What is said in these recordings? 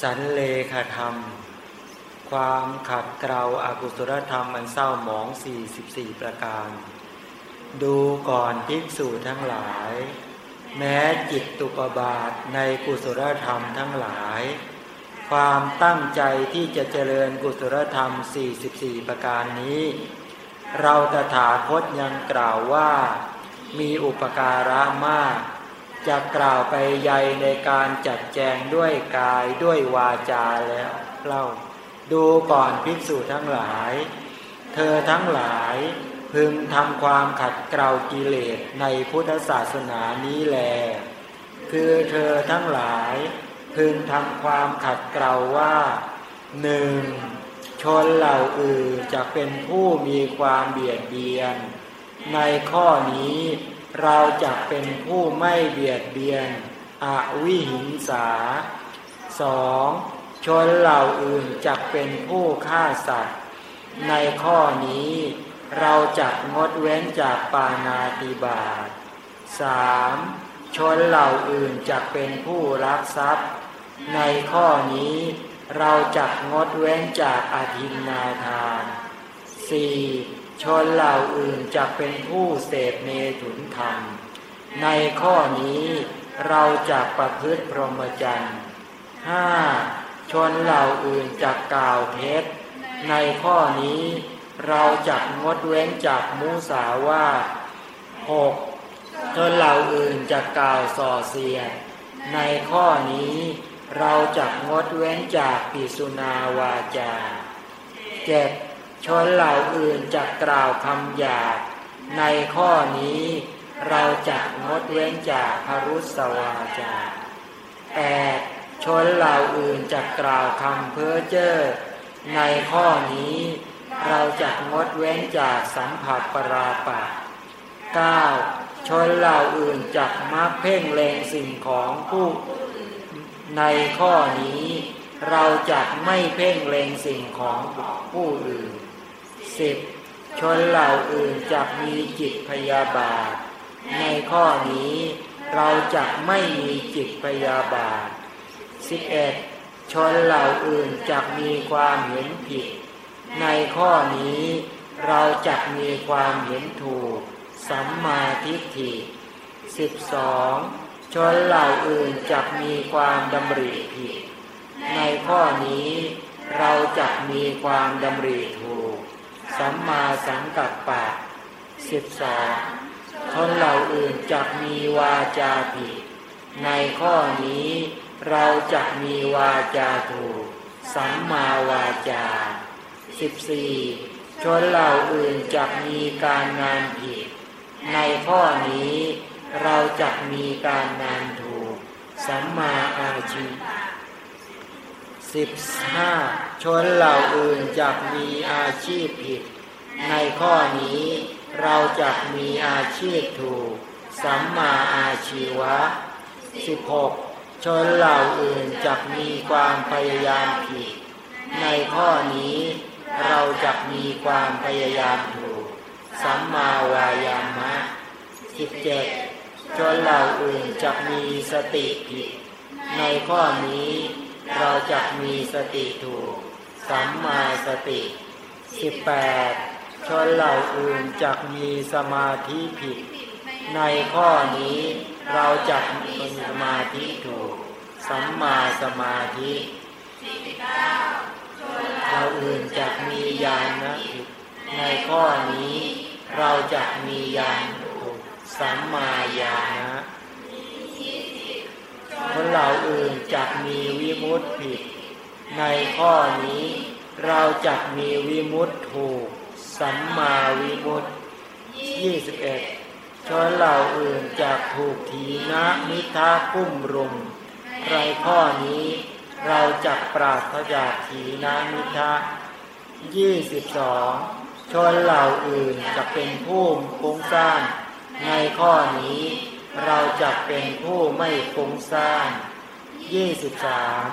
สันเลขาธรรม ความขัดเกลาอากุศลธรรมมันเศร้าหมอง 44 ประการ ดูก่อนภิกษุทั้งหลาย แม้จิตตุปบาทในกุศลธรรมทั้งหลาย ความตั้งใจที่จะเจริญกุศลธรรม 44 ประการนี้ เราตถาคตยังกล่าวว่ามีอุปการะมาก จะกล่าวไปใหญ่ในการจัดแจงด้วยกายด้วยวาจาแล้วเล่าดูก่อนภิกษุทั้งหลาย เธอทั้งหลายพึงทำความขัดเกลากิเลสในพุทธศาสนานี้แล คือเธอทั้งหลาย พึงทำความขัดเกลาว่าหนึ่งชนเหล่าอื่นจะเป็นผู้มีความเบียดเบียน ในข้อนี้ เราจะเป็นผู้ไม่เบียดเบียน อวิหิงสาสองชนเหล่าอื่นจะเป็นผู้ฆ่าสัตว์ ในข้อนี้เราจะงดเว้นจากปานาติบาตสามชนเหล่าอื่นจะเป็นผู้รักทรัพย์ ในข้อนี้เราจะงดเว้นจากอาทินนาทานสี่ ชนเหล่าอื่นจะเป็นผู้เสพเมถุนธรรม ในข้อนี้เราจะประพฤติพรหมจรรย์ห้าชนเหล่าอื่นจะกล่าวเท็จ ในข้อนี้เราจะงดเว้นจากมูสาว่าหกชนเหล่าอื่นจะกล่าวส่อเสียในข้อนี้เราจะงดเว้นจากปิสุนาวาจาเจ็ด ชนเหล่าอื่นจะกล่าวคำหยาบในข้อนี้เราจะงดเว้นจากพรุสวาจาแปดชนเหล่าอื่นจะกล่าวคำเพ้อเจ้อในข้อนี้เราจะงดเว้นจากสัมผัสปราปะเก้าชนเหล่าอื่นจักมักเพ่งเลงสิ่งของผู้ ในข้อนี้เราจะไม่เพ่งเลงสิ่งของผู้อื่น สิบชนเหล่าอื่นจะมีจิตพยาบาท ในข้อนี้เราจะไม่มีจิตพยาบาทสิบเอ็ดชนเหล่าอื่นจะมีความเห็นผิด ในข้อนี้เราจะมีความเห็นถูก สัมมาทิฏฐิสิบสองชนเหล่าอื่นจะมีความดำริผิด ในข้อนี้เราจะมีความดำริถูก สัมมาสังกัปปะสิบสองชนเหล่าอื่นจะมีวาจาผิด ในข้อนี้เราจะมีวาจาถูก สัมมาวาจาสิบสี่ชนเหล่าอื่นจะมีการงานผิด ในข้อนี้เราจะมีการงานถูก สัมมาอาชีพ 15. ชนเหล่าอื่นจักมีอาชีพผิด ในข้อนี้เราจักมีอาชีพถูก สัมมาอาชีวะ 16. ชนเหล่าอื่นจักมีความพยายามผิด ในข้อนี้เราจักมีความพยายามถูก สัมมาวายามะ 17. ชนเหล่าอื่นจักมีสติผิด ในข้อนี้ เราจะมีสติถูกสัมมาสติสิบแปดชนเหล่าอื่นจะมีสมาธิผิด ในข้อนี้เราจะมีสมาธิถูก สัมมาสมาธิเราอื่นจะมีญาณนะผิดในข้อนี้เราจะมีญาณถูกสัมมาญาณะ คนเหล่าอื่นจะมีวิมุติผิด ในข้อนี้เราจะมีวิมุติถูก สัมมาวิมุติยี่สิบเอ็ดชนเหล่าอื่นจะถูกทีนะมิทากุ้มรุมในข้อนี้เราจะปราศจากทีนะมิทะยี่สิบสองชนเหล่าอื่นจะเป็นผู้ฟุ้งซ่านในข้อนี้ เราจะเป็นผู้ไม่ฟุ้งซ่านยี่สิบสาม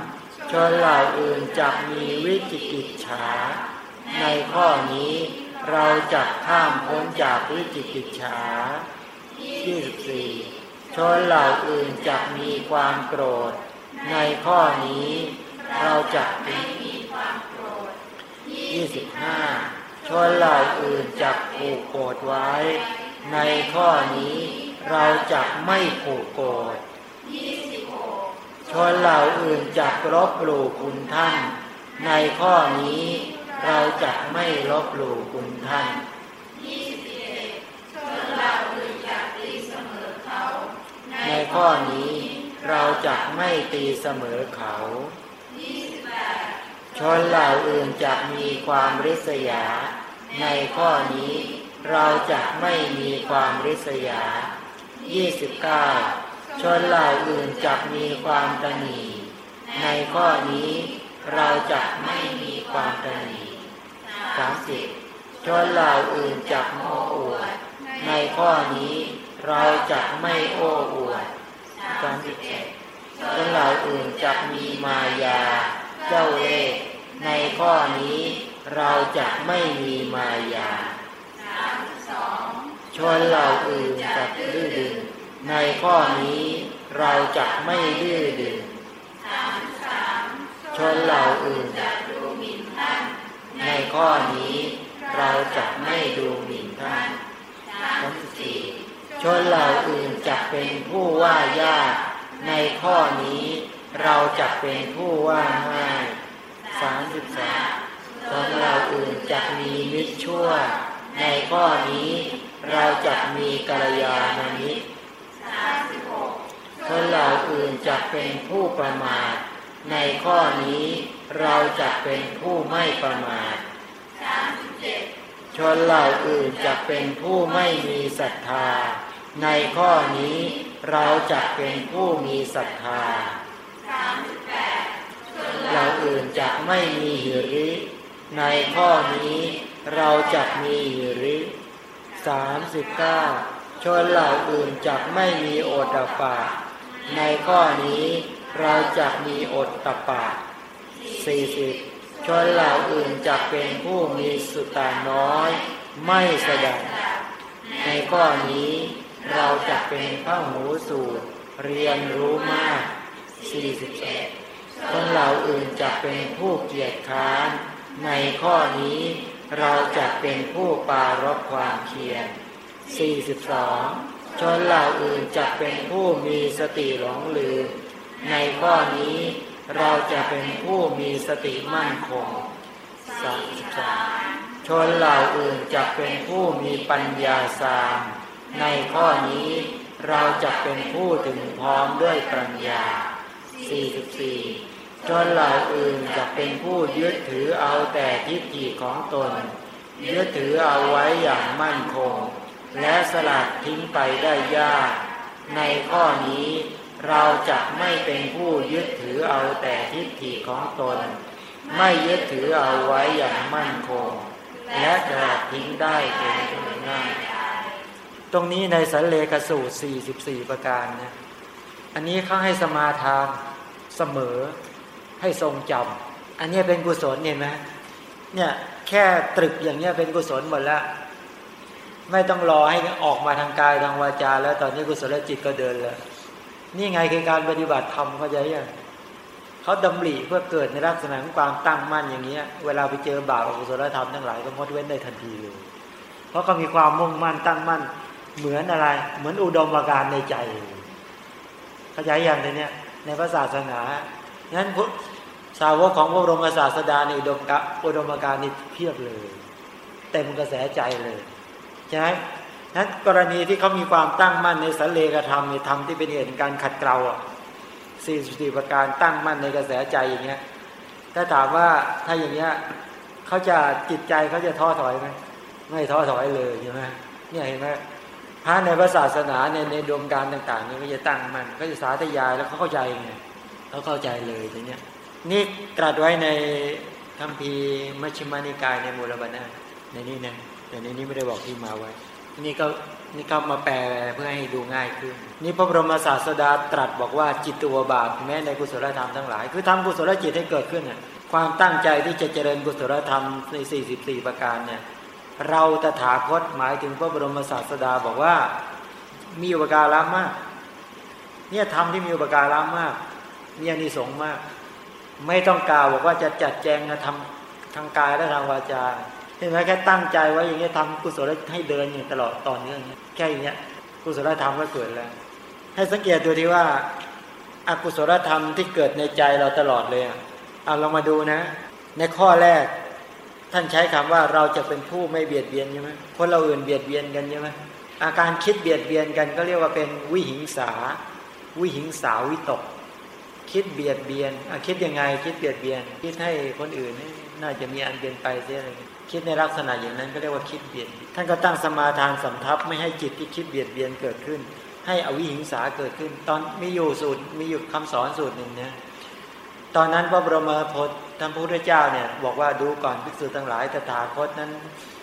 ชนเหล่าอื่นจะมีวิจิกิจฉา ในข้อนี้เราจะข้ามพ้นจากวิจิกิจฉายี่สิบสี่ชนเหล่าอื่นจะมีความโกรธ ในข้อนี้เราจะไม่มีความโกรธยี่สิบห้าชนเหล่าอื่นจักผูกโกรธไว้ ในข้อนี้ เราจะไม่ผูกโกรธชนเหล่าอื่นจักลบหลู่คุณท่าน ในข้อนี้เราจะไม่ลบหลู่คุณท่านในข้อนี้เราจะไม่ตีเสมอเขา ชนเหล่าอื่นจะมีความริษยา ในข้อนี้เราจะไม่มีความริษยา 29 ชนเหล่าอื่นจะมีความตนีในข้อนี้เราจะไม่มีความตนีสามสิบชนเหล่าอื่นจะโอ้อวด ในข้อนี้เราจะไม่โอ้อวดสามสิบเอ็ดชนเหล่าอื่นจะมีมายา เจ้าเล่ในข้อนี้เราจะไม่มีมายา ชนเหล่าอื่นจะดื้อดึงในข้อนี้เราจะไม่ดื้อดึงชนเหล่าอื่นจะดูหมิ่นท่านในข้อนี้เราจะไม่ดูหมิ่นท่านข้อสี่ชนเหล่าอื่นจะเป็นผู้ว่ายากในข้อนี้เราจะเป็นผู้ว่าง่ายสามสิบสามชนเหล่าอื่นจะมีมิตรชั่ว ในข้อนี้ เราจะมีกัลยาณมิตรชนเหล่าอื่นจะเป็นผู้ประมาท ในข้อนี้เราจะเป็นผู้ไม่ประมาทชนเหล่าอื่นจะเป็นผู้ไม่มีศรัทธา ในข้อนี้เราจะเป็นผู้มีศรัทธาเราอื่นจะไม่มีหิริ ในข้อนี้เราจะมีหิริ สามสิบเก้าชนเหล่าอื่นจะไม่มีโอตปะในข้อนี้เราจะมีโอตตปะสี่สิบชนเหล่าอื่นจะเป็นผู้มีสุตาน้อย ไม่แสดง ในข้อนี้เราจะเป็นพระหูสูตรเรียนรู้มากสี่สิบเอ็ดคนเหล่าอื่นจะเป็นผู้เกียจค้านในข้อนี้ เราจะเป็นผู้ปารบความเพียร42 ชนเหล่าอื่นจะเป็นผู้มีสติหลงลืม ในข้อนี้เราจะเป็นผู้มีสติมั่นคง33ชนเหล่าอื่นจะเป็นผู้มีปัญญาสามในข้อนี้เราจะเป็นผู้ถึงพร้อมด้วยปัญญา44 ชนเหล่าอื่นจะเป็นผู้ยึดถือเอาแต่ทิฏฐิของตน ยึดถือเอาไว้อย่างมั่นคง และสลัดทิ้งไปได้ยาก ในข้อนี้เราจะไม่เป็นผู้ยึดถือเอาแต่ทิฏฐิของตน ไม่ยึดถือเอาไว้อย่างมั่นคง และสลัดทิ้งได้เป็นง่ายตรงนี้ในสันเลขสูตร 44 ประการนะอันนี้เขาให้สมาทานเสมอ ให้ทรงจำอันนี้เป็นกุศลเห็นไหมเนี่ยแค่ตรึกอย่างเนี้ยเป็นกุศลหมดแล้วไม่ต้องรอให้ออกมาทางกายทางวาจา แล้วตอนนี้กุศลจิตก็เดินแล้วนี่ไงคือการปฏิบัติธรรมเขาใจยังเขาดำริเพื่อเกิดในลักษณะของความตั้งมั่นอย่างเงี้ย เวลาไปเจอบาปอกุศลธรรมทั้งหลายก็งดเว้นได้ทันทีเลย เพราะเขามีความมุ่งมั่นตั้งมั่นเหมือนอะไร เหมือนอุดมการในใจ เข้าใจย่างในเนี้ยในพระศาสนางั้น สาวกของพระบรมศาสดาในอุดมกะอุดมการนี่เพียบเลย เต็มกระแสใจเลยใช่ไหมนั้นกรณีที่เขามีความตั้งมั่นในสัลเลกธรรมในธรรมที่เป็นเหตุการขัดเกลาสี่สิบประการตั้งมั่นในกระแสใจอย่างเงี้ยถ้าถามว่าถ้าอย่างเงี้ยเขาจะจิตใจเขาจะท้อถอยไหมไม่ท้อถอยเลยใช่ไหมเนี่ยเห็นไหมพระในพระศาสนาในในดวงการต่างๆเนี่ยก็จะตั้งมั่นก็จะสาธยายแล้วเขาเข้าใจไงเขาเข้าใจเลยตรงเนี้ย นี่ตรัสไว้ในคำพีมัชฌิมานิกายในมูลบัณฑในนี้นะแต่ในนี้ไม่ได้บอกที่มาไว้ นี่ก็นี่ก็มาแปลเพื่อให้ดูง่ายขึ้น นี่พระบรมศาสดาตรัสบอกว่าจิตตัวบาปแม้ในกุศลธรรมทั้งหลาย คือทำกุศลจิตให้เกิดขึ้นเนี่ยความตั้งใจที่จะเจริญกุศลธรรมใน 44 ประการเนี่ยเราตถาคตหมายถึงพระบรมศาสดาบอกว่ามีอุปการะมาก เนี่ยทำที่มีอุปการะมากมีอานิสงส์มาก ไม่ต้องกล่าวบอกว่าจะจัดแจงทำทางกายและทางวาจาเห็นไหมแค่ตั้งใจไว้อย่างนี้ทำกุศลให้เดินอย่างตลอดตอนนี้แค่อย่างเงี้ยกุศลธรรมก็เกิดแล้ว ให้สังเกตดูที่ว่าอากุศลธรรมที่เกิดในใจเราตลอดเลยเอาลองมาดูนะ ในข้อแรก ท่านใช้คำว่าเราจะเป็นผู้ไม่เบียดเบียนใช่ไหมคนเราอื่นเบียดเบียนกันใช่ไหมอาการคิดเบียดเบียนกันก็เรียกว่าเป็นวิหิงสา วิหิงสาวิตก คิดเบียดเบียนคิดยังไง คิดเบียดเบียน คิดให้คนอื่นน่าจะมีอันเป็นไปเสียอะไรคิดในลักษณะอย่างนั้นก็เรียกว่าคิดเบียด ท่านก็ตั้งสมาทานสำทับไม่ให้จิตที่คิดเบียดเบียนเกิดขึ้น ให้อวิหิงสาเกิดขึ้น ตอนมีอยู่สูตรมีอยู่คำสอนสูตรหนึ่งเนี่ยตอนนั้นพระบรมโพธิท่านพระพุทธเจ้าเนี่ยบอกว่าดูก่อนภิกษุทั้งหลายตถาคตนั้น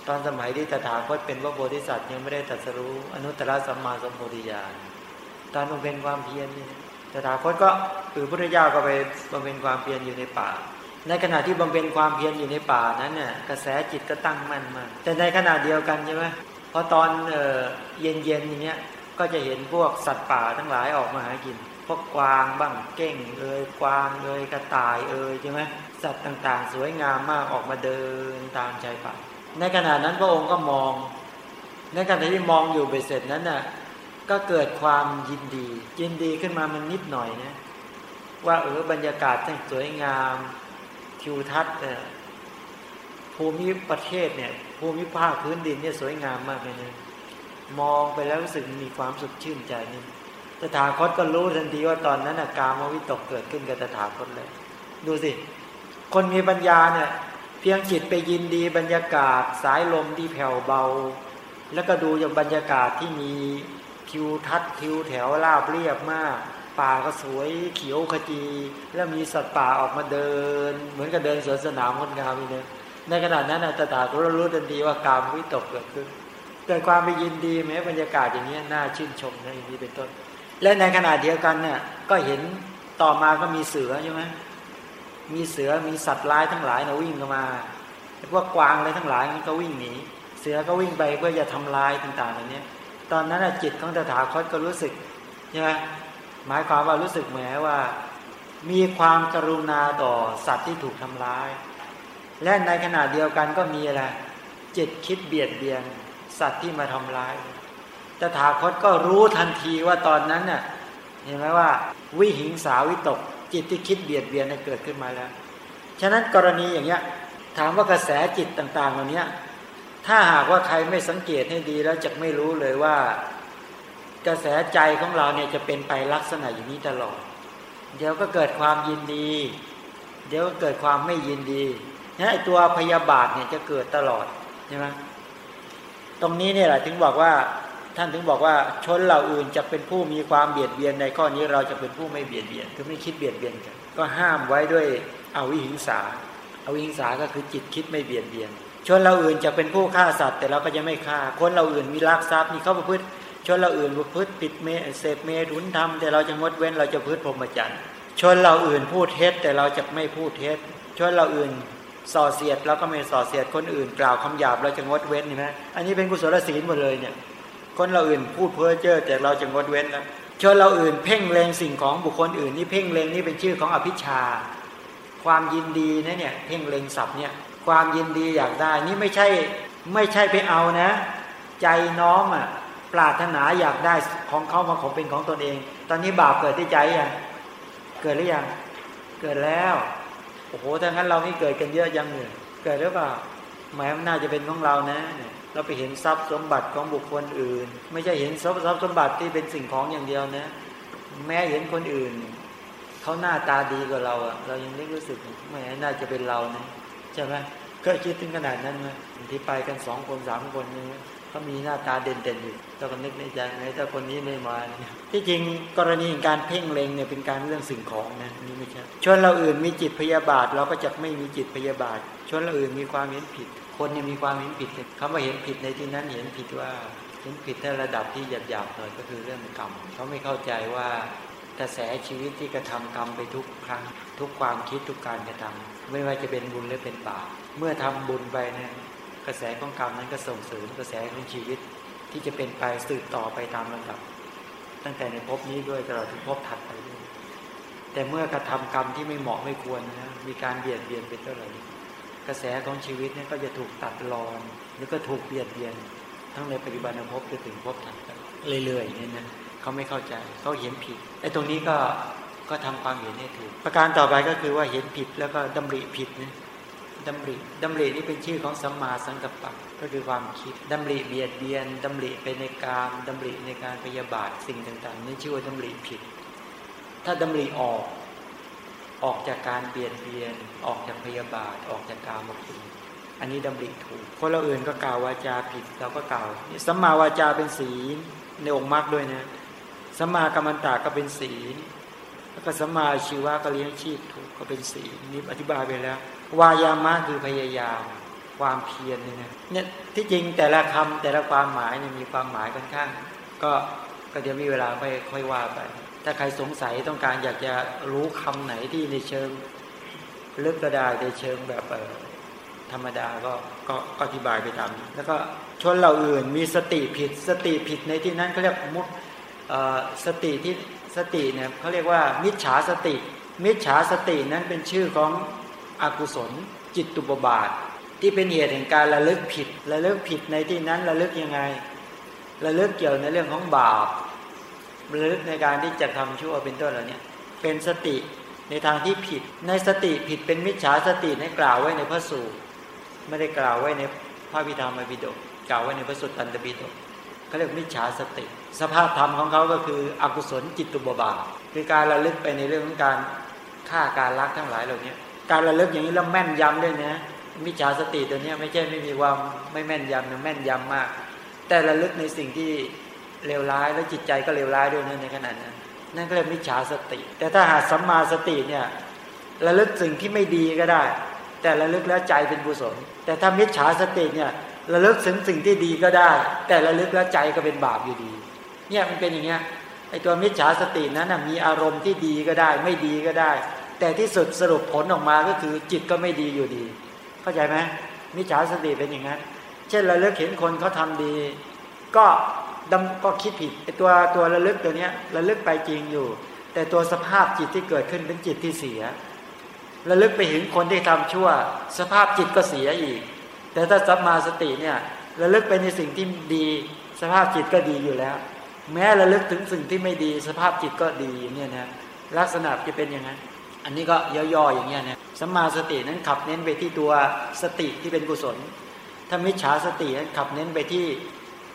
ตอนสมัยที่ตถาคตเป็นพระโพธิสัตว์ยังไม่ได้ตรัสรู้อนุตตรสัมมาสัมโพธิญาณตอนบำเพ็ญความเพียรเนี่ย ตถาคตก็คือพระพุทธเจ้าก็ไปบำเพ็ญความเพียรอยู่ในป่า ในขณะที่บำเพ็ญความเพียรอยู่ในป่านั้นเนี่ยกระแสจิตก็ตั้งมั่นมากแต่ในขณะเดียวกันใช่ไหมพอตอนเย็นเย็นอย่างเงี้ยก็จะเห็นพวกสัตว์ป่าทั้งหลายออกมาหากิน พวกกวางบ้างเก้งเอ่ยกวางเอ่ยกระต่ายเอ่ยใช่ไหมสัตว์ต่างๆ สวยงามมากออกมาเดินตามชายป่าในขณะนั้นพระองค์ก็มอง ในขณะที่มองอยู่ไปเสร็จนั้นน่ะ ก็เกิดความยินดี ยินดีขึ้นมามันนิดหน่อยนะ ว่าเออบรรยากาศสวยงามทิวทัศน์ภูมิประเทศเนี่ย ภูมิภาคพื้นดินเนี่ยสวยงามมากเลยนะมองไปแล้วรู้สึกมีความสุขชื่นใจนี่ตถาคตก็รู้ทันทีว่าตอนนั้นกามวิตกเกิดขึ้นกับตถาคตเลย ดูสิ คนมีปัญญาเนี่ย เพียงจิตไปยินดีบรรยากาศ สายลมที่แผ่วเบา แล้วก็ดูอย่างบรรยากาศที่มี ทิวทัศน์ทิวแถวราบเรียบมาก ป่าก็สวยเขียวขจี แล้วมีสัตว์ป่าออกมาเดิน เหมือนกับเดินสวนสนามงดงามนี่เลยในขณะนั้นอาตถาก็รู้ทันทีว่ากามวิตกเกิดขึ้นเกิดความไปยินดีแม้บรรยากาศอย่างนี้น่าชื่นชมนะอย่างนี้เป็นต้น และในขณะเดียวกันเนี่ยก็เห็นต่อมาก็มีเสือใช่ไหมมีเสือมีสัตว์ร้ายทั้งหลายนะวิ่งเข้ามาพวกกวางอะไรทั้งหลายมันก็วิ่งหนีเสือก็วิ่งไปเพื่อจะทำลายต่างๆเหล่านี้ ตอนนั้นจิตของตถาคตก็รู้สึกใช่ไหมหมายความว่ารู้สึกแหมว่า มีความกรุณาต่อสัตว์ที่ถูกทำร้าย และในขณะเดียวกันก็มีอะไรจิตคิดเบียดเบียน สัตว์ที่มาทำร้ายตถาคตก็รู้ทันทีว่าตอนนั้นน่ะเห็นไหมว่า วิหิงสาวิตก จิตที่คิดเบียดเบียนเกิดขึ้นมาแล้ว ฉะนั้นกรณีอย่างเงี้ยถามว่ากระแสจิตต่าง ๆ เหล่านี้ ถ้าหากว่าใครไม่สังเกตให้ดีแล้วจะไม่รู้เลยว่า กระแสใจของเราเนี่ยจะเป็นไปลักษณะอย่างนี้ตลอด เดี๋ยวก็เกิดความยินดี เดี๋ยวก็เกิดความไม่ยินดีนี่ไอตัวพยาบาทเนี่ยจะเกิดตลอดใช่ไหมตรงนี้เนี่ยแหละถึงบอกว่าท่านถึงบอกว่าชนเหล่าอื่นจะเป็นผู้มีความเบียดเบียนในข้อนี้เราจะเป็นผู้ไม่เบียดเบียนคือไม่คิดเบียดเบียนกัน ก็ห้ามไว้ด้วยอวิหิงสาอาวิหิงสาก็คือจิตคิดไม่เบียดเบียน ชนเราอื่นจะเป็นผู้ฆ่าสัตว์ แต่เราก็จะไม่ฆ่า คนเราอื่นมีลักทรัพย์มีเขาประพฤติชนเราอื่นประพฤติปิดเมเสพเมรุนทำแต่เราจะงดเว้นเราจะพืชพรหมจรรย์ชนเราอื่นพูดเท็จแต่เราจะไม่พูดเท็จชนเราอื่นส่อเสียดเราก็ไม่ส่อเสียดคนอื่น กล่าวคำหยาบเราจะงดเว้นเห็นไหมอันนี้เป็นกุศลศีลหมดเลยเนี่ย คนเราอื่นพูดเพ้อเจ้อแต่เราจะงดเว้นแล้วชนเราอื่นเพ่งเลงสิ่งของบุคคลอื่นนี่เพ่งเลงนี่เป็นชื่อของอภิชา ความยินดีนะเนี่ยเพ่งเลงศัพท์เนี่ย ความยินดีอยากได้ นี่ไม่ใช่ไม่ใช่ไปเอานะ ใจน้อมอะปรารถนาอยากได้ของเขามาของเป็นของตนเอง ตอนนี้บาปเกิดที่ใจยังเกิดหรือยังเกิดแล้วโอ้โหถ้างั้นเรานี่เกิดกันเยอะยังเนี่ยเกิดหรือเปล่าหมายมันน่าจะเป็นของเรานะเราไปเห็นทรัพย์สมบัติของบุคคลอื่น ไม่ใช่เห็นทรัพย์สมบัติที่เป็นสิ่งของอย่างเดียวนะแม้เห็นคนอื่นเขาหน้าตาดีกว่าเราอะเรายังไม่รู้สึกแหมน่าจะเป็นเรานะ ใช่ไหมเคยคิดถึงขนาดนั้นไหมที่ไปกันสองคนสามคนนี่เขามีหน้าตาเด่นๆอยู่เราก็นึกในใจไงถ้าคนนี้ไม่มาที่จริงกรณีการเพ่งเล็งเนี่ยเป็นการเรื่องสิ่งของนะนี่ไม่ใช่ชนเราอื่นมีจิตพยาบาท เราก็จะไม่มีจิตพยาบาท ชนเราอื่นมีความเห็นผิด คนเนี่ยมีความเห็นผิดคำว่าเห็นผิดในที่นั้นเห็นผิดว่าเห็นผิดในระดับที่หยาบๆหน่อยก็คือเรื่องกรรมเขาไม่เข้าใจว่ากระแสชีวิตที่กระทำกรรมไปทุกครั้ง ทุกความคิดทุกการกระทำ ไม่ว่าจะเป็นบุญหรือเป็นบาปเมื่อทำบุญไปเนี่ยกระแสของกรรมนั้นก็ส่งเสริมกระแสของชีวิตที่จะเป็นไปสืบต่อไปตามลำดับ ตั้งแต่ในภพนี้ด้วยตลอดถึงภพถัดไปด้วยแต่เมื่อกระทำกรรมที่ไม่เหมาะไม่ควรนะมีการเบียดเบียนเป็นต้นเหล่านี้กระแสของชีวิตนี่ก็จะถูกตัดรอนหรือก็ถูกเบียดเบียน ทั้งในปัจจุบันภพจนถึงภพถัดไปเรื่อยๆเนี่ยนะเขาไม่เข้าใจเขาเห็นผิดไอ้ตรงนี้ก็ ก็ทำความเห็นให้ถูก ประการต่อไปก็คือว่าเห็นผิดแล้วก็ดำริผิดนะดำริดำรินี่เป็นชื่อของสัมมาสังกัปปะก็คือความคิดดำริเบียดเบียนดำริไปในการดำริในการพยาบาทสิ่งต่างๆนี่ชื่อว่าดำริผิด ถ้าดำริออกออกจากการเบียดเบียน ออกจากพยาบาท ออกจากกามคุณอันนี้ดำริถูกคนเราอื่นก็กล่าววาจาผิดเราก็กล่าวสัมมาวาจาเป็นศีลในองค์มรรคด้วยนะสัมมากรรมันตาก็เป็นศีล แล้วก็สมาชีวะก็เลี้ยงชีพถูกก็เป็นศีนี่อธิบายไปแล้ว วายามะคือพยายาม ความเพียรเนี่ยนะเนี่ยที่จริงแต่ละคำแต่ละความหมายเนี่ยมีความหมายค่อนข้าง ก็ก็เดี๋ยวมีเวลาค่อยค่อยว่าไป ถ้าใครสงสัยต้องการอยากจะรู้คำไหนที่ในเชิงลึกก็ได้ในเชิงแบบธรรมดาก็ก็อธิบายไปตามแล้วก็ชนเราอื่นมีสติผิด สติผิดในที่นั้นเขาเรียกมุสติที่ สติเนี่ยเขาเรียกว่า มิจฉาสติ มิจฉาสตินั้นเป็นชื่อของอกุศล จิตตุบบาท ที่เป็นเหตุแห่งการระลึกผิดระลึกผิดในที่นั้นระลึกยังไงระลึกเกี่ยวในเรื่องของบาประลึกในการที่จะทำชั่วเป็นต้นเหล่านี้เป็นสติในทางที่ผิด ในสติผิดเป็นมิจฉาสติในกล่าวไว้ในพระสูตรไม่ได้กล่าวไว้ในพระพิธามบิดก กล่าวไว้ในพระสุตตันตบิดก เขาเรียกมิจฉาสติ สภาพธรรมของเขาก็คืออกุศลจิตตุบบาคือการระลึกไปในเรื่องของการฆ่าการรักทั้งหลายเหล่านี้การระลึกอย่างนี้แล้วแม่นยำด้วยนะมิจฉาสติตัวนี้ไม่ใช่ไม่มีความไม่แม่นยำมันแม่นยำมาก แต่ระลึกในสิ่งที่เลวร้ายแล้วจิตใจก็เลวร้ายด้วยนะในขณะนั้นนั่นก็เรียกมิจฉาสติ แต่ถ้าหากสัมมาสติเนี่ยระลึกสิ่งที่ไม่ดีก็ได้ แต่ระลึกแล้วใจเป็นกุศลแต่ถ้ามิจฉาสติเนี่ย ระลึกถึงสิ่งที่ดีก็ได้ แต่ระลึกแล้วใจก็เป็นบาปอยู่ดี เนี่ยมันเป็นอย่างเงี้ยไอตัวมิจฉาสตินั้นมีอารมณ์ที่ดีก็ได้ ไม่ดีก็ได้ แต่ที่สุดสรุปผลออกมาก็คือจิตก็ไม่ดีอยู่ดี เข้าใจไหมมิจฉาสติเป็นอย่างนั้นเช่นระลึกเห็นคนเขาทาดี ก็ดำก็คิดผิดไอตัวตัวระลึกตัวเนี้ยระลึกไปจริงอยู่ แต่ตัวสภาพจิตที่เกิดขึ้นเป็นจิตที่เสีย ระลึกไปเห็นคนที่ทำชั่ว สภาพจิตก็เสียอีก แต่ถ้าสัมมาสติเนี่ยระลึกไปในสิ่งที่ดีสภาพจิตก็ดีอยู่แล้ว แม้ระลึกถึงสิ่งที่ไม่ดีสภาพจิตก็ดีเนี่ยนะลักษณะจะเป็นอย่างนั้น อันนี้ก็ย่อๆอย่างเงี้ยนะสัมมาสตินั้นขับเน้นไปที่ตัวสติที่เป็นกุศลถ้ามิจฉาสตินั้นขับเน้นไปที่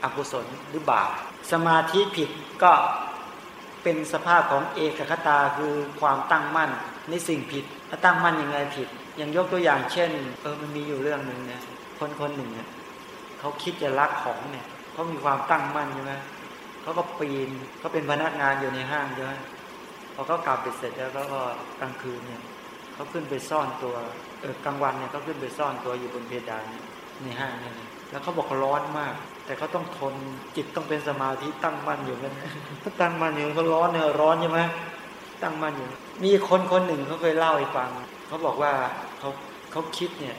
อกุศลหรือบาปสมาธิผิดก็เป็นสภาพของเอกคตาคือความตั้งมั่นในสิ่งผิดถ้าตั้งมั่นยังไงผิด อย่างยกตัวอย่างเช่นเออมันมีอยู่เรื่องหนึ่งเนี่ย คนคนหนึ่งเนี่ยเขาคิดจะลักของเนี่ยเขามีความตั้งมั่นใช่ไหมเขาก็ปีนเขาเป็นพนักงานอยู่ในห้างใช่ไหมพอเขากลับไปเสร็จแล้วก็กลางคืนเนี่ยเขาขึ้นไปซ่อนตัวเออกลางวันเนี่ยเขาขึ้นไปซ่อนตัวอยู่บนเพดานในห้างเนี่ยแล้วเขาบอกร้อนมาก แต่เขาต้องทนจิตต้องเป็นสมาธิตั้งมั่นอยู่กันตั้งมั่นอยู่เขาร้อนเนี่ยร้อนใช่ไหมตั้งมั่นอยู่ มีคนคนหนึ่งเขาเคยเล่าให้ฟังเขาบอกว่าเขาเขาคิดเนี่ย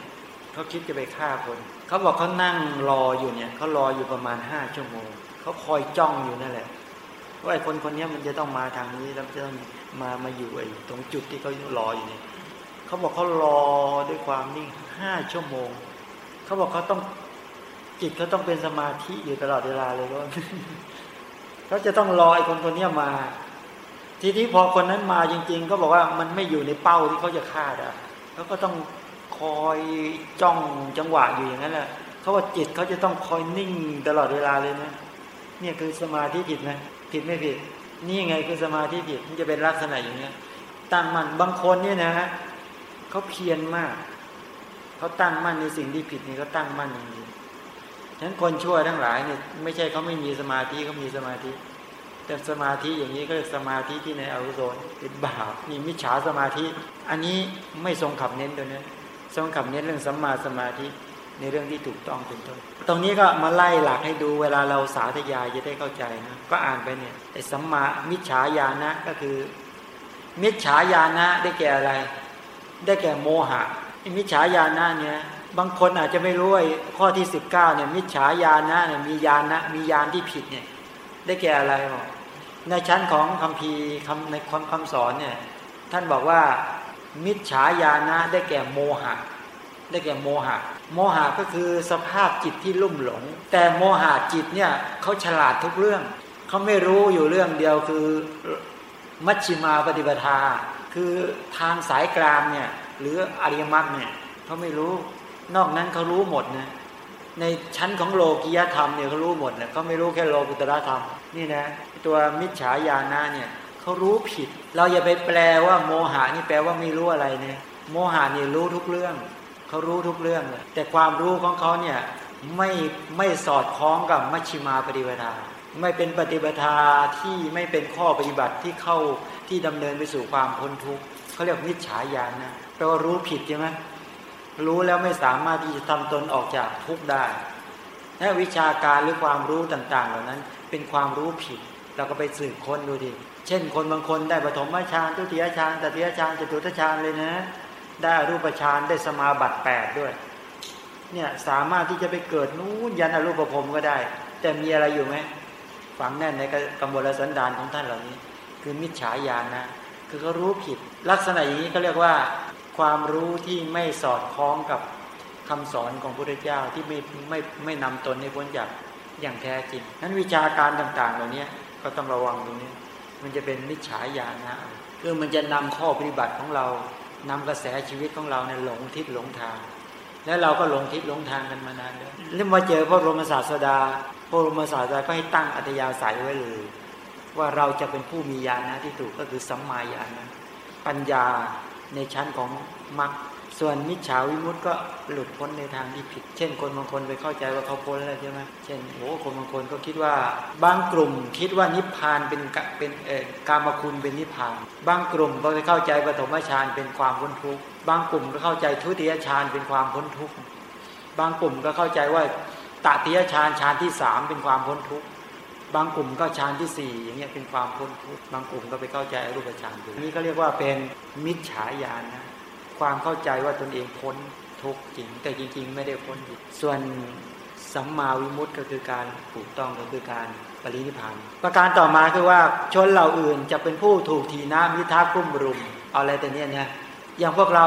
เขาคิดจะไปฆ่าคน เขาบอกเขานั่งรออยู่เนี่ยเขารออยู่ประมาณห้าชั่วโมงเขาคอยจ้องอยู่นั่นแหละว่าไอ้คนคนนี้มันจะต้องมาทางนี้แล้วจะต้องมามาอยู่ไอ้ตรงจุดที่เขารออยู่เนี่ยเขาบอกเขารอด้วยความนิ่งห้าชั่วโมงเขาบอกเขาต้องจิตเขาต้องเป็นสมาธิอยู่ตลอดเวลาเลยว่าเขาจะต้องรอไอ้คนคนนี้มา ทีนี้พอคนนั้นมาจริง ๆ ก็บอกว่ามันไม่อยู่ในเป้าที่เขาจะฆ่าอะเขาก็ต้อง คอยจ้องจังหวะอยู่อย่างนั้นแหละเขาว่าจิตเขาจะต้องคอยนิ่งตลอดเวลาเลยนะเนี่ยคือสมาธิผิดไหมผิดไม่ผิด นี่ไงคือสมาธิผิดมันจะเป็นลักษณะอย่างเนี้ยตั้งมั่นบางคนเนี่ยนะเขาเพียรมากเขาตั้งมั่นในสิ่งที่ผิดนี่เขาตั้งมั่นอย่างนี้ฉะนั้นคนชั่วทั้งหลายเนี่ยไม่ใช่เขาไม่มีสมาธิเขามีสมาธิ แต่สมาธิอย่างนี้ก็สมาธิที่ในอกุศลเป็นบาปมีมิจฉาสมาธิ อันนี้ไม่ทรงขับเน้นตัวนี้ ทรงขับเน้นเรื่องสัมมาสมาธิในเรื่องที่ถูกต้องเป็นต้น ตรงนี้ก็มาไล่หลักให้ดูเวลาเราสาธยายจะได้เข้าใจนะ ก็อ่านไปเนี่ยไอ้สัมมามิจฉาญาณะก็คือ มิจฉาญาณะได้แก่อะไร ได้แก่โมหะมิจฉาญาณะเนี่ย บางคนอาจจะไม่รู้ไอ้ข้อที่สิบเก้าเนี่ย มิจฉาญาณะเนี่ยมีญาณะมีญาณที่ผิดเนี่ย ได้แก่อะไรบอกในชั้นของคำพีคำในความคำสอนเนี่ย ท่านบอกว่า มิจฉาญาณะได้แก่โมหะ ได้แก่โมหะ โมหะก็คือสภาพจิตที่ลุ่มหลง แต่โมหะจิตเนี่ยเขาฉลาดทุกเรื่อง เขาไม่รู้อยู่เรื่องเดียวคือมัชชิมาปฏิปทา คือทางสายกลางเนี่ยหรืออริยมรรคเนี่ยเขาไม่รู้ นอกนั้นเขารู้หมดนะในชั้นของโลกิยธรรมเนี่ยเขารู้หมดเนี่ยเขาไม่รู้แค่โลกุตระธรรม นี่นะตัวมิจฉาญาณะเนี่ย เขารู้ผิด เราอย่าไปแปลว่าโมหานี่แปลว่าไม่รู้อะไรเนี่ยโมหานี่รู้ทุกเรื่อง เขารู้ทุกเรื่องเลยแต่ความรู้ของเขาเนี่ยไม่ไม่สอดคล้องกับมัชชิมาปฏิปทา ไม่เป็นปฏิปทาที่ไม่เป็นข้อปฏิบัติที่เข้าที่ดำเนินไปสู่ความพ้นทุกข์เขาเรียกมิจฉาญาณนะแปลว่ารู้ผิดใช่ไหมรู้แล้วไม่สามารถที่จะทำตนออกจากทุกข์ได้และวิชาการหรือความรู้ต่าง ๆ เหล่านั้น เป็นความรู้ผิด เราก็ไปสืบค้นดูดิ เช่นคนบางคนได้ปฐมฌานทุติยฌานตติยฌานจตุตฌานเลยนะ ได้รูปฌานได้สมาบัติแปดด้วย เนี่ยสามารถที่จะไปเกิดนู้นยันอรูปภพก็ได้ แต่มีอะไรอยู่ไหมฝังแน่นในกำมลสันดานของท่านเหล่านี้ คือมิจฉาญาณนะคือเขารู้ผิด ลักษณะอย่างนี้เขาเรียกว่า ความรู้ที่ไม่สอดคล้องกับคำสอนของพระพุทธเจ้าที่ไม่ไม่ไม่นำตนให้พ้นจากอย่างแท้จริงนั้นวิชาการต่าง ๆ เหล่านี้ก็ต้องระวังตรงนี้ มันจะเป็นมิจฉาญาณนะคือมันจะนำข้อปฏิบัติของเรานำกระแสชีวิตของเราเนี่ยหลงทิศหลงทาง แล้วเราก็หลงทิศหลงทางกันมานานแล้วแล้วมาเจอพระบรมศาสดา พระบรมศาสดาก็ให้ตั้งอัตยาศัยไว้เลย ว่าเราจะเป็นผู้มีญาณนะที่ถูกก็คือสัมมาญาณนะปัญญาในชั้นของมรรค ส่วนมิจฉาวิมุตต์ก็หลุดพ้นในทางที่ผิด เช่น คนบางคนไปเข้าใจว่าเขาพ้นแล้วใช่ไหมเช่นโอ้คนบางคนก็คิดว่าบางกลุ่มคิดว่านิพพานเป็นเป็นเอ่อกามคุณเป็นนิพพาน บางกลุ่มก็ไปเข้าใจปฐมฌานเป็นความพ้นทุกข์บางกลุ่มก็เข้าใจทุติยฌานเป็นความพ้นทุกข์บางกลุ่มก็เข้าใจว่าตติยฌานฌานที่สามเป็นความพ้นทุกข์บางกลุ่มก็ฌานที่สี่อย่างเงี้ยเป็นความพ้นทุกข์บางกลุ่มก็ไปเข้าใจรูปฌานนี้ก็เรียกว่าเป็นมิจฉาญาณนะ ความเข้าใจว่าตนเองพ้นทุกข์จริง แต่จริง ๆ ไม่ได้พ้นส่วนสัมมาวิมุตต์ก็คือการถูกต้องก็คือการปรินิพานประการต่อมาคือว่าชนเหล่าอื่นจะเป็นผู้ถูกทีน้ำมิท้ากุ้มรุม เอาอะไรแต่เนี้ยนี่ยอย่างพวกเรา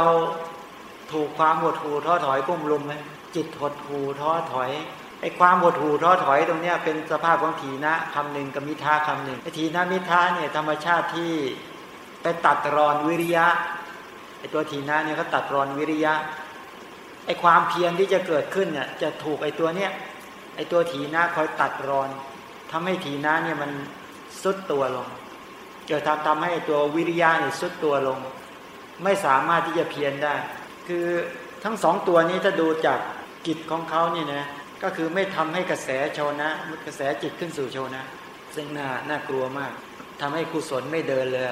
ถูกความหดหู่ท้อถอยกุ้มรุมไหมจิตหดหู่ท้อถอยไอ้ความหดหู่ท้อถอยตรงเนี้ยเป็นสภาพของทีนะคำหนึ่งกับมิทาคำหนึ่งไอ้ทีนะมิทาเนี่ยธรรมชาติที่ไปตัดรอนวิริยะ ไอตัวทีนะเนี่ยเขาตัดรอนวิริยะไอความเพียรที่จะเกิดขึ้นเนี่ยจะถูกไอตัวเนี้ยไอตัวทีนะคอยตัดรอนทำให้ทีนะเนี่ยมันสุดตัวลงจะทำทำให้ตัววิริยะเนี่ยสุดตัวลง ไม่สามารถที่จะเพียรได้ คือทั้งสองตัวนี้ถ้าดูจากกิจของเขาเนี่ยนะก็คือไม่ทำให้กระแสชนะกระแสจิตขึ้นสู่ชนะ ซึ่งน่าน่ากลัวมากทำให้กุศลไม่เดินเลย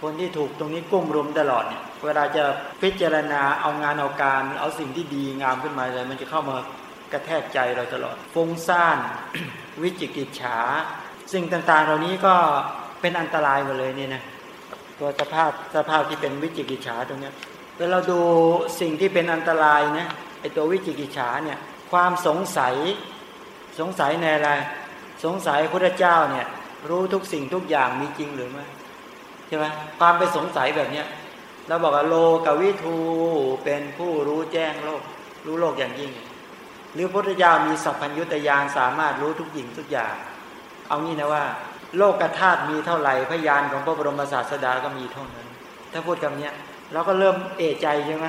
คนที่ถูกตรงนี้กุ้มรุมตลอดเนี่ย เวลาจะพิจารณาเอางานเอาการ เอาสิ่งที่ดีงามขึ้นมาเลยมันจะเข้ามากระแทกใจเราตลอดฟุ้งซ่านวิจิกิจฉา สิ่งต่างๆ เหล่านี้ก็เป็นอันตรายหมดเลยนี่นะตัวสภาพสภาพที่เป็นวิจิกิจฉาตรงนี้เวลาดูสิ่งที่เป็นอันตรายนะไอตัววิจิกิจฉาเนี่ยความสงสัยสงสัยในอะไร สงสัยพระเจ้าเนี่ยรู้ทุกสิ่งทุกอย่างมีจริงหรือไม่ใช่ไหมความไปสงสัยแบบเนี้ย เราบอกว่าโลกวิทูเป็นผู้รู้แจ้งโลก รู้โลกอย่างยิ่ง หรือพุทธเจ้ามีสัพพัญญุตยานสามารถรู้ทุกหญิงทุกอย่าง เอางี้นะว่า โลกธาตุมีเท่าไหร่พยานของพระบรมศาสดาก็มีเท่านั้น ถ้าพูดคำนี้เราก็เริ่มเอะใจใช่ไหม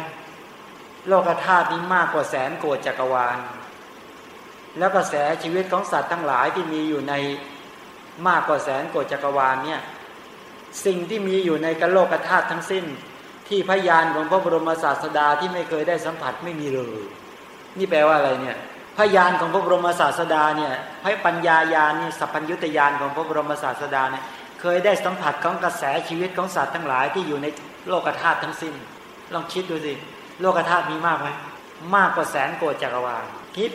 โลกธาตุนี้มากกว่าแสนโกดจักรวาล แล้วกระแสชีวิตของสัตว์ทั้งหลายที่มีอยู่ในมากกว่าแสนโกดจักรวาลเนี่ยสิ่งที่มีอยู่ในกโลกธาตุทั้งสิ้น ที่พยานของพระบรมศาสดาที่ไม่เคยได้สัมผัสไม่มีเลย นี่แปลว่าอะไรเนี่ยพยานของพระบรมศาสดาเนี่ยพระปัญญายาณนี่สัพพัญญุตยานของพระบรมศาสดาเนี่ยเคยได้สัมผัสของกระแสชีวิตของสัตว์ทั้งหลายที่อยู่ในโลกธาตุทั้งสิ้น ลองคิดดูสิ โลกธาตุมีมากไหมมากกว่าแสนโกดจักรวาลคิด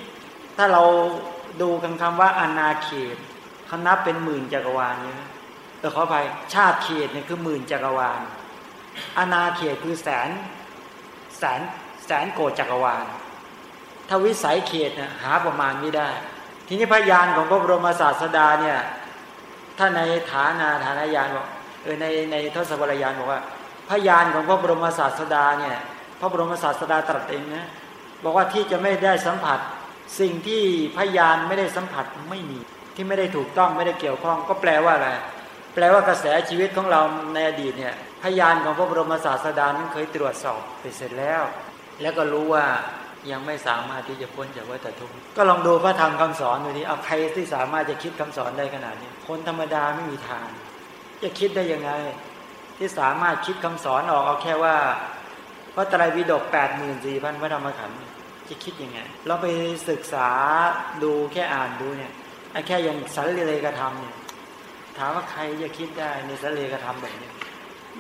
ถ้าเราดูคำคำว่าอนาเขตเขานับเป็นหมื่นจักรวาลเนี่ยแต่ขอไปชาติเขตเนี่ยคือหมื่นจักรวาล อาณาเขตคือแสนแสนแสนโกดจักรวาลถ้าวิสัยเขตเนี่ยหาประมาณไม่ได้ ทีนี้พยานของพระบรมศาสดาเนี่ยถ้าในฐานาฐานายานบอกเออในในทศวรยานบอกว่า พยานของพระบรมศาสดาเนี่ยพระบรมศาสดาตรัสเองนะบอกว่าที่จะไม่ได้สัมผัสสิ่งที่พยานไม่ได้สัมผัสไม่มี ที่ไม่ได้ถูกต้องไม่ได้เกี่ยวข้อง ก็แปลว่าอะไรแปลว่ากระแสชีวิตของเราในอดีตเนี่ย พยานของพระบรมศาสดานั้นเคยตรวจสอบไปเสร็จแล้ว แล้วก็รู้ว่ายังไม่สามารถที่จะพ้นจากวัฏทุกข์ก็ลองดูพระธรรมคำสอนดูนี้เอาใครที่สามารถจะคิดคำสอนได้ขนาดนี้คนธรรมดาไม่มีทาง จะคิดได้ยังไง ที่สามารถคิดคำสอนออกเอาแค่ว่าพระไตรปิฎกแปดหมื่นสี่พันพระธรรมขันธ์จะคิดยังไง เราไปศึกษาดูแค่อ่านดูเนี่ยไอ้แค่ยังสันเลกธรรมเนี่ยถามว่าใครจะคิดได้ในสันเลกธรรมแบบนี้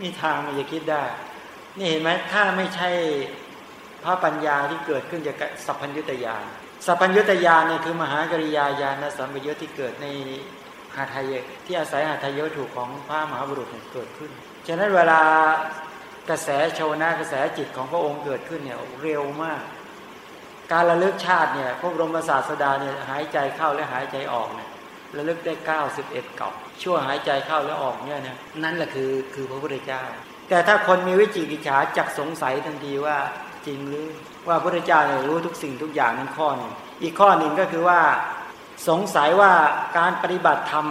มีทางมันจะคิดได้ นี่เห็นไหมถ้าไม่ใช่พระปัญญาที่เกิดขึ้นจากสัพพัญญุตยานสัพพัญญุตยานเนี่ยคือมหากริยาญาณสัมปยุตที่เกิดในหาทายที่อาศัยหาทายถูกของพระมหาบุรุษเกิดขึ้น ฉะนั้นเวลากระแสชาวนะกระแสจิตของพระองค์เกิดขึ้นเนี่ยเร็วมาก การระลึกชาติเนี่ยพระบรมศาสดาเนี่ยหายใจเข้าและหายใจออกเนี่ยระลึกได้เก้าสิบเอ็ดเก่า ชั่วหายใจเข้าและออกเนี่ยนะนั่นแหละคือคือพระพุทธเจ้า แต่ถ้าคนมีวิจิกิจฉาจักสงสัยทันทีว่าจริงหรือว่าพระพุทธเจ้าเนี่ยรู้ทุกสิ่งทุกอย่างนั้นข้อหนึ่งอีกข้อหนึ่งก็คือว่าสงสัยว่าการปฏิบัติธรรม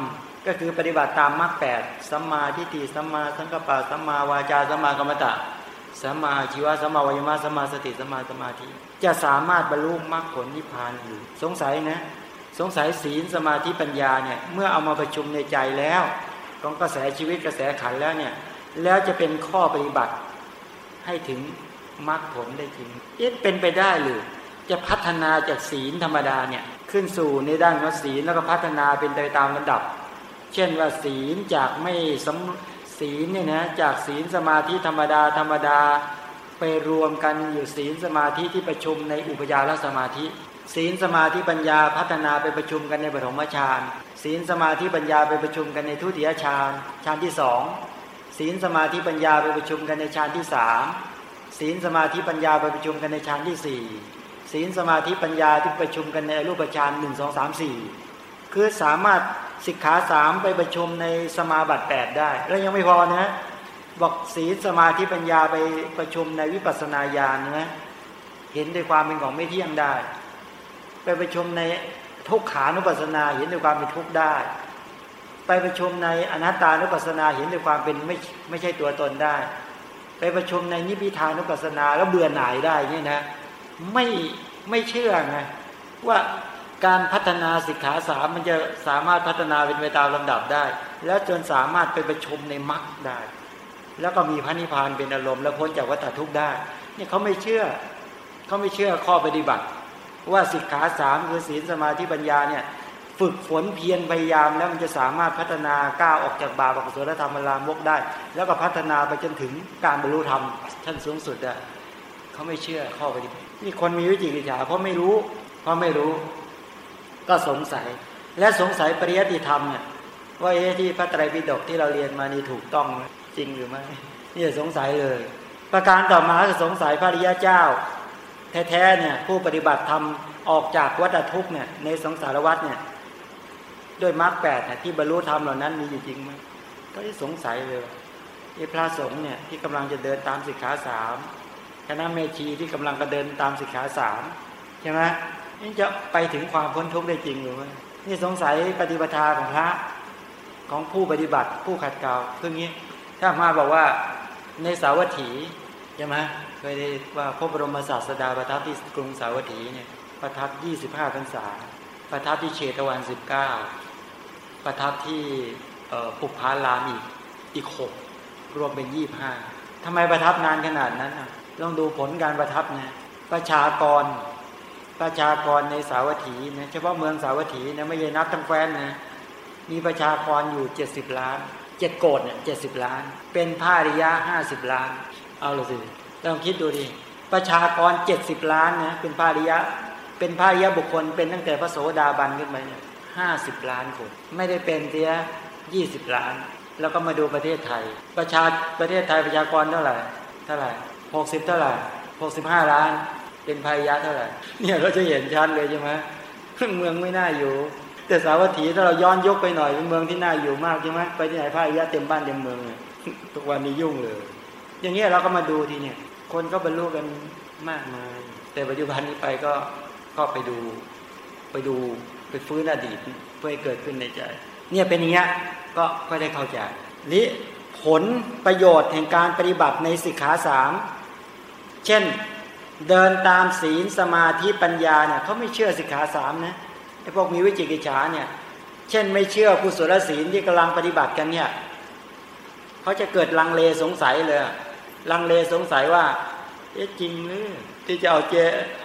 ก็คือปฏิบัติตามมรรคแปดสัมมาทิฏฐิสัมมาสังกัปปะสัมมาวาจาสัมมากรรมตะสัมมาชีวะสัมมาวายมะสัมมาสติสัมมาสมาธิ จะสามารถบรรลุมรรคผลนิพพานหรือสงสัยนะ สงสัยศีลสมาธิปัญญาเนี่ยเมื่อเอามาประชุมในใจแล้วของกระแสชีวิตกระแสขันแล้วเนี่ยแล้วจะเป็นข้อปฏิบัติให้ถึงมรรคผลได้จริงเอ๊ะเป็นไปได้หรือจะพัฒนาจากศีลธรรมดาเนี่ยขึ้นสู่ในด้านของศีลแล้วก็พัฒนาเป็นไปตามลำดับ เช่นว่าศีลจากไม่สมศีลเนี่ยนะจากศีลสมาธิธรรมดาธรรมดาไปรวมกันอยู่ศีลสมาธิที่ประชุมในอุปยาลสมาธิ ศีลสมาธิปัญญาพัฒนาไปประชุมกันในปฐมฌานศีลสมาธิปัญญาไปประชุมกันในทุติยฌานฌานที่สองศีลสมาธิปัญญาไปประชุมกันในฌานที่สามศีลสมาธิปัญญาไปประชุมกันในฌานที่สี่ศีลสมาธิปัญญาที่ประชุมกันในรูปฌานหนึ่งสองสามสี่คือสามารถสิกขาสามไปประชุมในสมาบัติแปดได้ แล้วยังไม่พอนะบอกศีลสมาธิปัญญาไปประชุมในวิปัสสนาญาณนะเห็นด้วยความเป็นของไม่เที่ยงได้ ไปประชุมในทุกขานุปัสสนาเห็นด้วยความเป็นทุกข์ได้ ไปประชุมในอนัตตานุปัสสนาเห็นด้วยความเป็นไม่ไม่ใช่ตัวตนได้ ไปประชุมในนิพพิทานุปัสสนาแล้วเบื่อหน่ายได้นี่นะ ไม่ไม่เชื่อไงว่าการพัฒนาสิกขาสามมันจะสามารถพัฒนาเป็นไปตามลำดับได้ แล้วจนสามารถไปประชุมในมรรคได้ แล้วก็มีพระนิพพานเป็นอารมณ์แล้วพ้นจากวัฏทุกข์ได้เนี่ยเขาไม่เชื่อเขาไม่เชื่อข้อปฏิบัติ ว่าสิกขาสามคือศีลสมาธิปัญญาเนี่ยฝึกฝนเพียรพยายามแล้วมันจะสามารถพัฒนาก้าวออกจากบาปอกุศลธรรมลามกได้ แล้วก็พัฒนาไปจนถึงการบรรลุธรรมชั้นสูงสุดอะเขาไม่เชื่อข้อปฏิบัตินี่คนมีวิจิกิจฉาเพราะไม่รู้ เพราะไม่รู้ ก็สงสัย และสงสัยปริยัติธรรมเนี่ยว่าเอที่พระไตรปิฎกที่เราเรียนมานี่ถูกต้องจริงหรือไม่นี่สงสัยเลย ประการต่อมาคือสงสัยพระริยเจ้า แท้ๆเนี่ยผู้ปฏิบัติธรรมออกจากวัฏทุกเนี่ยในสงสารวัฏเนี่ยด้วยมรรคแปดที่บรรลุธรรมเหล่านั้นมีอยู่จริงไหมก็ที่สงสัยเลยไอ้พระสงฆ์เนี่ยที่กำลังจะเดินตามสิกขาสามคณะเมชีที่กำลังกระเดินตามสิกขาสามใช่ไหมนี่จะไปถึงความพ้นทุกข์ได้จริงหรือไม่นี่สงสัยปฏิปทาของพระของผู้ปฏิบัติผู้ขัดเกลาคืองี้ ถ้ามาบอกว่าในสาวัตถีใช่ไหม เคยได้ว่าพระบรมศาสดาประทับที่กรุงสาวัตถีเนี่ยประทับยี่สิบห้าพรรษา ประทับที่เชตวันสิบเก้าประทับที่ปุพพารามอีกอีกหกรวมเป็นยี่ห้าทำไมประทับนานขนาดนั้นอะต้องดูผลการประทับนะประชากรประชากรในสาวัตถีนะเฉพาะเมืองสาวัตถีนะไม่ใช่นับทั้งแคว้นนะมีประชากรอยู่เจ็ดสิบล้านเจ็ดโกดเนี่ยเจ็ดสิบล้าน เป็นผ้าริยะห้าสิบล้าน เอาเลยสิ ลองคิดดูดิประชากรเจ็ดสิบล้านนะเป็นผ้าริยะ เป็นผ้าริยะบุคคล เป็นตั้งแต่พระโสดาบันขึ้นไปเนี่ยห้าสิบล้านคน ไม่ได้เป็นเทียยี่สิบล้าน แล้วก็มาดูประเทศไทย ประชาประเทศไทยประชากรเท่าไหร่เท่าไหร่หกสิบเท่าไหร่หกสิบห้าล้าน เป็นพาริยะเท่าไหร่เนี่ยเราจะเห็นชัดเลยใช่ไหมเมืองไม่น่าอยู่ แต่สาวัตถีถ้าเราย้อนยกไปหน่อยเป็นเมืองที่น่าอยู่มากใช่ไหมไปที่ไหนพายะเต็มบ้านเต็มเมืองทุกวันนี้ยุ่งเลย อย่างเงี้ยเราก็มาดูทีเนี่ย คนก็บรรลุกันมากมาย แต่ปัจจุบันนี้ไปก็ก็ไปดูไปดูไปฟื้นอดีตเพื่อให้เกิดขึ้นในใจ เนี่ยเป็นอย่างเงี้ยก็ก็ได้เข้าใจนี้ผลประโยชน์แห่งการปฏิบัติในสิกขาสามเช่นเดินตามศีลสมาธิปัญญาเนี่ยเขาไม่เชื่อสิกขาสามนะไอ้พวกมีวิจิกิจฉาเนี่ย เช่นไม่เชื่อกุศลศีลที่กำลังปฏิบัติกันเนี่ยเขาจะเกิดลังเลสงสัยเลย ลังเลสงสัยว่าเอ๊ะจริงหรือที่จะเอาเจ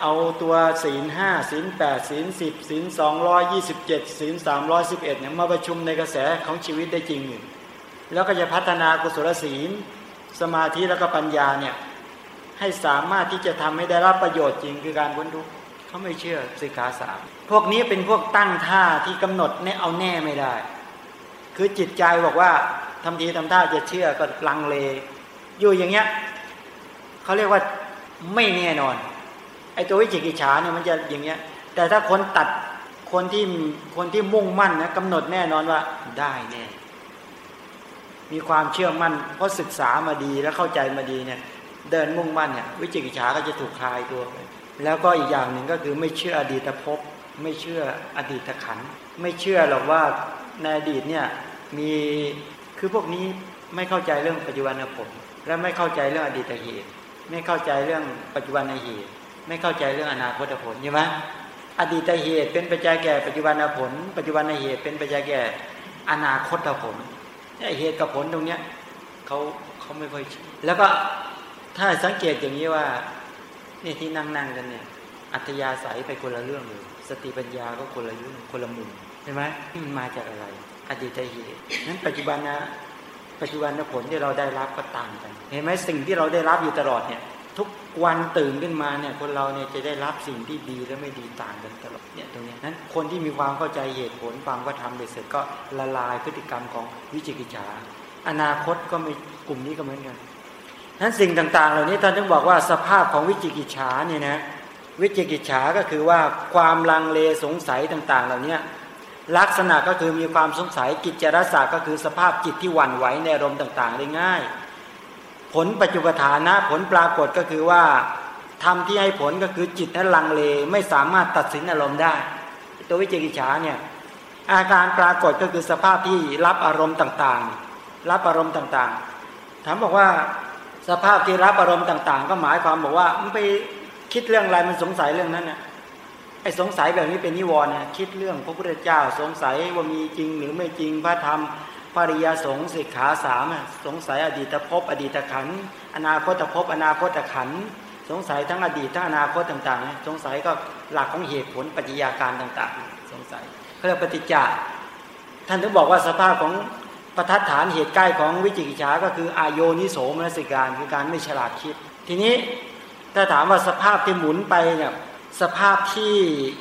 เอาตัวศีลห้าศีลแปดศีลสิบศีลสองร้อยยี่สิบเจ็ดศีลสามร้อยสิบเอ็ดเนี่ยมาประชุมในกระแสของชีวิตได้จริงอยู่แล้วก็จะพัฒนากุศลศีล สมาธิแล้วก็ปัญญาเนี่ยให้สามารถที่จะทำให้ได้รับประโยชน์จริงคือการพ้นทุกข์เขาไม่เชื่อสิกขาสามพวกนี้เป็นพวกตั้งท่าที่กำหนดเนี่ยเอาแน่ไม่ได้ คือจิตใจบอกว่าทำทีทำท่าจะเชื่อก็ลังเล อยู่อย่างเงี้ยเขาเรียกว่าไม่แน่นอน ไอ้ตัววิจิกิจฉาเนี่ยมันจะอย่างเงี้ย แต่ถ้าคนตัดคนที่คนที่มุ่งมั่นนะกำหนดแน่นอนว่าได้แน่มีความเชื่อมั่นเพราะศึกษามาดีแล้วเข้าใจมาดีเนี่ย เดินมุ่งมั่นเนี่ยวิจิกิจฉาก็จะถูกคลายตัวไปแล้วก็อีกอย่างหนึ่งก็คือไม่เชื่ออดีตภพไม่เชื่ออดีตขันไม่เชื่อหรอกว่าในอดีตเนี่ยมีคือพวกนี้ไม่เข้าใจเรื่องปัจจุบันผล และไม่เข้าใจเรื่องอดีตเหตุ ไม่เข้าใจเรื่องปัจจุบันเหตุ ไม่เข้าใจเรื่องอนาคตผลใช่ไหมอดีตเหตุเป็นปัจจัยแก่ปัจจุบันผล ปัจจุบันเหตุเป็นปัจจัยแก่อนาคตผลเหตุกับผลตรงเนี้ยเขาเขาไม่ค่อยแล้วก็ถ้าสังเกตอย่างนี้ว่าเนี่ยที่นั่งนั่งกันเนี่ย อัธยาศัยไปคนละเรื่องเลยสติปัญญาก็คนละยุ่งคนละมุมใช่ไหมมันมาจากอะไร อดีตเหตุนั้นปัจจุบันนะ ปัจจุบันผลที่เราได้รับก็ต่างกัน เห็นไหมสิ่งที่เราได้รับอยู่ตลอดเนี่ย ทุกวันตื่นขึ้นมาเนี่ยคนเราเนี่ยจะได้รับสิ่งที่ดีและไม่ดีต่างกันตลอดเนี่ยตรงนี้นั้นคนที่มีความเข้าใจเหตุผลฟังว่าทำไปเสร็จก็ละลายพฤติกรรมของวิจิกิจฉาอนาคตก็ไม่กลุ่มนี้ก็เหมือนกันนั้นสิ่งต่าง ๆ เหล่านี้ท่านต้องบอกว่าสภาพของวิจิกิจฉาเนี่ยนะวิจิกิจฉาก็คือว่าความลังเลสงสัยต่าง ๆ เหล่านี้ ลักษณะก็คือมีความสงสัยกิจจรสาก็คือสภาพจิตที่หวั่นไหวในอารมณ์ต่างๆ ได้ง่าย ผลปัจจุบัฐานะผลปรากฏก็คือว่าทำที่ให้ผลก็คือจิตนั้นลังเลไม่สามารถตัดสินอารมณ์ได้ ตัววิจิกิจฉาเนี่ยอาการปรากฏก็คือสภาพที่รับอารมณ์ต่างๆ รับอารมณ์ต่างๆถามบอกว่าสภาพที่รับอารมณ์ต่าง ๆ ก็หมายความบอกว่ามันไปคิดเรื่องอะไรมันสงสัยเรื่องนั้นน่ะ อ้สงสัยแบบนี้เป็นนิวรณ์นะคิดเรื่องพระพุทธเจ้าสงสัยว่ามีจริงหรือไม่จริงพระธรรมปริยาสงสิกขาสามสงสัยอดีตภพอดีตขันอนาคตภพอนาคตขันสงสัยทั้งอดีตทั้งอนาคตต่างๆ สงสัยก็หลักของเหตุผลปัจจัยาการต่าง ๆ สงสัยเขาเรียกปฏิจจ์ท่านถึงบอกว่าสภาพของประทัดฐานเหตุใกล้ของวิจิกิจฉาก็คืออายโยนิโสมนสิการคือการไม่ฉลาดคิด ทีนี้ถ้าถามว่าสภาพที่หมุนไปเนี่ย สภาพที่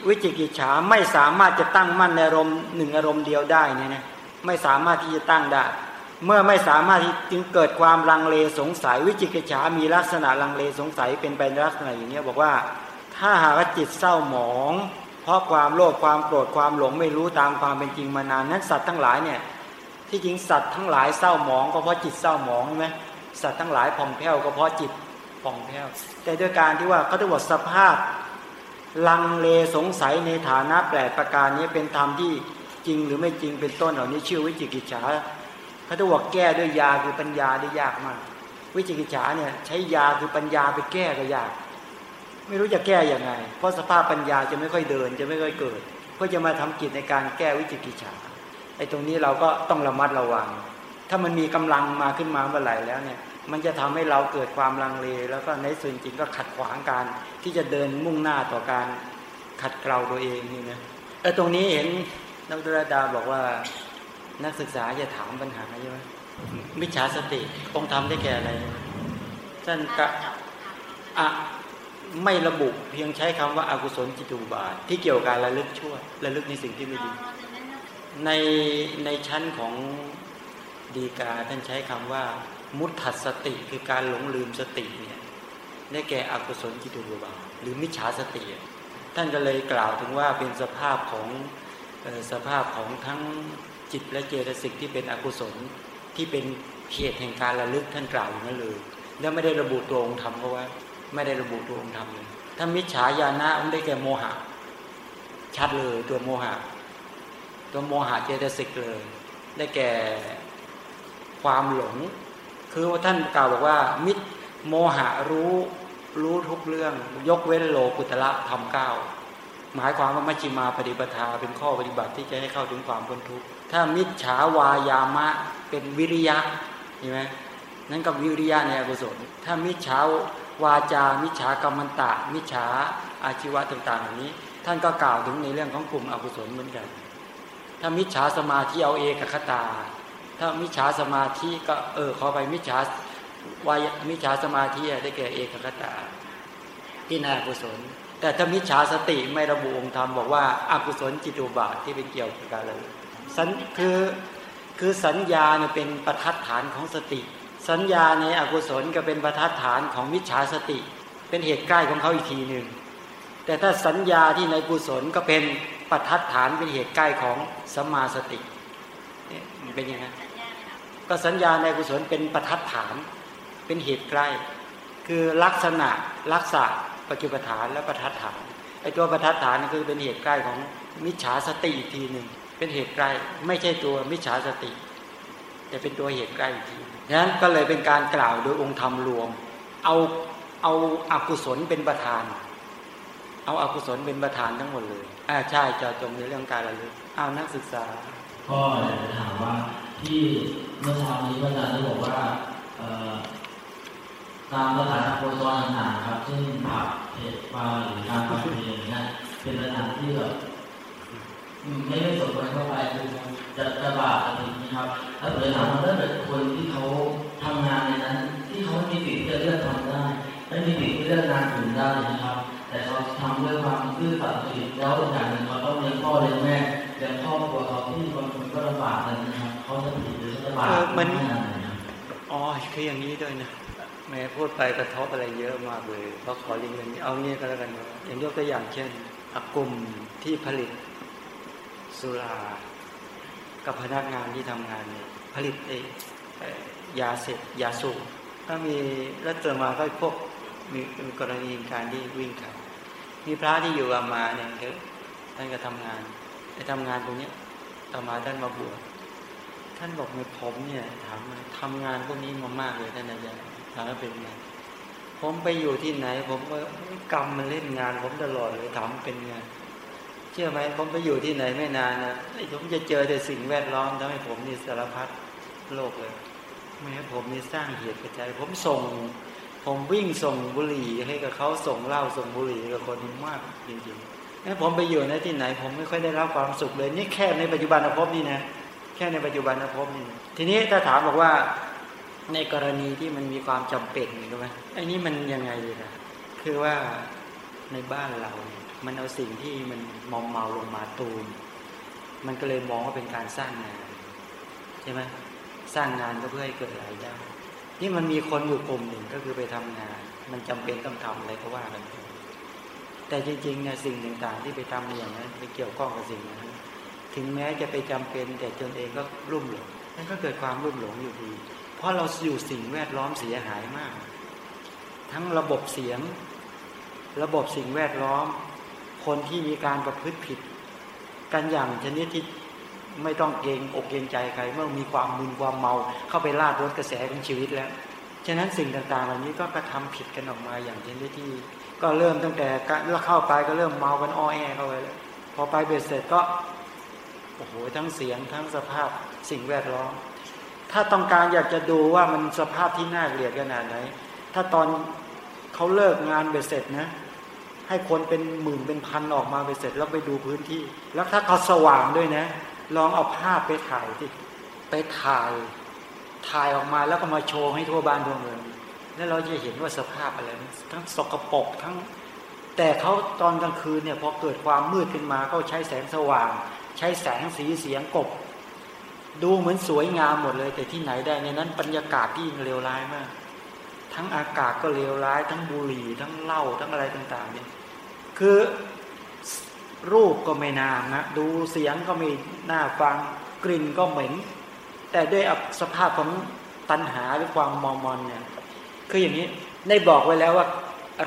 วิจิกิจฉาไม่สามารถจะตั้งมั่นในอารมณ์หนึ่งอารมณ์เดียวได้เนี่ยนะไม่สามารถที่จะตั้งได้ เมื่อไม่สามารถจึงเกิดความลังเลสงสัย วิจิกิจฉามีลักษณะลังเลสงสัยเป็นไปในลักษณะอย่างนี้บอกว่า ถ้าหากจิตเศร้าหมอง เพราะความโลภความโกรธความหลงไม่รู้ตามความเป็นจริงมานานนั้นสัตว์ทั้งหลายเนี่ยที่จริงสัตว์ทั้งหลายเศร้าหมองก็เพราะจิตเศร้าหมองใช่ไหมสัตว์ทั้งหลายผ่องแผ้วก็เพราะจิตผ่องแผ้วแต่ด้วยการที่ว่าเขาจะบอกสภาพ ลังเลสงสัยในฐานะแปลกประการนี้เป็นธรรมที่จริงหรือไม่จริงเป็นต้นเหล่านี้ชื่อวิจิกิจฉาเขาจะบอกแก้ด้วยยาคือปัญญาได้ยากมาก วิจิกิจฉาเนี่ยใช้ยาคือปัญญาไปแก้ก็ยาก ไม่รู้จะแก้อย่างไง เพราะสภาพปัญญาจะไม่ค่อยเดินจะไม่ค่อยเกิด เพื่อจะมาทำกิจในการแก้วิจิกิจฉาไอ้ตรงนี้เราก็ต้องระมัดระวัง ถ้ามันมีกำลังมาขึ้นมาเมื่อไหร่แล้วเนี่ย มันจะทำให้เราเกิดความลังเล แล้วก็ในส่วนจริงก็ขัดขวางการที่จะเดินมุ่งหน้าต่อการขัดเกลาตัวเองนี่นะเออตรงนี้เห็นนักดรดาบอกว่านักศึกษาจะถามปัญหาใช่ไหมมิจฉาสติองค์ทำได้แก่อะไรท่านกะอะไม่ระบุเพียงใช้คำว่าอากุศลจิตุบาท ที่เกี่ยวกับรระลึกชั่วระลึกในสิ่งที่ไม่ดี ในในชั้นของดีกาท่านใช้คำว่า มุตถัสติคือการหลงลืมสติเนี่ยได้แก่อกุศลจิตุบาหรือมิจฉาสติ ท่านก็เลยกล่าวถึงว่าเป็นสภาพของสภาพของทั้งจิตและเจตสิกที่เป็นอกุศลที่เป็นเหตุแห่งการระลึกท่านกล่าวอย่างนั้นเลยแล้วไม่ได้ระบุตัวองค์ธรรมเขาไว้ไม่ได้ระบุตัวองค์ธรรมเลยถ้ามิจฉาญาณะมันได้แก่โมหะ ชัดเลยตัวโมหะ ตัวโมหะเจตสิกเลย ได้แก่ความหลง คือว่าท่านกล่าวบอกว่า มิตรโมหะรู้รู้ทุกเรื่อง ยกเว้นโลกุตละทำเก้าหมายความว่ามัชฌิมาปฏิปทาเป็นข้อปฏิบัติที่จะให้เข้าถึงความพ้นทุกข์ถ้ามิจฉาวายามะเป็นวิริยะเห็นไหมนั่นกับวิริยะในอกุศลถ้ามิจฉาวาจา มิจฉากรรมตะ มิจฉาอาชีวะต่างๆเหล่านี้ ท่านก็กล่าวถึงในเรื่องของกลุ่มอกุศลเหมือนกัน ถ้ามิจฉาสมาธิเอาเอกคตา ถ้ามิจฉาสมาธิก็เออขอไปมิจฉาวายมิจฉาสมาธิได้แก่เอกคตาที่นากุศล แต่ถ้ามิจฉาสติไม่ระบุองค์ธรรมบอกว่าอากุศลจิตุบาทที่เป็นเกี่ยวกับการเลยสันคือคือสัญญาเนี่ยเป็นประทัดฐานของสติ สัญญาในอกุศลก็เป็นประทัดฐานของมิจฉาสติ เป็นเหตุใกล้ของเขาอีกทีหนึ่งแต่ถ้าสัญญาที่ในกุศลก็เป็นประทัดฐานเป็นเหตุใกล้ของสัมมาสติเนี่ยมันเป็นยังไง ก็สัญญาในกุศลเป็นประทัดฐาน เป็นเหตุใกล้ คือลักษณะลักษณะปัจจุบัฐานและประทัดฐานไอ้ตัวประทัดฐานนี่คือเป็นเหตุใกล้ของมิจฉาสติอีกทีหนึ่งเป็นเหตุใกล้ไม่ใช่ตัวมิจฉาสติ แต่เป็นตัวเหตุใกล้อีกทีนั้นก็เลยเป็นการกล่าวโดยองค์ธรรมรวม เอาเอาอากุศลเป็นประธาน เอาอากุศลเป็นประธานทั้งหมดเลยอ่าใช่จอจงในเรื่องการระลึกเอานักศึกษา ก็อยากจะถามว่า ที่เมื่อเช้านี้พระอาจารย์ได้บอกว่าตามสถานโคจรต่างๆครับเช่นผับเทปบาร์หรือการฟังเพลงอย่างเงี้ยเป็นสถานที่แบบไม่ได้สมควรเข้าไปคือจะจะบาปอะไรอย่างนี้ครับถ้าเกิดถามว่าถ้าเกิดคนที่เขาทำงานในนั้น ที่เขามีสิทธิ์ที่จะเลือกทำได้ไม่มีสิทธิ์ที่เลือกงานอื่นได้นะครับ แต่เขาทำด้วยความซื่อสัตย์สุจริตแล้วอย่างหนึ่งเขาต้องเลี้ยงพ่อเลี้ยงแม่ บาปมันอ๋อคืออย่างนี้ด้วยนะแม้พูดไปกระทบอะไรเยอะมากเลยเพราะขอลิงเงินเอาเนี่ยก็แล้วกันอย่างยกตัวอย่างเช่นกลุ่มที่ผลิตสุรากับพนักงานที่ทำงานเนี่ยผลิตเอยาเสพยาสูบถ้ามีแล้วเจอมาก็พวกมีมีกรณีการที่วิ่งขับมีพระที่อยู่อามาเนี่ยท่านก็ทำงานไอ้ทำงานตรงนี้ต่อมาท่านมาบวช ท่านบอกในผมเนี่ยถามทำงานพวกนี้มามากเลยท่านอาจารย์ถามว่าเป็นไงผมไปอยู่ที่ไหน ผมก็กรรมมันเล่นงาน ผมตลอดเลยถามเป็นไงเชื่อไหมผมไปอยู่ที่ไหนไม่นานนะผมจะเจอแต่สิ่งแวดล้อมทำให้ผมนี่สารพัดโลกเลยแม้ผมนี่สร้างเหตุปัจจัยผมส่ง ผมวิ่งส่งบุหรี่ให้กับเขาส่งเหล้าส่งบุหรี่กับคนมากจริงๆถ้ผมไปอยู่ในที่ไหน ผมไม่ค่อยได้รับความสุขเลย นี่แค่ในปัจจุบันภพนี่นะ แค่ในปัจจุบันภพนี่ทีนี้ถ้าถามบอกว่าในกรณีที่มันมีความจำเป็นใช่ไหมไอ้นี้มันยังไงดีนะคือว่าในบ้านเราเนี่ยมันเอาสิ่งที่มันมอมเมาลงมาตูมมันก็เลยมองว่าเป็นการสร้างงานใช่ไหมสร้างงานก็เพื่อให้เกิดรายได้นี่มันมีคนอยู่กลุ่มหนึ่งก็คือไปทำงาน มันจำเป็นต้องทำอะไรก็ว่ากันแต่จริงๆเนี่ยสิ่งต่างๆที่ไปทำอย่างนั้นไปเกี่ยวข้องกับสิ่งนั้น ถึงแม้จะไปจำเป็นแต่ตนเองก็รุ่มหลงนั่นก็เกิดความรุ่มหลงอยู่ดี เพราะเราอยู่สิ่งแวดล้อมเสียหายมาก ทั้งระบบเสียง ระบบสิ่งแวดล้อม คนที่มีการประพฤติผิด กันอย่างชนิดที่ไม่ต้องเกรงอกเกรงใจใคร เมื่อมีความมึนความเมา เข้าไปลาดรถกระแสของชีวิตแล้วฉะนั้นสิ่งต่างๆ เหล่านี้ก็กระทำผิดกันออกมาอย่างชนิดที่ ก็เริ่มตั้งแต่แล้วเข้าไปก็เริ่มเมากันอ้อแอเข้าไปแล้วพอไปเบ็ดเสร็จก็ โอ้โหทั้งเสียงทั้งสภาพสิ่งแวดล้อม ถ้าต้องการอยากจะดูว่ามันสภาพที่น่าเกลียดขนาดไหน ถ้าตอนเขาเลิกงานเบ็ดเสร็จนะ ให้คนเป็นหมื่นเป็นพันออกมาไปเสร็จแล้วไปดูพื้นที่ แล้วถ้าเขาสว่างด้วยนะ ลองเอาภาพไปถ่ายที่ไปถ่ายถ่ายออกมาแล้วก็มาโชว์ให้ทั่วบ้านทั่วเมืองแล้วเราจะเห็นว่าสภาพอะไรทั้งสกปรกทั้ง แต่เขาตอนกลางคืนเนี่ยพอเกิดความมืดขึ้นมาเขาใช้แสงสว่าง ใช้แสงสีเสียงกบ ดูเหมือนสวยงามหมดเลย แต่ที่ไหนได้ในนั้นบรรยากาศที่เลวร้ายมาก ทั้งอากาศก็เลวร้าย ทั้งบุหรี่ ทั้งเหล้าทั้งอะไรต่างๆเนี่ยคือรูปก็ไม่น่านะดูเสียงก็ไม่น่าฟังกลิ่นก็เหม็นแต่ด้วยสภาพของตัณหาหรือความมอมอนเนี่ยคืออย่างนี้ได้บอกไว้แล้วว่า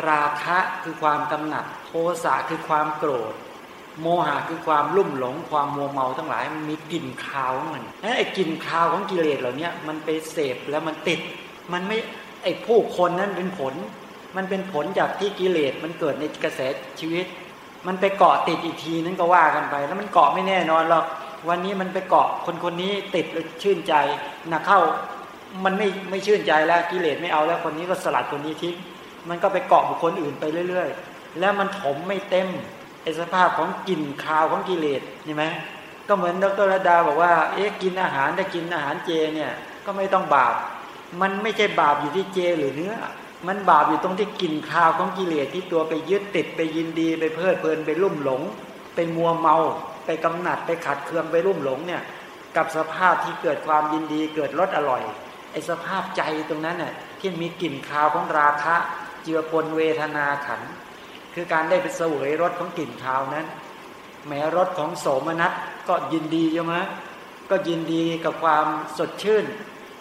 ราคะคือความกำหนัดโทสะคือความโกรธ โมหะคือความลุ่มหลงความมัวเมาทั้งหลายมันมีกลิ่นคาวของมันไอ้กลิ่นคาวของกิเลสเหล่านี้มันไปเสพแล้วมันติด มันไม่ไอ้ผู้คนนั้นเป็นผล มันเป็นผลจากที่กิเลสมันเกิดในกระแสชีวิต มันไปเกาะติดอีกทีนั้นก็ว่ากันไป แล้วมันเกาะไม่แน่นอนหรอกวันนี้มันไปเกาะคนคนนี้ติดแล้วชื่นใจนะเข้ามันไม่ไม่ชื่นใจแล้วกิเลสไม่เอาแล้วคนนี้ก็สลัดคนนี้ทิ้งมันก็ไปเกาะบุคคลอื่นไปเรื่อย ๆ แล้วมันถมไม่เต็ม ไอสภาพของกลิ่นคาวของกิเลสใช่ไหมก็เหมือนดรระดาบอกว่า เอ๊ะกินอาหารถ้ากินอาหารเจเนี่ยก็ไม่ต้องบาป มันไม่ใช่บาปอยู่ที่เจหรือเนื้อ มันบาปอยู่ตรงที่กลิ่นคาวของกิเลสที่ตัวไปยึดติดไปยินดีไปเพลิดเพลินไปรุ่มหลง ไปมัวเมา ไปกำหนัดไปขัดเคืองไปรุ่มหลงเนี่ยกับสภาพที่เกิดความยินดีเกิดรสอร่อยไอสภาพใจตรงนั้นน่ยที่มีกลิ่นคาวของราคะเจือปนเวทนาขัน คือการได้ไปเสวยรสของกลิ่นคาวนั้น แม้รสของโสมนัสก็ยินดีใช่ไหมก็ยินดีกับความสดชื่น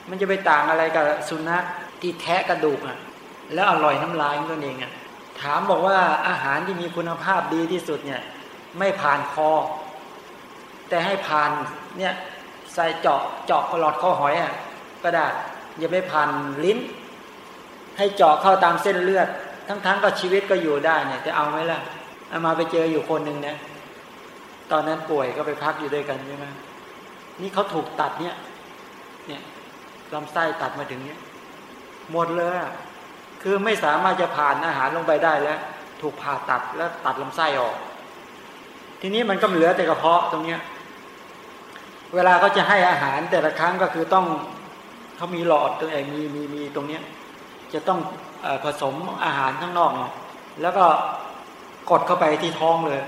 มันจะไปต่างอะไรกับสุนัขที่แทะกระดูกอะ แล้วอร่อยน้ำลายตัวเองอะถามบอกว่าอาหารที่มีคุณภาพดีที่สุดเนี่ยไม่ผ่านคอ แต่ให้ผ่านเนี่ยใส่เจาะเจาะหลอดคอหอยอะก็ได้อย่าไม่ผ่านลิ้น ให้เจาะเข้าตามเส้นเลือด ทั้งๆก็ชีวิตก็อยู่ได้เนี่ยจะเอาไหมล่ะเอามาไปเจออยู่คนหนึ่งเนี่ยตอนนั้นป่วยก็ไปพักอยู่ด้วยกันใช่ไหมนี่เขาถูกตัดเนี่ย เนี่ยลำไส้ตัดมาถึงเนี้ยหมดเลยคือไม่สามารถจะผ่านอาหารลงไปได้แล้ว ถูกผ่าตัดแล้วตัดลำไส้ออก ทีนี้มันก็เหลือแต่กระเพาะตรงเนี้ย เวลาเขาจะให้อาหารแต่ละครั้งก็คือต้องเขามีหลอดตัวเองมีมีมีตรงเนี้ย จะต้อง ผสมอาหารข้างนอก แล้วก็กดเข้าไปที่ท้องเลย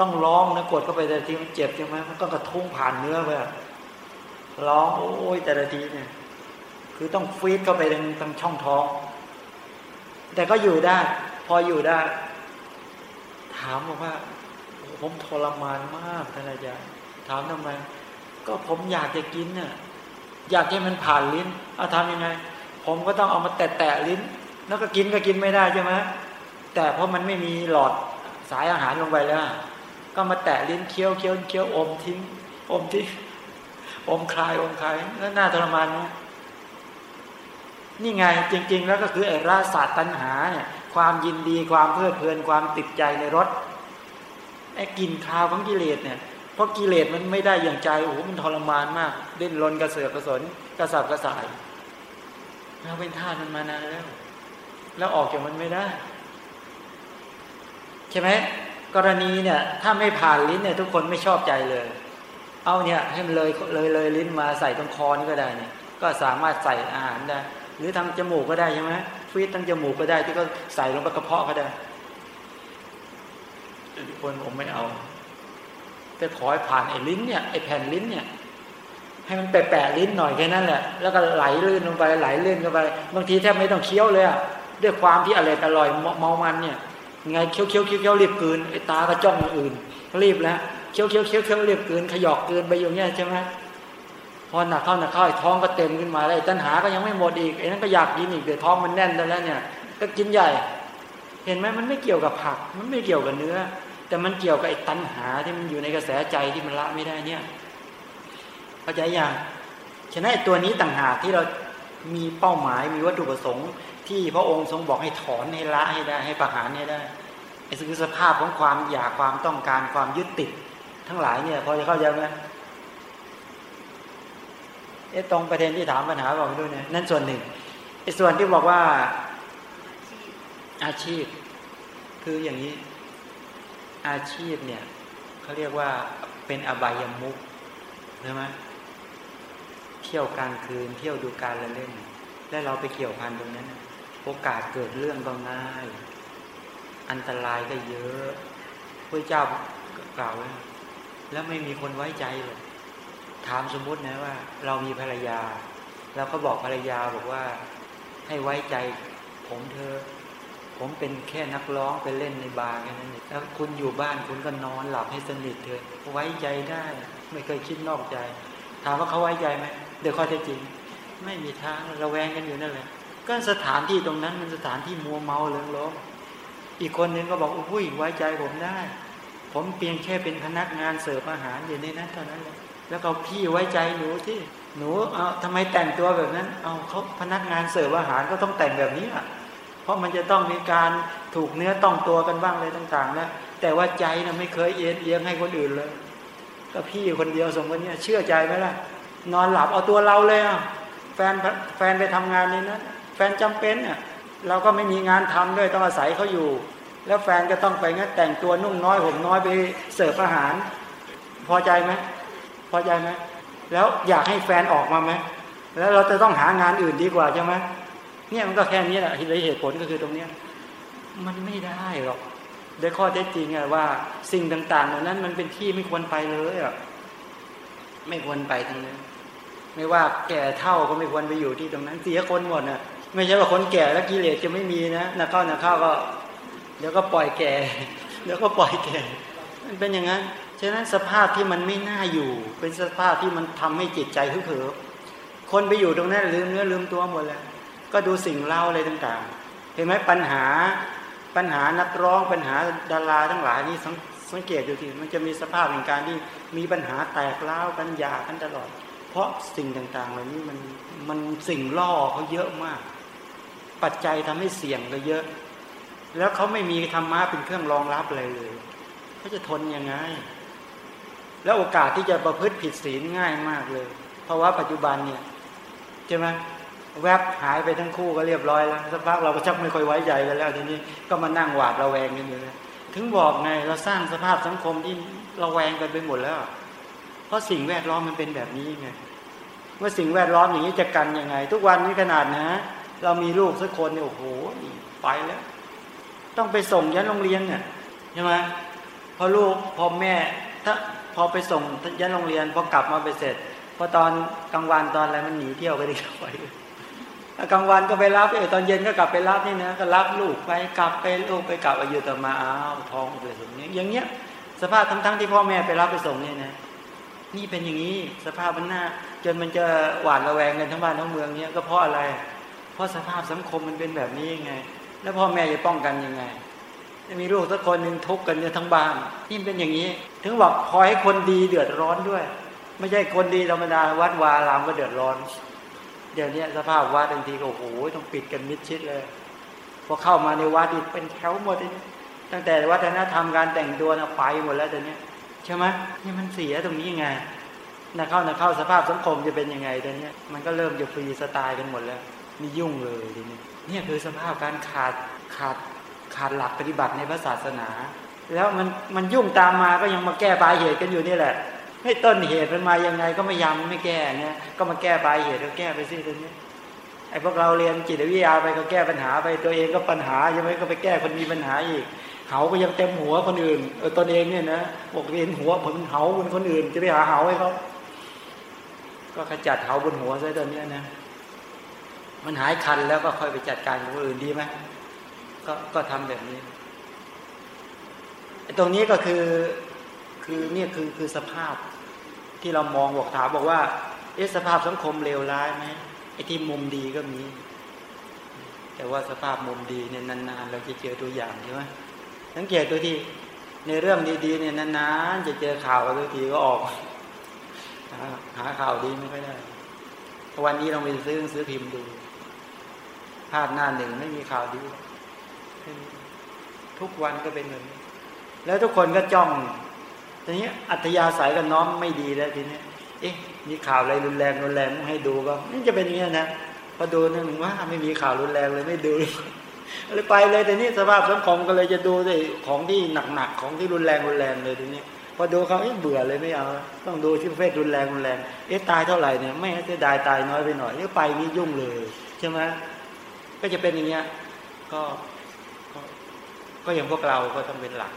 ต้องร้องนะกดเข้าไปแต่ทีมันเจ็บใช่ไหมมันต้องกระทุ้งผ่านเนื้อไปร้องโอ้ยแต่ละทีเนี่ย คือต้องฟีดเข้าไปทางช่องท้อง แต่ก็อยู่ได้ พออยู่ได้ ถามบอกว่า ผมทรมานมากท่านอาจารย์ถามทำไม ก็ผมอยากจะกินน่ะอยากให้มันผ่านลิ้นเอาทำยังไง ผมก็ต้องเอามาแตะแตะลิ้น แล้วก็กินก็กินไม่ได้ใช่ไหมแต่เพราะมันไม่มีหลอดสายอาหารลงไปแล้วก็มาแตะลิ้นเคี้ยวเคี้ยวเคี้ยวอมทิ้ง อมทิ้งอมคลายอมคลายแล้วน่าทรมานนะนี่ไงจริง ๆ แล้วก็คือไอ้ราศาสตร์ตัณหาเนี่ย ความยินดีความเพลิดเพลินความติดใจในรสไอ้กลิ่นคาวของกิเลสเนี่ยเพราะกิเลสมันไม่ได้อย่างใจโอ้โหมันทรมานมากเด่นรนกระเสือกกระสนกระสับกระส่าย เราเป็นท่ามันมานานแล้ว แล้วออกจากมันไม่ได้ ใช่ไหมกรณีเนี่ย ถ้าไม่ผ่านลิ้นเนี่ย ทุกคนไม่ชอบใจเลย เอาเนี่ยให้มันเลยเลยเลยลิ้นมาใส่ตรงคอนี่ก็ได้เนี่ย ก็สามารถใส่อาหารได้หรือทางจมูกก็ได้ใช่ไหมฟีดทางจมูกก็ได้ที่ก็ใส่ลงไปกระเพาะก็ได้ทุกคนผมไม่เอา แต่ขอให้ผ่านไอ้ลิ้นเนี่ยไอ้แผ่นลิ้นเนี่ย ให้มันแปะลิ้นหน่อยแค่นั้นแหละแล้วก็ไหลลื่นลงไปไหลลื่นเข้าไป บางทีแทบไม่ต้องเคี้ยวเลยอะด้วยความที่อร่อยอร่อยเมามันเนี่ยไงเคี้ยวเคี้ยวเคี้ยวเคี้ยวรีบกืนไอ้ตาก็จ้องอย่างอื่นรีบแล้วเคี้ยวเคี้ยวเคี้ยวเคี้ยวรีบกืนขยอกกืนไปอย่างเงี้ยใช่ไหมพอหนักเข้าหนักเข้าไอ้ท้องก็เต็มขึ้นมาแล้วไอ้ตัณหาก็ยังไม่หมดอีกไอ้นั้นก็อยากกินอีกเดี๋ยวท้องมันแน่นแล้วเนี่ย ก็กินใหญ่ เห็นไหมมันไม่เกี่ยวกับผัก มันไม่เกี่ยวกับเนื้อ แต่มันเกี่ยวกับไอ้ตัณหาที่มันอยู่ในกระแสใจที่มันละไม่ได้เนี่ย เข้าใจยังฉะนั้นตัวนี้ต่างหากที่เรามีเป้าหมายมีวัตถุประสงค์ ที่พระองค์ทรงบอกให้ถอนให้ละให้ได้ให้ประหารให้ได้ไอ้คือสภาพของความอยากความต้องการความยึดติด ทั้งหลายเนี่ยพอจะเข้าใจไหมไอ้ตรงประเด็นที่ถามปัญหาบอกด้วยเนี่ยนั่นส่วนหนึ่งไอ้ส่วนที่บอกว่าอาชีพ คืออย่างนี้ อาชีพเนี่ยเขาเรียกว่าเป็นอบายมุกใช่ไหม เที่ยวกลางคืน เที่ยวดูการละเล่น แล้วเราไปเกี่ยวพันตรงนั้น โอกาสเกิดเรื่องก็ง่าย อันตรายก็เยอะพระเจ้ากล่าวไว้แล้วไม่มีคนไว้ใจเลยถามสมมุตินะว่า เรามีภรรยาเราก็บอกภรรยาบอกว่าให้ไว้ใจ ผมเธอ ผมเป็นแค่นักร้องไปเล่นในบาร์แค่นั้นเองแล้วคุณอยู่บ้านคุณก็นอนหลับให้สนิทเถอะไว้ใจได้ ไม่เคยคิดนอกใจ ถามว่าเขาไว้ใจไหม เดี๋ยวข้อเท็จจริง ไม่มีทางระแวงกันอยู่นั่นแหละก็สถานที่ตรงนั้นมันสถานที่มัวเมาเลืองล้มอีกคนนึงก็บอกอุ้ยไว้ใจผมได้ ผมเพียงแค่เป็นพนักงานเสิร์ฟอาหารอยู่ในนั้นเท่านั้นเลยแล้วก็พี่ไว้ใจหนูที่หนูเอาทำไมแต่งตัวแบบนั้น เอาเขาพนักงานเสิร์ฟอาหารก็ต้องแต่งแบบนี้อะเพราะมันจะต้องมีการถูกเนื้อต้องตัวกันบ้างเลยต่างๆนะแต่ว่าใจนะไม่เคยเอียงเอียงให้คนอื่นเลย ก็พี่คนเดียวสมคนนี้เชื่อใจไหมล่ะ นอนหลับเอาตัวเราเลยอะแฟนแฟนไปทำงานนี่นะแฟนจำเป็นอะเราก็ไม่มีงานทำด้วยต้องอาศัยเขาอยู่ แล้วแฟนก็ต้องไปงั้นแต่งตัวนุ่งน้อยห่มน้อยไปเสิร์ฟอาหาร พอใจไหมพอใจไหมแล้วอยากให้แฟนออกมาไหมแล้วเราจะต้องหางานอื่นดีกว่าใช่ไหมเนี่ยมันก็แค่นี้แหละเหตุผลก็คือตรงเนี้ยมันไม่ได้หรอกโดยข้อเท็จจริงอะว่าสิ่งต่างๆเหล่านั้นมันเป็นที่ไม่ควรไปเลยอะไม่ควรไปทั้งนั้น ไม่ว่าแก่เท่าก็ไม่ควรไปอยู่ที่ตรงนั้นเสียคนหมดอะไม่ใช่ว่าคนแก่แล้วกิเลสจะไม่มีนะนักเข้านักเข้าก็เดี๋ยวก็ปล่อยแก่ เดี๋ยวก็ปล่อยแก่ มันเป็นอย่างนั้น ฉะนั้นสภาพที่มันไม่น่าอยู่ เป็นสภาพที่มันทำให้จิตใจฮึกเหิมคนไปอยู่ตรงนั้นลืมเนื้อลืมตัวหมดแล้ว ก็ดูสิ่งเล่าอะไรต่างๆ เห็นไหมปัญหาปัญหานักร้องปัญหาดาราทั้งหลายนี่สังเกตดูทีมันจะมีสภาพแห่งการที่มีปัญหาแตกเล่ากันยากันตลอด เพราะสิ่งต่างๆเหล่านี้มันมันสิ่งล่อเขาเยอะมาก ปัจจัยทำให้เสี่ยงก็เยอะ แล้วเขาไม่มีธรรมะเป็นเครื่องรองรับอะไรเลยเขาจะทนยังไง แล้วโอกาสที่จะประพฤติผิดศีลง่ายมากเลย เพราะว่าปัจจุบันเนี่ยใช่ไหมแวบหายไปทั้งคู่ก็เรียบร้อยแล้วสักพักเราก็ชักไม่ค่อยไว้ใจกันแล้วทีนี้ก็มานั่งหวาดระแวงกันอยู่เลยถึงบอกไงเราสร้างสภาพสังคมที่ระแวงกันไปหมดแล้ว เพราะสิ่งแวดล้อมมันเป็นแบบนี้ไงเมื่อสิ่งแวดล้อมอย่างนี้จะกันยังไง ทุกวันนี้ขนาดนะ เรามีลูกสักคนเนี่ยโอ้โหไปแล้ว ต้องไปส่งยันโรงเรียนเนี่ยใช่ไหมพอลูกพอแม่ถ้าพอไปส่งยันโรงเรียนพอกลับมาไปเสร็จพอตอนกลางวันตอนอะไรมันหนีเที่ยวไปได้ไปกลางวันก็ไปรับเออตอนเย็นก็กลับไปรับนี่นะก็รับลูกไปกลับไปลูกไปกลับอายุต่อมาอ้าวท้องไปส่งเนี้ยอย่างเงี้ยสภาพทั้งๆที่พ่อแม่ไปรับไปส่งเนี่ยนะ นี่เป็นอย่างนี้สภาพมันน่าจนมันจะหวาดระแวงกันทั้งบ้านทั้งเมืองเนี้ยก็เพราะอะไร เพราะสภาพสังคมมันเป็นแบบนี้ไง แล้วพ่อแม่จะป้องกันยังไงจะมีลูกสักคนหนึ่งทุกข์กันเนี่ยทั้งบ้านนี่เป็นอย่างนี้ ถึงบอกพอให้คนดีเดือดร้อนด้วย ไม่ใช่คนดีธรรมดาวัดวาลามก็เดือดร้อน เดี๋ยวนี้สภาพวัดบางทีก็โอ้โหต้องปิดกันมิดชิดเลยพอเข้ามาในวัดอีกเป็นแถวหมดเลยตั้งแต่วัฒนธรรมการแต่งตัวนะไปหมดแล้วตอนนี้ ใช่ไหมนี่มันเสียตรงนี้ยังไงนะเข้านะเข้าสภาพสังคมจะเป็นยังไงตอนนี้มันก็เริ่มจะฟรีสไตล์กันหมดแล้วนี่ยุ่งเลยทีนี้นี่คือสภาพการขาดขาดขาดหลักปฏิบัติในพระศาสนา แล้วมันมันยุ่งตามมาก็ยังมาแก้ปลายเหตุกันอยู่นี่แหละให้ต้นเหตุมันมายังไงก็ไม่ยำไม่แก้เนี่ยก็มาแก้ปลายเหตุก็แก้ไปสิตรงนี้ไอ้พวกเราเรียนจิตวิทยาไปก็แก้ปัญหาไปตัวเองก็ปัญหายังไม่ก็ไปแก้คนมีปัญหาอีก เขาก็ยังเต็มหัวคนอื่นเออตนเองเนี่ยนะบอกเรียนหัวผมเหาบนคนอื่น จะไปหาเหาให้เขาก็ขจัดเหาบนหัวซะตอนนี้นะมันหายคันแล้วก็ค่อยไปจัดการคนอื่นดีไหมก็ก็ทำแบบนี้ตรงนี้ก็คือคือเนี่ยคือคือสภาพที่เรามองบอกถามบอกว่าเอสภาพสังคมเลวร้ายไหมไอ้ที่มุมดีก็มี แต่ว่าสภาพมุมดีเนี่ยนานๆ เราจะเจอตัวอย่างใช่ไหม สังเกตตัวที่ในเรื่องดีๆเนี่ยนานๆจะเจอข่าวตัวทีก็ออกหาข่าวดีไม่ค่อยได้วันนี้เราไปซื้อซื้อพิมพ์ดูภาพหน้าหนึ่งไม่มีข่าวดีทุกวันก็เป็นเหมือนแล้วทุกคนก็จ้องทีนี้อัธยาศัยกับน้องไม่ดีแล้วทีนี้เอ๊ะมีข่าวอะไรรุนแรงรุนแรงให้ดูก็นี่จะเป็นอย่างนี้นะพอดูนึงว่าไม่มีข่าวรุนแรงเลยไม่ดูเลย ไปเลยแต่นี้สภาพสังคมก็เลยจะดูได้ของที่หนักๆของที่รุนแรงรุนแรงเลยทีนี้พอดูเขาเอ๊ะเบื่อเลยไม่เอา ต้องดูที่ประเภทรุนแรงรุนแรงเอ๊ะตายเท่าไหร่เนี่ยไม่ให้เสียดายตายน้อยไปหน่อยนี่ไปนี่ยุ่งเลยใช่ไหมก็จะเป็นอย่างเงี้ยก็ก็อย่างพวกเราก็ต้องเป็นหลัก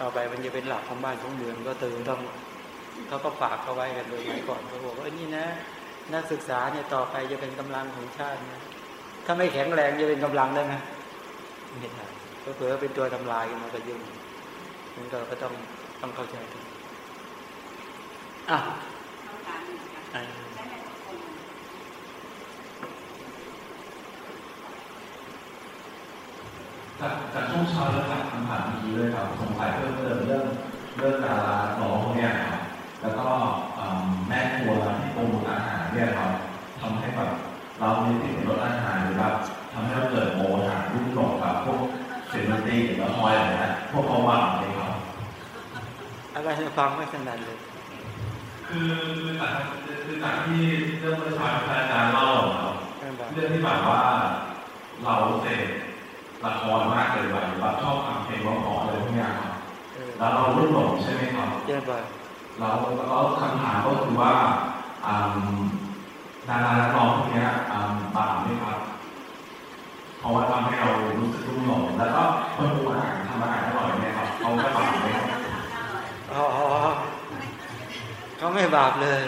ต่อไปมันจะเป็นหลักของบ้านของเมืองก็ตื่นต้องเขาก็ฝากเขาไว้กันโดยไหมก่อนเขาบอกว่านี่นะ นักศึกษาเนี่ยต่อไปจะเป็นกำลังของชาตินะ ถ้าไม่แข็งแรงจะเป็นกำลังได้ไหมไม่ได้ก็เผื่อเป็นตัวทำลายมันก็ยุ่งมันก็ก็ต้องต้องเข้าใจอะจากจากช่วงเช้าแล้วจับคำถามนี้ด้วยครับสงสัยเพิ่มเติมเรื่องเรื่องดาราล้อพวกนี้ครับแล้วก็แม่ครัวที่ปรุงอาหารเนี่ยครับทำให้แบบ เรามีติดรสอาหารหรือแบบทำให้เราเกิดโมหะรุ่งหลงกับพวกเซนตีหรือละครอะไรนะพวกเขาว่าอะไรครับอะไรฟังไม่ถนัดเลย คือคือจากคือจากที่เรื่องประชาชนอาจารย์เล่าครับไม่บอกเรื่องที่แบบว่าเราเสพละครมากเกินไปหรือว่าชอบทำเพลงร้องๆอะไรพวกเนี้ยครับเออแล้วเรารุ่นหลงใช่ไหมครับเจ๊บอกแล้วแล้วก็คำถามก็คือว่าอืม ดารานักร้องพวกนี้ยอืมบาปไหมครับ เพราะว่าทำให้เรารู้สึกรุ่มหลงแล้วก็คนปรุงอาหารทำอาหารอร่อยไหมครับเขาก็บาปไหมครับอ๋อเขาไม่บาปเลย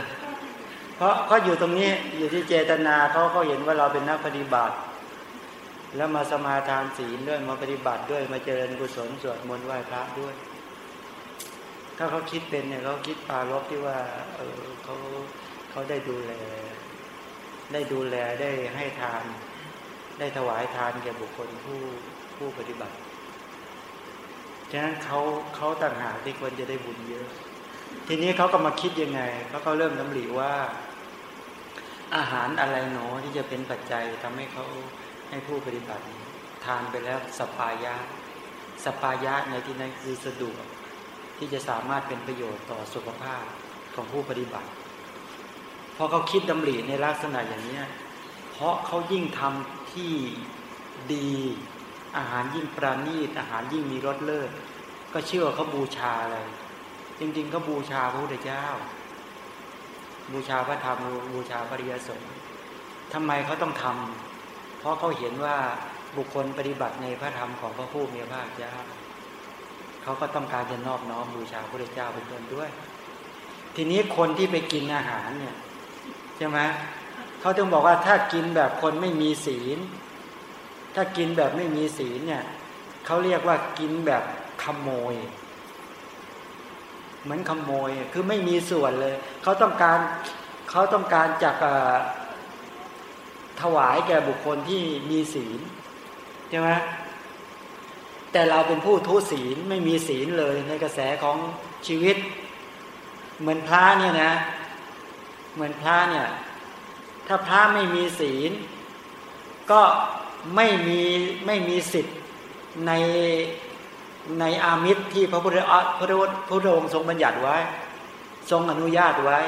เพราะเขาอยู่ตรงนี้อยู่ที่เจตนาเขาเขาเห็นว่าเราเป็นนักปฏิบัติ แล้วมาสมาทานศีลด้วยมาปฏิบัติด้วยมาเจริญกุศลสวดมนต์ไหว้พระด้วยถ้าเขาคิดเป็นเนี่ยเขาคิดปาลบที่ว่า เออเขาเขาได้ดูแล ได้ดูแลได้ให้ทาน ได้ถวายทานแก่บุคคลผู้ผู้ปฏิบัติฉะนั้นเขาเขาต่างหากที่ควรจะได้บุญเยอะ ทีนี้เขาก็มาคิดยังไงเขาก็เริ่มน้ำหลีว่า อาหารอะไรหนอที่จะเป็นปัจจัยทำให้เขาให้ผู้ปฏิบัติ ทานไปแล้วสปายะสปายะในที่นั้นคือสะดวกที่จะสามารถเป็นประโยชน์ต่อสุขภาพของผู้ปฏิบัติ พอเขาคิดดำริในลักษณะอย่างนี้เพราะเขายิ่งทำที่ดี อาหารยิ่งปราณีต อาหารยิ่งมีรสเลิศ ก็เชื่อเขาบูชาอะไร จริงๆเขาบูชาพระพุทธเจ้า บูชาพระธรรมบูชาพระริยสงฆ์ทำไมเขาต้องทำเพราะเขาเห็นว่าบุคคลปฏิบัติในพระธรรมของพระผู้มีพระภาคเจ้าเขาก็ต้องการจะนอบน้อมบูชาพระพุทธเจ้าเป็นต้นด้วย ทีนี้คนที่ไปกินอาหารเนี่ย ช่ไหมเขาต้องบอกว่าถ้ากินแบบคนไม่มีศีล ถ้ากินแบบไม่มีศีลเนี่ยเขาเรียกว่ากินแบบขโมย เหมือนขโมยคือไม่มีส่วนเลยเขาต้องการเขาต้องการจากถวายแก่บุคคลที่มีศีลใช่ไหมแต่เราเป็นผู้ทุศีลไม่มีศีลเลยในกระแสของชีวิต เหมือนพระเนี่ยนะ เหมือนพระเนี่ย ถ้าพระไม่มีศีล ก็ไม่มีไม่มีสิทธิ์ในในอามิตรที่พระพุทธพระพุทธองค์ทรงบัญญัติไว้ ทรงอนุญาตไว้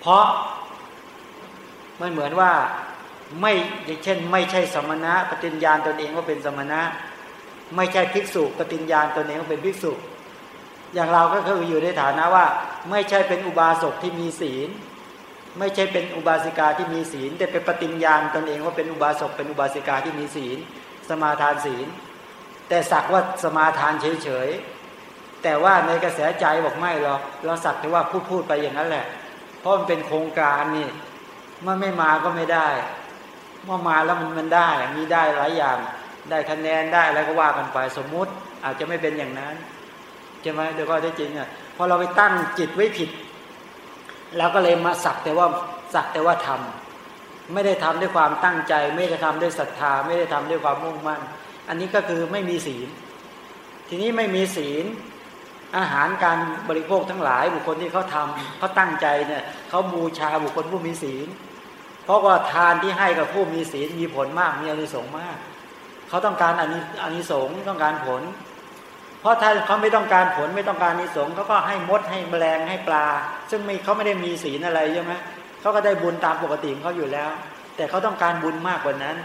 เพราะมันเหมือนว่าไม่อย่างเช่น ไม่ใช่สมณะปฏิญญาณตนเองว่าเป็นสมณะ ไม่ใช่ภิกษุปฏิญญาณตนเองว่าเป็นภิกษุ อย่างเราก็คืออยู่ในฐานะว่า ไม่ใช่เป็นอุบาสกที่มีศีล ไม่ใช่เป็นอุบาสิกาที่มีศีล แต่เป็นปฏิญญาณตนเองว่าเป็นอุบาสกเป็นอุบาสิกาที่มีศีล สมาทานศีล แต่สักว่าสมาทานเฉยๆแต่ว่าในกระแสใจบอกไม่หรอกเราสักแต่ว่าพูดพูดไปอย่างนั้นแหละ เพราะมันเป็นโครงการนี่เมื่อไม่มาก็ไม่ได้เมื่อมาแล้วมันมันได้มีได้หลายอย่าง ได้คะแนนได้อะไรก็ว่ากันไปสมมุติอาจจะไม่เป็นอย่างนั้น ช่ไหมเดี๋ยวก็ได้จริงอะพอเราไปตั้งจิตไว้ผิดเราก็เลยมาสักแต่ว่าสักแต่ว่าทำไม่ได้ทำด้วยความตั้งใจ ไม่ได้ทำด้วยศรัทธา ไม่ได้ทำด้วยความมุ่งมั่น อันนี้ก็คือไม่มีศีล ทีนี้ไม่มีศีล อาหารการบริโภคทั้งหลาย บุคคลที่เขาทำเขาตั้งใจเนี่ยเขาบูชาบุคคลผู้มีศีล เพราะว่าทานที่ให้กับผู้มีศีลมีผลมากมีอานิสงส์มาก เขาต้องการอานิสงส์ต้องการผล ราะถ้าเขาไม่ต้องการผลไม่ต้องการนิสงเขาก็ให้มดให้แมลงให้ปลา ซึ่งไม่เขาไม่ได้มีศีลอะไรใช่ไหมเขาก็ได้บุญตามปกติของเขาอยู่แล้ว แต่เขาต้องการบุญมากกว่านั้น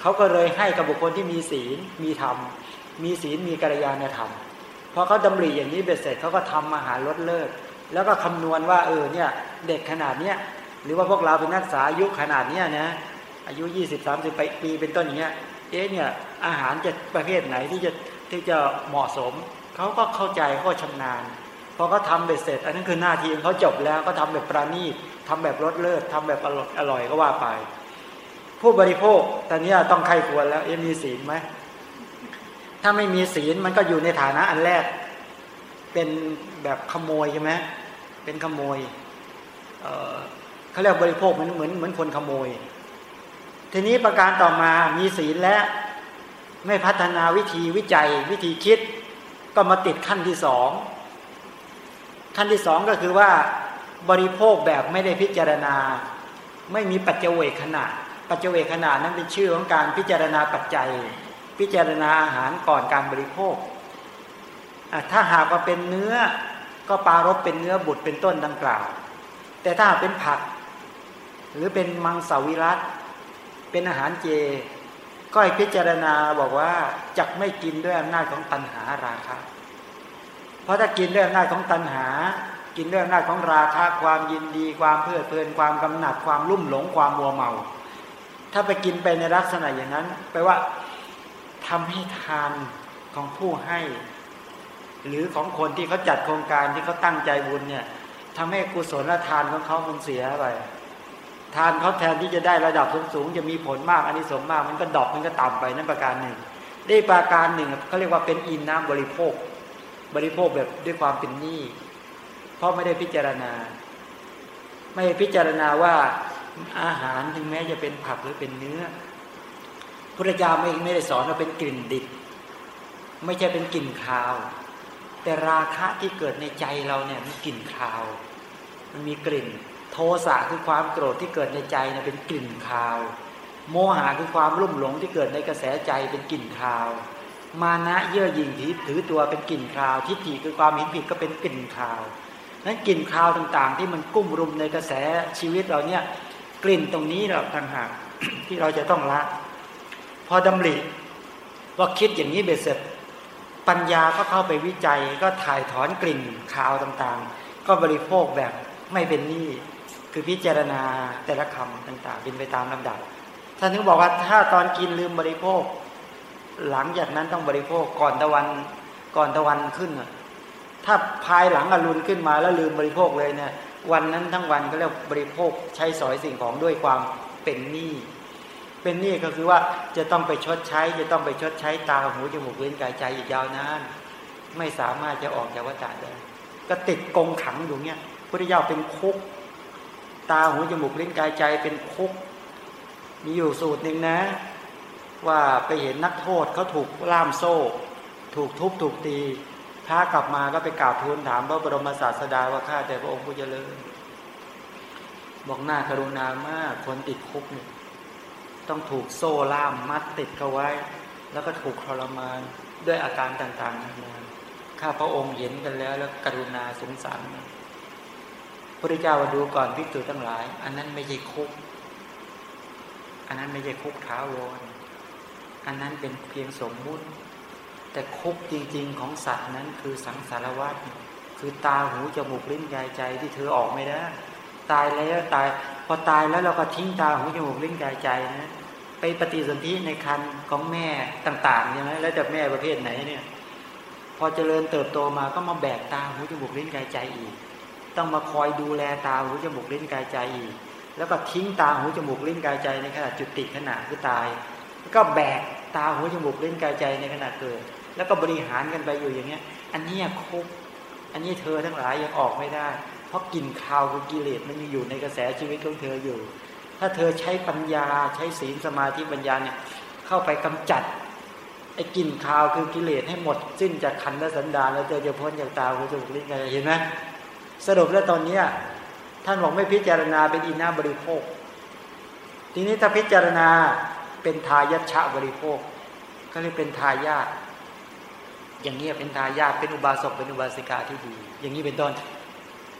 เขาก็เลยให้กับบุคคลที่มีศีลมีธรรมมีศีลมีกัลยาณธรรมพอเขาดำริอย่างนี้เบ็ดเสร็จเขาก็ทำอาหารลดเลิศแล้วก็คำนวณว่าเออเนี่ยเด็กขนาดเนี้ยหรือว่าพวกเราเป็นนักศึกษาอายุขนาดเนี้ยนะอายุยี่สิบสามสิบปีเป็นต้นอย่างเงี้ยเอ๊ะเนี่ยอาหารจะประเภทไหนที่จะ ที่จะเหมาะสม เขาก็เข้าใจเขาชำนาญพอเขาทาเบ็ดเสร็จ อันนั้นคือหน้าที่ของเขาจบแล้วก็ทำแบบปราณีตทำแบบรสเลิศทำแบบอร่อยอร่อยก็ว่าไป ผู้บริโภคตอนนี้ต้องใครควรแล้วเอ๊มีศีลไหมถ้าไม่มีศีลมันก็อยู่ในฐานะอันแรก เป็นแบบขโมยใช่ไหมเป็นขโมยเเขาเรียกบริโภคเหมือนเหมือนเหมือนคนขโมย ทีนี้ประการต่อมามีศีลและ ไม่พัฒนาวิธีวิจัยวิธีคิด ก็มาติดขั้นที่สองขั้นที่สองก็คือว่าบริโภคแบบไม่ได้พิจารณา ไม่มีปัจเจเวขณะ ปัจเจเวขณะนั้นเป็นชื่อของการพิจารณาปัจจัย พิจารณาอาหารก่อนการบริโภค ถ้าหากว่าเป็นเนื้อก็ปารบเป็นเนื้อบุตรเป็นต้นดังกล่าว แต่ถ้าเป็นผัก หรือเป็นมังสวิรัตเป็นอาหารเจ ก็ให้พิจารณาบอกว่าจักไม่กินด้วยอำนาจของตัณหาราคะ เพราะถ้ากินด้วยอำนาจของตัณหา กินด้วยอำนาจของราคะ ความยินดี ความเพลิดเพลินความกำหนัดความลุ่มหลงความมัวเมา ถ้าไปกินไปในลักษณะอย่างนั้นแปลว่าทำให้ทานของผู้ให้ หรือของคนที่เขาจัดโครงการที่เขาตั้งใจบุญเนี่ยทำให้กุศลทานของเขามันเสียไป ทานเขาแทนที่จะได้ระดับสูงๆจะมีผลมากอันนี้สมมาก มันก็ดอปมันก็ต่ำไปนั่นประการหนึ่ง ได้ประการหนึ่งเขาเรียกว่าเป็นอินน้ำบริโภค บริโภคแบบด้วยความเป็นหนี้เพราะไม่ได้พิจารณา ไม่พิจารณาว่าอาหารถึงแม้จะเป็นผักหรือเป็นเนื้อพระเจ้าไม่ไม่ได้สอนว่าเป็นกลิ่นดิบไม่ใช่เป็นกลิ่นคาว แต่ราคะที่เกิดในใจเราเนี่ยมีกลิ่นคาว มันมีกลิ่น โทสะคือความโกรธที่เกิดในใจเนี่ยเป็นกลิ่นคาว โมหะคือความลุ่มหลงที่เกิดในกระแสใจเป็นกลิ่นคาว มานะเย่อหยิ่งที่ถือตัวเป็นกลิ่นคาว ทิฏฐิคือความเห็นผิดก็เป็นกลิ่นคาวนั้นกลิ่นคาวต่างๆ ที่มันกุ้มรุมในกระแสชีวิตเราเนี่ยกลิ่นตรงนี้เราต่างหากที่เราจะต้องละ พอดำริว่าคิดอย่างนี้เบ็ดเสร็จ ปัญญาก็เข้าไปวิจัยก็ถ่ายถอนกลิ่นคาวต่างๆ ก็บริโภคแบบไม่เป็นหนี้ คือพิจารณาแต่ละคำต่าง ๆ เป็นไปตามลำดับท่านถึงบอกว่าถ้าตอนกินลืมบริโภค หลังจากนั้นต้องบริโภคก่อนตะวันก่อนตะวันขึ้นถ้าภายหลังอรุณขึ้นมาแล้วลืมบริโภคเลยเนี่ยวันนั้นทั้งวันก็เรียกบริโภคใช้สอยสิ่งของด้วยความเป็นหนี้เป็นหนี่ก็คือว่าจะต้องไปชดใช้ จะต้องไปชดใช้ตาหูจมูกลิ้นกายใจอีกยาวนานไม่สามารถจะออกจากวัฏฏะได้ก็ติดกงขังอยู่เนี้ยพุทธเจ้าเป็นคุก ตาหูจมูกลิ้นกายใจเป็นคุก มีอยู่สูตรหนึ่งนะ ว่าไปเห็นนักโทษเขาถูกล่ามโซ่ ถูกทุบถูกตีพระกลับมาก็ไปกราบทูลถามพระบรมศาสดาว่าข้าแต่พระองค์ผู้เจริญบอกหน้ากรุณามากคนติดคุกเนี่ยต้องถูกโซ่ล่ามมัดติดเขาไว้ แล้วก็ถูกทรมานด้วยอาการต่างๆนานาข้าพระองค์เห็นกันแล้วแล้วกรุณาสงสาร พระเจ้ามาดูก่อนพิกษุทั้งหลาย อันนั้นไม่ใช่คุก อันนั้นไม่ใช่คุกท้าวรอันนั้นเป็นเพียงสมมุติ แต่คุกจริง ๆ ของสัตว์นั้นคือสังสารวัฏคือตาหูจมูกลิ้นกายใจที่เธอออกไม่ได้ ตายแล้วตายพอตายแล้วเราก็ทิ้งตาหูจมูกลิ้นกายใจนะไปปฏิสนธิในคันของแม่ต่างๆใช่ไหมแล้วแต่แม่ประเภทไหนเนี่ย พอเจริญเติบโตมาก็มาแบกตาหูจมูกลิ้นกายใจอีก ต้องมาคอยดูแลตาหูจมูกลิ้นกายใจอีก แล้วก็ทิ้งตาหูจมูกลิ้นกายใจในขณะจุติขณะคือตาย แล้วก็แบกตาหูจมูกลิ้นกายใจในขณะเกิด แล้วก็บริหารกันไปอยู่อย่างเงี้ย อันนี้คุกอันนี้เธอทั้งหลายยังออกไม่ได้ เพราะกลิ่นคาวขอกิเลสมันยังอยู่ในกระแสชีวิตของเธออยู่ ถ้าเธอใช้ปัญญาใช้ศีลสมาธิปัญญาเนี่ยเข้าไปกำจัดไอ้กลิ่นคาวคือกิเลสให้หมดสิ้นจากขันและสันดานแล้วเธอจะพ้นจากตาหูจมูกลิ้นกายเห็นไหม สรุปแล้วตอนเนี้ยท่านบอกไม่พิจารณาเป็นอินาบริโภค ทีนี้ถ้าพิจารณาเป็นทายัชะบริโภค ก็เลยเป็นทายาทอย่างนี้เป็นทายาทเป็นอุบาสกเป็นอุบาสิกาที่ดี อย่างนี้เป็นต้น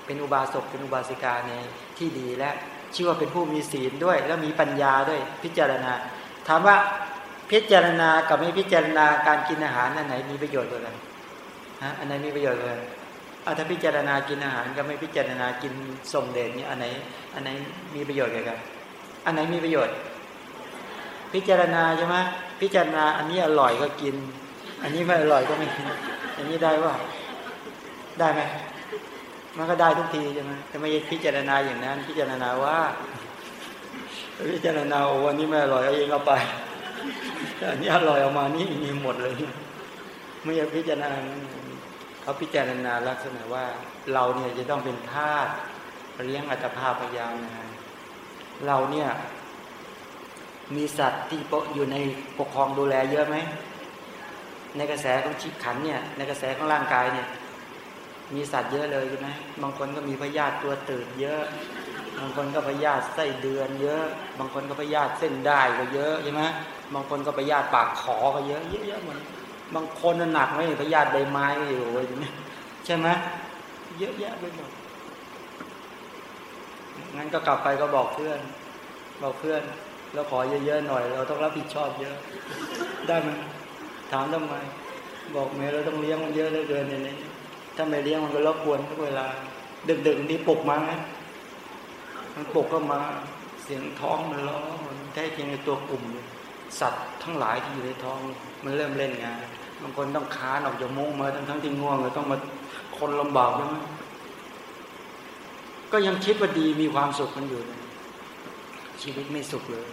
เป็นอุบาสกเป็นอุบาสิกาในที่ดีและชื่อว่าเป็นผู้มีศีลด้วย แล้วมีปัญญาด้วยพิจารณา ถามว่าพิจารณากับไม่พิจารณาการกินอาหารอันไหนมีประโยชน์กว่ากันฮะอันไหนมีประโยชน์กว่ากัน อาถ้าพิจารณากินอาหารกับไม่พิจารณากินส่งเดชเนี่ยอันไหนอันไหนมีประโยชน์กันอันไหนมีประโยชน์ พิจารณาใช่ไหมพิจารณาอันนี้อร่อยก็กิน อันนี้ไม่อร่อยก็ไม่กิน อันนี้ได้ว่าได้ไหมมันก็ได้ทุกทีใช่ไหมแต่ไม่พิจารณาอย่างนั้น พิจารณาว่า พิจารณาโอ้วันนี้ไม่อร่อยเอาเองเอาไปอันนี้อร่อยออกมานี่มีหมดเลยไม่อยากพิจารณา เขาพิจารณาลักษณะว่าเราเนี่ยจะต้องเป็นทาสเลี้ยงอัตภาพยาวนานเราเนี่ย มีสัตว์ที่อยู่ในปกครองดูแลเยอะไหมในกระแสของชิขันเนี่ย ในกระแสของร่างกายเนี่ย มีสัตว์เยอะเลยใช่ไหมบางคนก็มีพยาธิตัวตืดเยอะ บางคนก็พยาธิไส้เดือนเยอะ บางคนก็พยาธิเส้นได้ก็เยอะใช่ไหมบางคนก็พยาธิปากขอก็เยอะเยอะๆเหมือน บางคนหนักไหมพยาธิใบไม้ก็อยู่ใช่ไหมเยอะแยะไปหมดงั้นก็กลับไปก็บอกเพื่อน บอกเพื่อนเราขอเยอะๆหน่อย เราต้องรับผิดชอบเยอะ ได้ไหมถามทำไม บอกเมย์เราต้องเลี้ยงมันเยอะเหลือเกินอย่างนี้ถ้าไม่เลี้ยงมันก็รบกวนทุกเวลา ดึกๆที่ปลุกมาไหมมันปลุกก็มาเสียงท้องมันร้องมันแท้จริงในตัวกลุ่ม สัตว์ทั้งหลายที่อยู่ในท้อง มันเริ่มเล่นงานบางคนต้องค้านออกจากมุ้งมาทั้งทั้งที่ง่วงเลยต้องมาคนลำบากใช่ไหมก็ยังคิดว่าดีมีความสุขมันอยู่ชีวิตไม่สุขเลย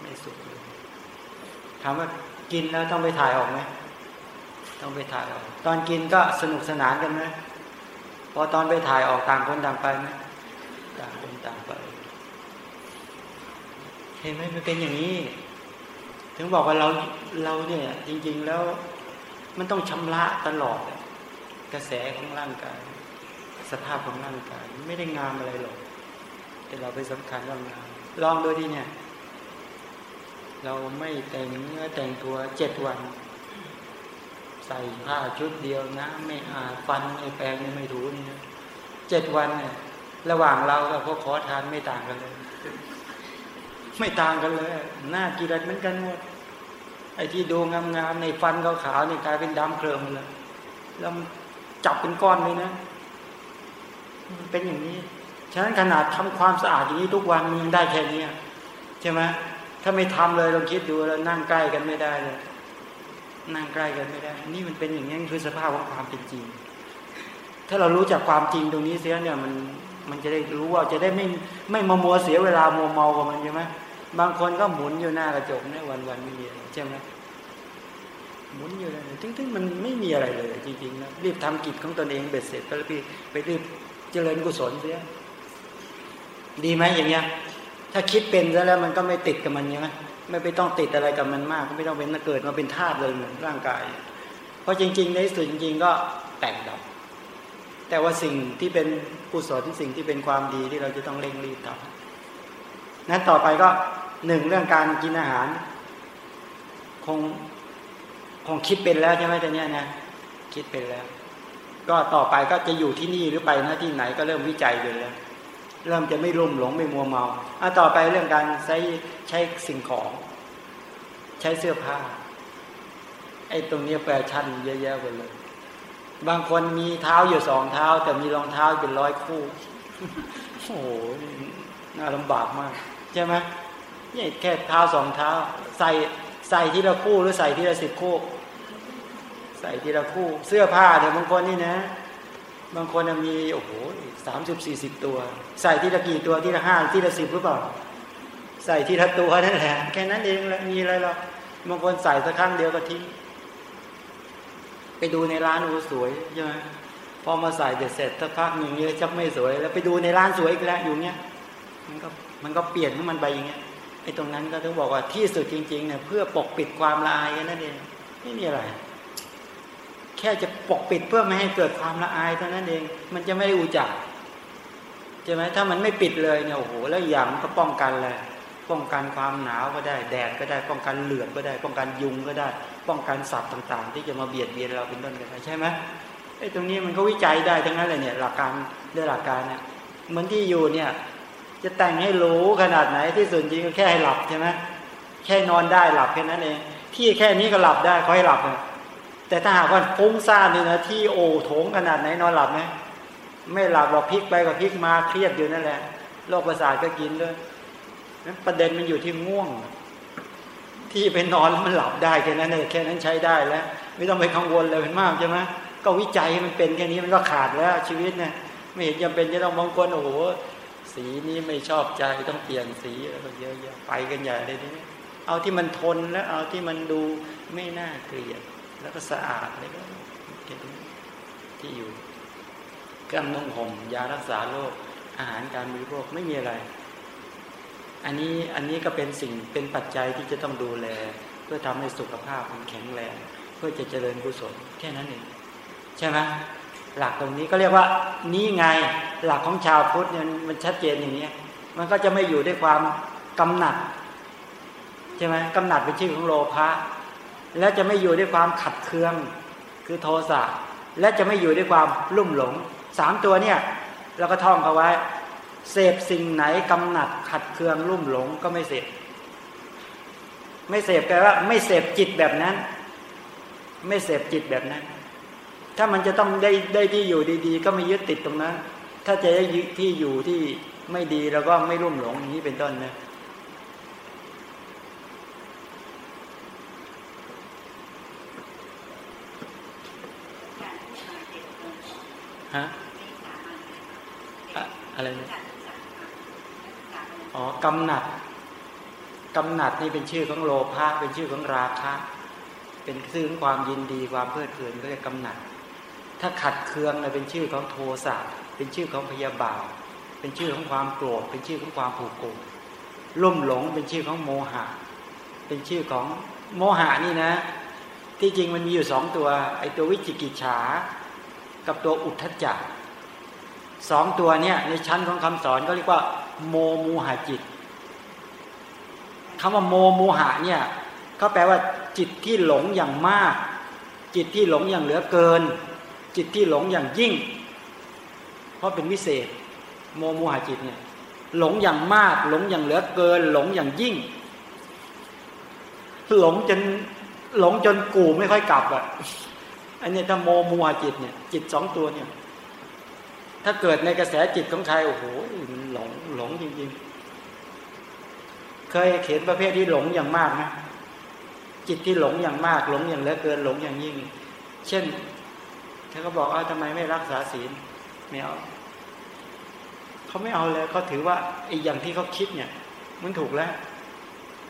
ไม่สุขเลยถามว่ากินแล้วต้องไปถ่ายออกไหมต้องไปถ่ายออก ตอนกินก็สนุกสนานกันไหมพอตอนไปถ่ายออกต่างคนต่างไปไหมต่างคนต่างไป เห็นไหมมันเป็นอย่างนี้ ถึงบอกว่าเราเราเนี่ยจริง ๆแล้วมันต้องชำระตลอดกระแสของร่างกาย สภาพของร่างกายไม่ได้งามอะไรหรอกแต่เราไปสำคัญว่างามลองดูดิเนี่ย เราไม่แต่งเนื้อแต่งตัวเจ็ดวัน ใส่ผ้าชุดเดียวนะ ไม่อาฟันไม่แปรงไม่ถูนี่นะเจ็ดวันเนี่ยระหว่างเรากับพวกขอทานไม่ต่างกันเลย ไม่ต่างกันเลย หน้ากีรันเหมือนกันหมดไอ้ที่ดูงามๆในฟันขาวๆนี่กลายเป็นดำเคลิมเลยแล้วจับเป็นก้อนเลยนะเป็นอย่างนี้ ฉะนั้นขนาดทำความสะอาดอย่างนี้ทุกวันมันยังได้แค่นี้ใช่ไหมถ้าไม่ทำเลยลองคิดดูแล้วนั่งใกล้กันไม่ได้เลย นั่งใกล้กันไม่ได้ นี่มันเป็นอย่างนี้คือสภาพของความเป็นจริง ถ้าเรารู้จักความจริงตรงนี้เสียเนี่ยมันมันจะได้รู้ว่าจะได้ไม่ไม่มามัวเสียเวลามัวเมากับมันใช่ไหม บางคนก็หมุนอยู่หน้ากระจกเนี่ยวันวันไม่มีใช่ไหมหมุนอยู่เลยทึ่งๆมันไม่มีอะไรเลย จริงๆนะรีบทำกิจของตนเองเบ็ดเสร็จก็รีบไปรีบเจริญกุศลเสียดีไหมอย่างเงี้ย ถ้าคิดเป็นแล้วมันก็ไม่ติดกับมันใช่ไหมไม่ไปต้องติดอะไรกับมันมาก ไม่ต้องเป็นเกิดมาเป็นธาตุเลยเหมือนร่างกาย เพราะจริง ๆ ในสุดจริง ๆ ก็แตกดับแต่ว่าสิ่งที่เป็นกุศลสิ่งที่เป็นความดีที่เราจะต้องเร่งรีบทำ นั้นต่อไปก็หนึ่งเรื่องการกินอาหาร คงคงคิดเป็นแล้วใช่ไหมแต่เนี้ยนะคิดเป็นแล้ว ก็ต่อไปก็จะอยู่ที่นี่หรือไปนะที่ไหนก็เริ่มวิจัยอยู่แล้ว เริ่มจะไม่รุ่มหลงไม่มัวเมาอะต่อไปเรื่องการใช้ใช้สิ่งของ ใช้เสื้อผ้าไอ้ตรงนี้แฟชั่นเยอะแยะไปเลย บางคนมีเท้าอยู่สองเท้า แต่มีรองเท้าเป็นร้อยคู่ โอ้โหน่าลำบากมาก ช่ไหมนี่แค่เท้าสองเท้า ใส่ใส่ทีละคู่หรือใส่ทีละสิบคู่ ใส่ทีละคู่ เสื้อผ้าเดี๋ยวบางคนนี่นะ บางคนมีโอ้โหสามสิบสี่สิบตัว ใส่ทีละกี่ตัวทีละห้าทีละสิบหรือเปล่า ใส่ทีละตัวนั่นแหละแค่นั้นเองแล้วมีอะไรหรอกบางคนใส่สักครั้งเดียวก็ทิ้งไปดูในร้านโอ้สวยใช่ไหมพอมาใส่เด็ดเสร็จถ้าพักหนึ่งเยอะจักไม่สวย แล้วไปดูในร้านสวยอีกแล้วอยู่เนี้ยมันก็ มันก็เปลี่ยนของมันไปอย่างเงี้ยไอ้ตรงนั้นก็ต้องบอกว่าที่สุดจริงๆเนี่ยเพื่อปกปิดความละอายนนั่นเองไม่มีอะไร แค่จะปกปิดเพื่อไม่ให้เกิดความละอายเท่านั้นเอง มันจะไม่ได้อุจจาระใช่ไหมถ้ามันไม่ปิดเลยเนี่ยโอ้โหแล้วอย่างก็ป้องกันเลยป้องกันความหนาวก็ได้ แดดก็ได้ป้องกันเหลือดก็ได้ ป้องกันยุงก็ได้ ป้องกันสัตว์ต่าง ๆ ที่จะมาเบียดเบียนเราเป็นต้นก็ได้ใช่ไหมไอ้ตรงนี้มันก็วิจัยได้ทั้งนั้นเลยเนี่ย หลักการด้วยหลักการเนี่ยเหมือนที่อยู่เนี่ย จะแต่งให้รู้ขนาดไหนที่สุดจริงก็แค่ให้หลับใช่ไหมแค่นอนได้หลับแค่นั้นเอง ที่แค่นี้ก็หลับได้เขาให้หลับเลยแต่ถ้าหากว่าฟุ้งซ่านนี่นะที่โอโถงขนาดไหนนอนหลับไหมไม่หลับหรอกพลิกไปกับพลิกมาเครียดอยู่นั่นแหละโรคประสาทก็กินเลยนั้นประเด็นมันอยู่ที่ง่วง ที่ไปนอนแล้วมันหลับได้แค่นั้นเองแค่นั้นใช้ได้แล้ว ไม่ต้องไปกังวลเลยเป็นมากใช่ไหมก็วิจัยให้มันเป็นแค่นี้มันก็ขาดแล้วชีวิตเนี่ยไม่เห็นจำเป็นจะต้องบางคนโอ้โห สีนี้ไม่ชอบใจต้องเปลี่ยนสีอะไรเยอะๆไปกันใหญ่เลยทีนี้เอาที่มันทนแล้วเอาที่มันดูไม่น่าเกลียด แล้วก็สะอาดเลยก็ที่อยู่เครื่องนุ่งห่มยารักษาโรคอาหารการบริโภคไม่มีอะไร อันนี้อันนี้ก็เป็นสิ่งเป็นปัจจัยที่จะต้องดูแล เพื่อทำให้สุขภาพมันแข็งแรง เพื่อจะเจริญกุศลแค่นั้นเองใช่ไหม หลักตรงนี้ก็เรียกว่านี้ไงหลักของชาวพุทธเนี่ยมันชัดเจนอย่างนี้มันก็จะไม่อยู่ด้วยความกำหนัดใช่ไหมกำหนัดเป็นชื่อของโลภะและจะไม่อยู่ด้วยความขัดเคืองคือโทสะและจะไม่อยู่ด้วยความลุ่มหลงสามตัวเนี่ยเราก็ท่องเขาไว้ เสพสิ่งไหนกำหนัดขัดเคืองลุ่มหลงก็ไม่เสพไม่เสพแปลว่า ไม่เสพจิตแบบนั้น ไม่เสพจิตแบบนั้น ถ้ามันจะต้องได้ได้ที่อยู่ดี ๆ ก็ไม่ยึดติดตรงนั้น ถ้าจะได้ที่อยู่ที่ไม่ดีเราก็ไม่รุ่มหลงอย่างนี้เป็นต้นนะฮะอะไรนะอ๋อกำหนัดกำหนัดนี่เป็นชื่อของโลภะเป็นชื่อของราคะ เป็นชื่อของความยินดีความเพลิดเพลินก็เรียกกำหนัด ถ้าขัดเคืองนี่ยเป็นชื่อของโทสะเป็นชื่อของพยาบาทเป็นชื่อของความโกรธเป็นชื่อของความผูกโกรธลุ่มหลงเป็นชื่อของโมหะ เป็นชื่อของโมหะนี่นะ ที่จริงมันมีอยู่สองตัว ไอตัววิจิกิจฉา กับตัวอุทธจักสองตัวเนี่ยในชั้นของคำสอนก็เรียกว่า โมมูหะจิตคำว่าโมมูหะเนี่ยเขาแปลว่าจิตที่หลงอย่างมาก จิตที่หลงอย่างเหลือเกิน จิตที่หลงอย่างยิ่ง เพราะเป็นวิเศษ โมมูหะจิตเนี่ยหลงอย่างมาก หลงอย่างเหลือเกิน หลงอย่างยิ่ง หลงจนหลงจนกูไม่ค่อยกลับอะอันนี้ถ้าโมมูหะจิตเนี่ย จิตสองตัวเนี่ย ถ้าเกิดในกระแสจิตของใครโอ้โหหลงหลงจริง ๆ เคยเห็นประเภทที่หลงอย่างมากไหมจิตที่หลงอย่างมาก หลงอย่างเหลือเกินหลงอย่างยิ่ง เช่น ถ้าเขาบอกเอาทำไมไม่รักษาศีลไม่เอาเขาไม่เอาเลยเขาถือว่าไอ้อย่างที่เขาคิดเนี่ย มันถูกแล้ว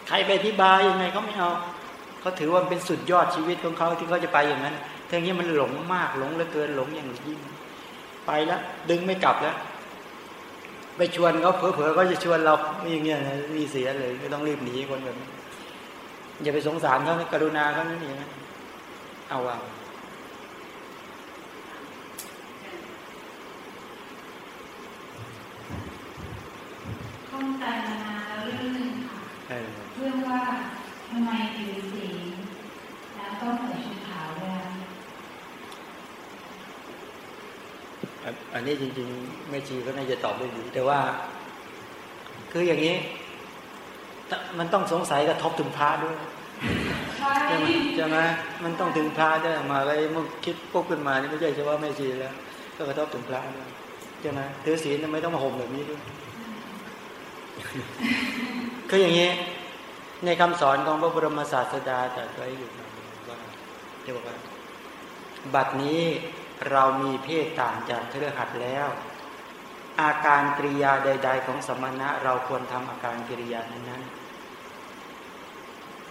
ใครไปอธิบายยังไงเขาไม่เอาเขาถือว่าเป็นสุดยอดชีวิตของเขาที่เขาจะไปอย่างนั้นทั้งนี้มันหลงมากหลงเหลือเกินหลงอย่างยิ่งไปแล้วดึงไม่กลับแล้วไปชวนเขาเผลอๆก็จะชวนเราอย่างเงี้ยมีเสียเลยไม่ต้องรีบหนีคนแบบนี้อย่าไปสงสารเขากรุณาเขานั่นเองเอาว่า ข้องใจมานานแล้วเรื่องหนึ่งค่ะเรื่องว่าทำไมถือศีลแล้วต้องใส่ชุดขาวด้วยอันนี้จริงๆไม่ชีก็น่าจะตอบได้ดีแต่ว่า คืออย่างนี้ มันต้องสงสัยกระทบถึงพระด้วยใช่ไหมใช่ไหมมันต้องถึงพระด้วยมาอะไรมึงคิดปุ๊บขึ้นมานี่ไม่ใช่เฉพาะไม่ชีแล้ว ก็กระทบถึงพระด้วยใช่ไหมถือศีลทำไมต้องมาห่มแบบนี้ด้วย คืออย่างนี้ในคำสอนของพระบรมศาสดาแต่ไว้อยู่ว่าเรียกว่า บัดนี้เรามีเพศต่างจากเครือขัดแล้ว อาการกริยาใด ๆ ของสมณะ เราควรทำอาการกริยานั้น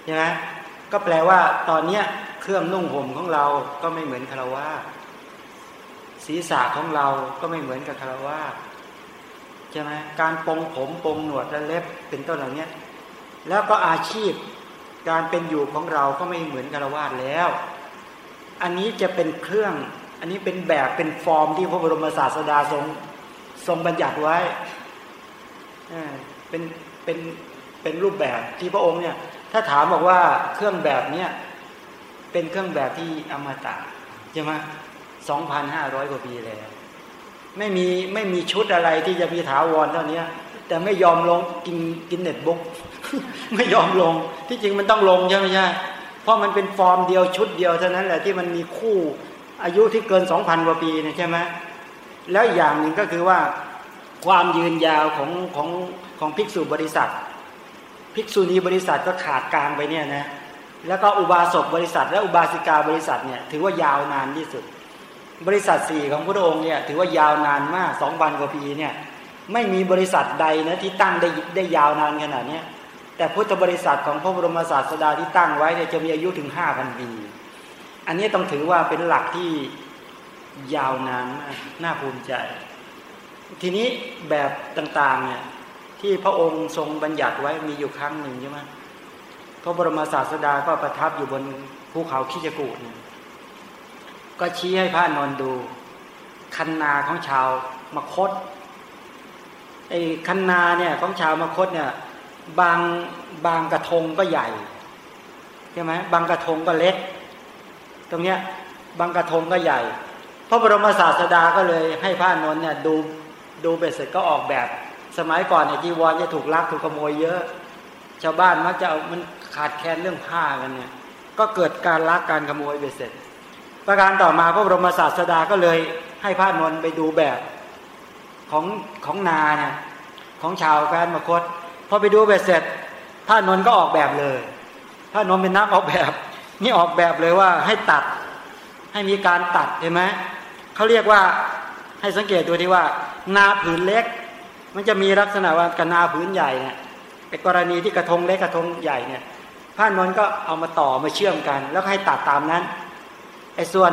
ใช่ไหมก็แปลว่า ตอนเนี้ยเครื่องนุ่งห่มของเราก็ไม่เหมือนคารวะศีรษะของเราก็ไม่เหมือนกับคารวะ ใช่ไหมการปองผมปองหนวดและเล็บเป็นต้นเหล่านี้แล้วก็อาชีพการเป็นอยู่ของเราก็ไม่เหมือนคารวะแล้ว อันนี้จะเป็นเครื่อง อันนี้เป็นแบบเป็นฟอร์มที่พระบรมศาสดาทรงทรงบัญญัติไว้เป็นเป็นเป็นรูปแบบที่พระองค์เนี่ย ถ้าถามบอกว่าเครื่องแบบเนี้ยเป็นเครื่องแบบที่อมตะใช่ไหมสองพันห้าร้อยกว่าปีแล้ว ไม่มีไม่มีชุดอะไรที่จะมีถาวรเท่านี้แต่ไม่ยอมลงกินกินเน็ตบุ๊กไม่ยอมลงที่จริงมันต้องลงใช่ไหมใช่เพราะมันเป็นฟอร์มเดียวชุดเดียวเท่านั้นแหละที่มันมีคู่อายุที่เกินสองพันกว่าปีเนี่ยใช่ไหมแล้วอย่างหนึ่งก็คือว่าความยืนยาวของของของภิกษุบริษัท ภิกษุณีบริษัทก็ขาดกลางไปเนี่ยนะแล้วก็อุบาสกบริษัท และอุบาสิกาบริษัทเนี่ยถือว่ายาวนานที่สุด บริษัทสี่ของพระองค์เนี่ยถือว่ายาวนานมากสองพันกว่าปีเนี่ยไม่มีบริษัทใดนะที่ตั้งได้ได้ยาวนานขนาดนี้แต่พุทธบริษัทของพระบรมศาสดาที่ตั้งไว้เนี่ยจะมีอายุถึงห้าพันปี อันนี้ต้องถือว่าเป็นหลักที่ยาวนานมากน่าภูมิใจ ทีนี้แบบต่างๆเนี่ยที่พระองค์ทรงบัญญัติไว้มีอยู่ครั้งหนึ่งใช่ไหมพระบรมศาสดาก็ประทับอยู่บนภูเขาคิจกูด ก็ชี้ให้พระนนดู คันนาของชาวมคตไอ้คันนาเนี่ยของชาวมคตเนี่ย บางบางกระทงก็ใหญ่ใช่ไหมบางกระทงก็เล็ก ตรงเนี้ยบางกระทงก็ใหญ่ พระบรมศาสดาก็เลยให้พระนนเนี่ยดูดูเบ็ดเสร็จก็ออกแบบ สมัยก่อนเนี่ยจีวรจะถูกลักถูกขโมยเยอะ ชาวบ้านมักจะเอามันขาดแคลนเรื่องผ้ากันเนี่ย ก็เกิดการลักการขโมยเบ็ดเสร็จ ประการต่อมาพระบรมศาสดาก็เลยให้พระนนท์ไปดูแบบของของนาเนี่ยของชาวแฟนมคตพอไปดูเบ็ดเสร็จพระนนท์ก็ออกแบบเลยพระนนท์เป็นนักออกแบบ นี่ออกแบบเลยว่าให้ตัดให้มีการตัดเห็นไหมเขาเรียกว่าให้สังเกตดูที่ว่า นาผืนเล็ก มันจะมีลักษณะว่ากับนาผืนใหญ่เนี่ยไอ้กรณีที่กระทงเล็กกระทงใหญ่เนี่ยพระนนท์ก็เอามาต่อมาเชื่อมกัน แล้วให้ตัดตามนั้น ไอ้ส่วน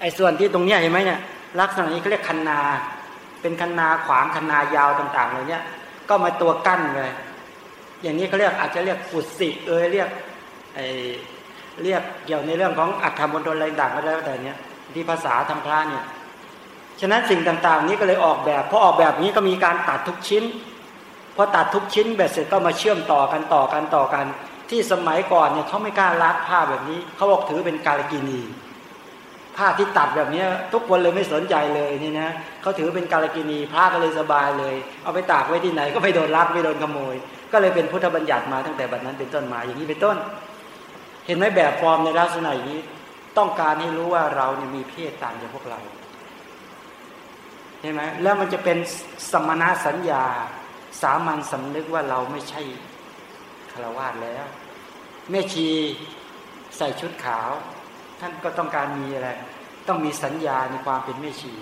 ไอ้ส่วนที่ตรงเนี้ยเห็นไหมเนี่ยลักษณะนี้เขาเรียกคันนา เป็นคันนาขวางคันนายาวต่างๆเลยเนี่ยก็มาตัวกั้นเลยอย่างนี้เขาเรียกอาจจะเรียกกุศิเออเรียกไอเรียกเกี่ยวในเรื่องของอัตถมณฑลอะไรต่างก็แล้วแต่เนี้ยที่ภาษาทางพระเนี่ยฉะนั้นสิ่งต่างๆ นี้ก็เลยออกแบบพอออกแบบนี้ก็มีการตัดทุกชิ้นพอตัดทุกชิ้นแบบเสร็จก็มาเชื่อมต่อกันต่อกันต่อกัน ที่สมัยก่อนเนี่ยเขาไม่กล้าลัดผ้าแบบนี้เขาบอกถือเป็นกาลกินี ผ้าที่ตัดแบบนี้ทุกคนเลยไม่สนใจเลยนี่นะเขาถือเป็นกาลกินีผ้าก็เลยสบายเลย เอาไปตากไว้ที่ไหนก็ไม่โดนลักไม่โดนขโมย ก็เลยเป็นพุทธบัญญัติมาตั้งแต่บัดนั้นเป็นต้นมาอย่างนี้เป็นต้น เห็นไหมแบบฟอร์มในลักษณะอย่างนี้ ต้องการให้รู้ว่าเราเนี่ยมีเพศต่างจากพวกเราใช่ไหมแล้วมันจะเป็นสมณะสัญญา สามัญสำนึกว่าเราไม่ใช่ คารวาสแล้ว แม่ชีใส่ชุดขาว ท่านก็ต้องการมีอะไรต้องมีสัญญาในความเป็นแม่ชี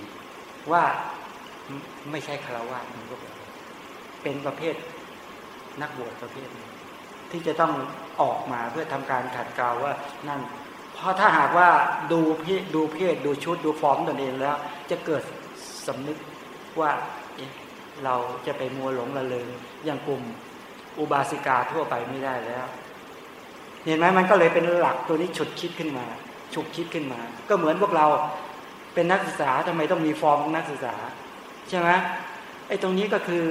ว่าไม่ใช่คารวาสเหมือนพวกเราเป็นประเภทนักบวชประเภทที่จะต้องออกมาเพื่อทำการขัดเกลาว่านั่น เพราะถ้าหากว่าดูเพศดูเพศดูชุดดูฟอร์มตนเองแล้ว จะเกิดสำนึกว่าเราจะไปมัวหลงละเลยอย่างกลุ่ม อุบาสิกาทั่วไปไม่ได้แล้ว เห็นไหมมันก็เลยเป็นหลักตัวนี้ฉุดคิดขึ้นมา ฉุกคิดขึ้นมา ก็เหมือนพวกเราเป็นนักศึกษาทำไมต้องมีฟอร์มของนักศึกษา ใช่ไหมไอ้ตรงนี้ก็คือ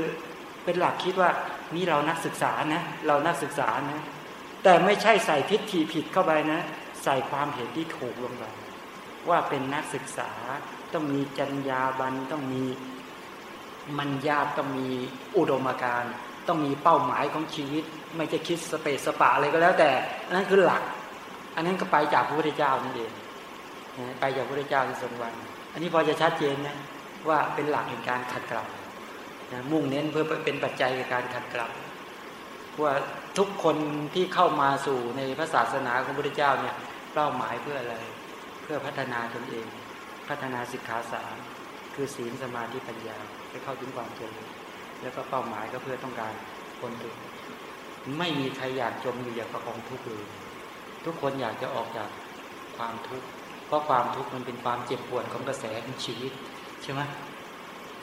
เป็นหลักคิดว่านี่เรานักศึกษานะ เรานักศึกษานะ แต่ไม่ใช่ใส่พิธีผิดเข้าไปนะ ใส่ความเห็นที่ถูกลงไปว่าเป็นนักศึกษาต้องมีจัญญาบันต้องมีมัญญาต้องมีอุดมการ ต้องมีเป้าหมายของชีวิต ไม่จะคิดสเปสสปะอะไรก็แล้วแต่ อันนั้นคือหลัก อันนั้นก็ไปจากพระพุทธเจ้านั่นเองไปจากพระพุทธเจ้าที่ทรงวัน อันนี้พอจะชัดเจนนะว่าเป็นหลักแห่งการขัดเกลามุ่งเน้นเพื่อเป็นปัจจัยในการขัดเกลาว่าทุกคนที่เข้ามาสู่ในพระศาสนาของพระพุทธเจ้าเนี่ยเป้าหมายเพื่ออะไร เพื่อพัฒนาตนเอง พัฒนาสิกขาสามคือศีลสมาธิปัญญาให้เข้าถึงความเจริญ แล้วก็เป้าหมายก็เพื่อต้องการคนทุกข์ไม่มีใครอยากจมอยู่อย่างประคองทุกข์เลยทุกคนอยากจะออกจากความทุกข์เพราะความทุกข์มันเป็นความเจ็บปวดของกระแสของชีวิตใช่ไหม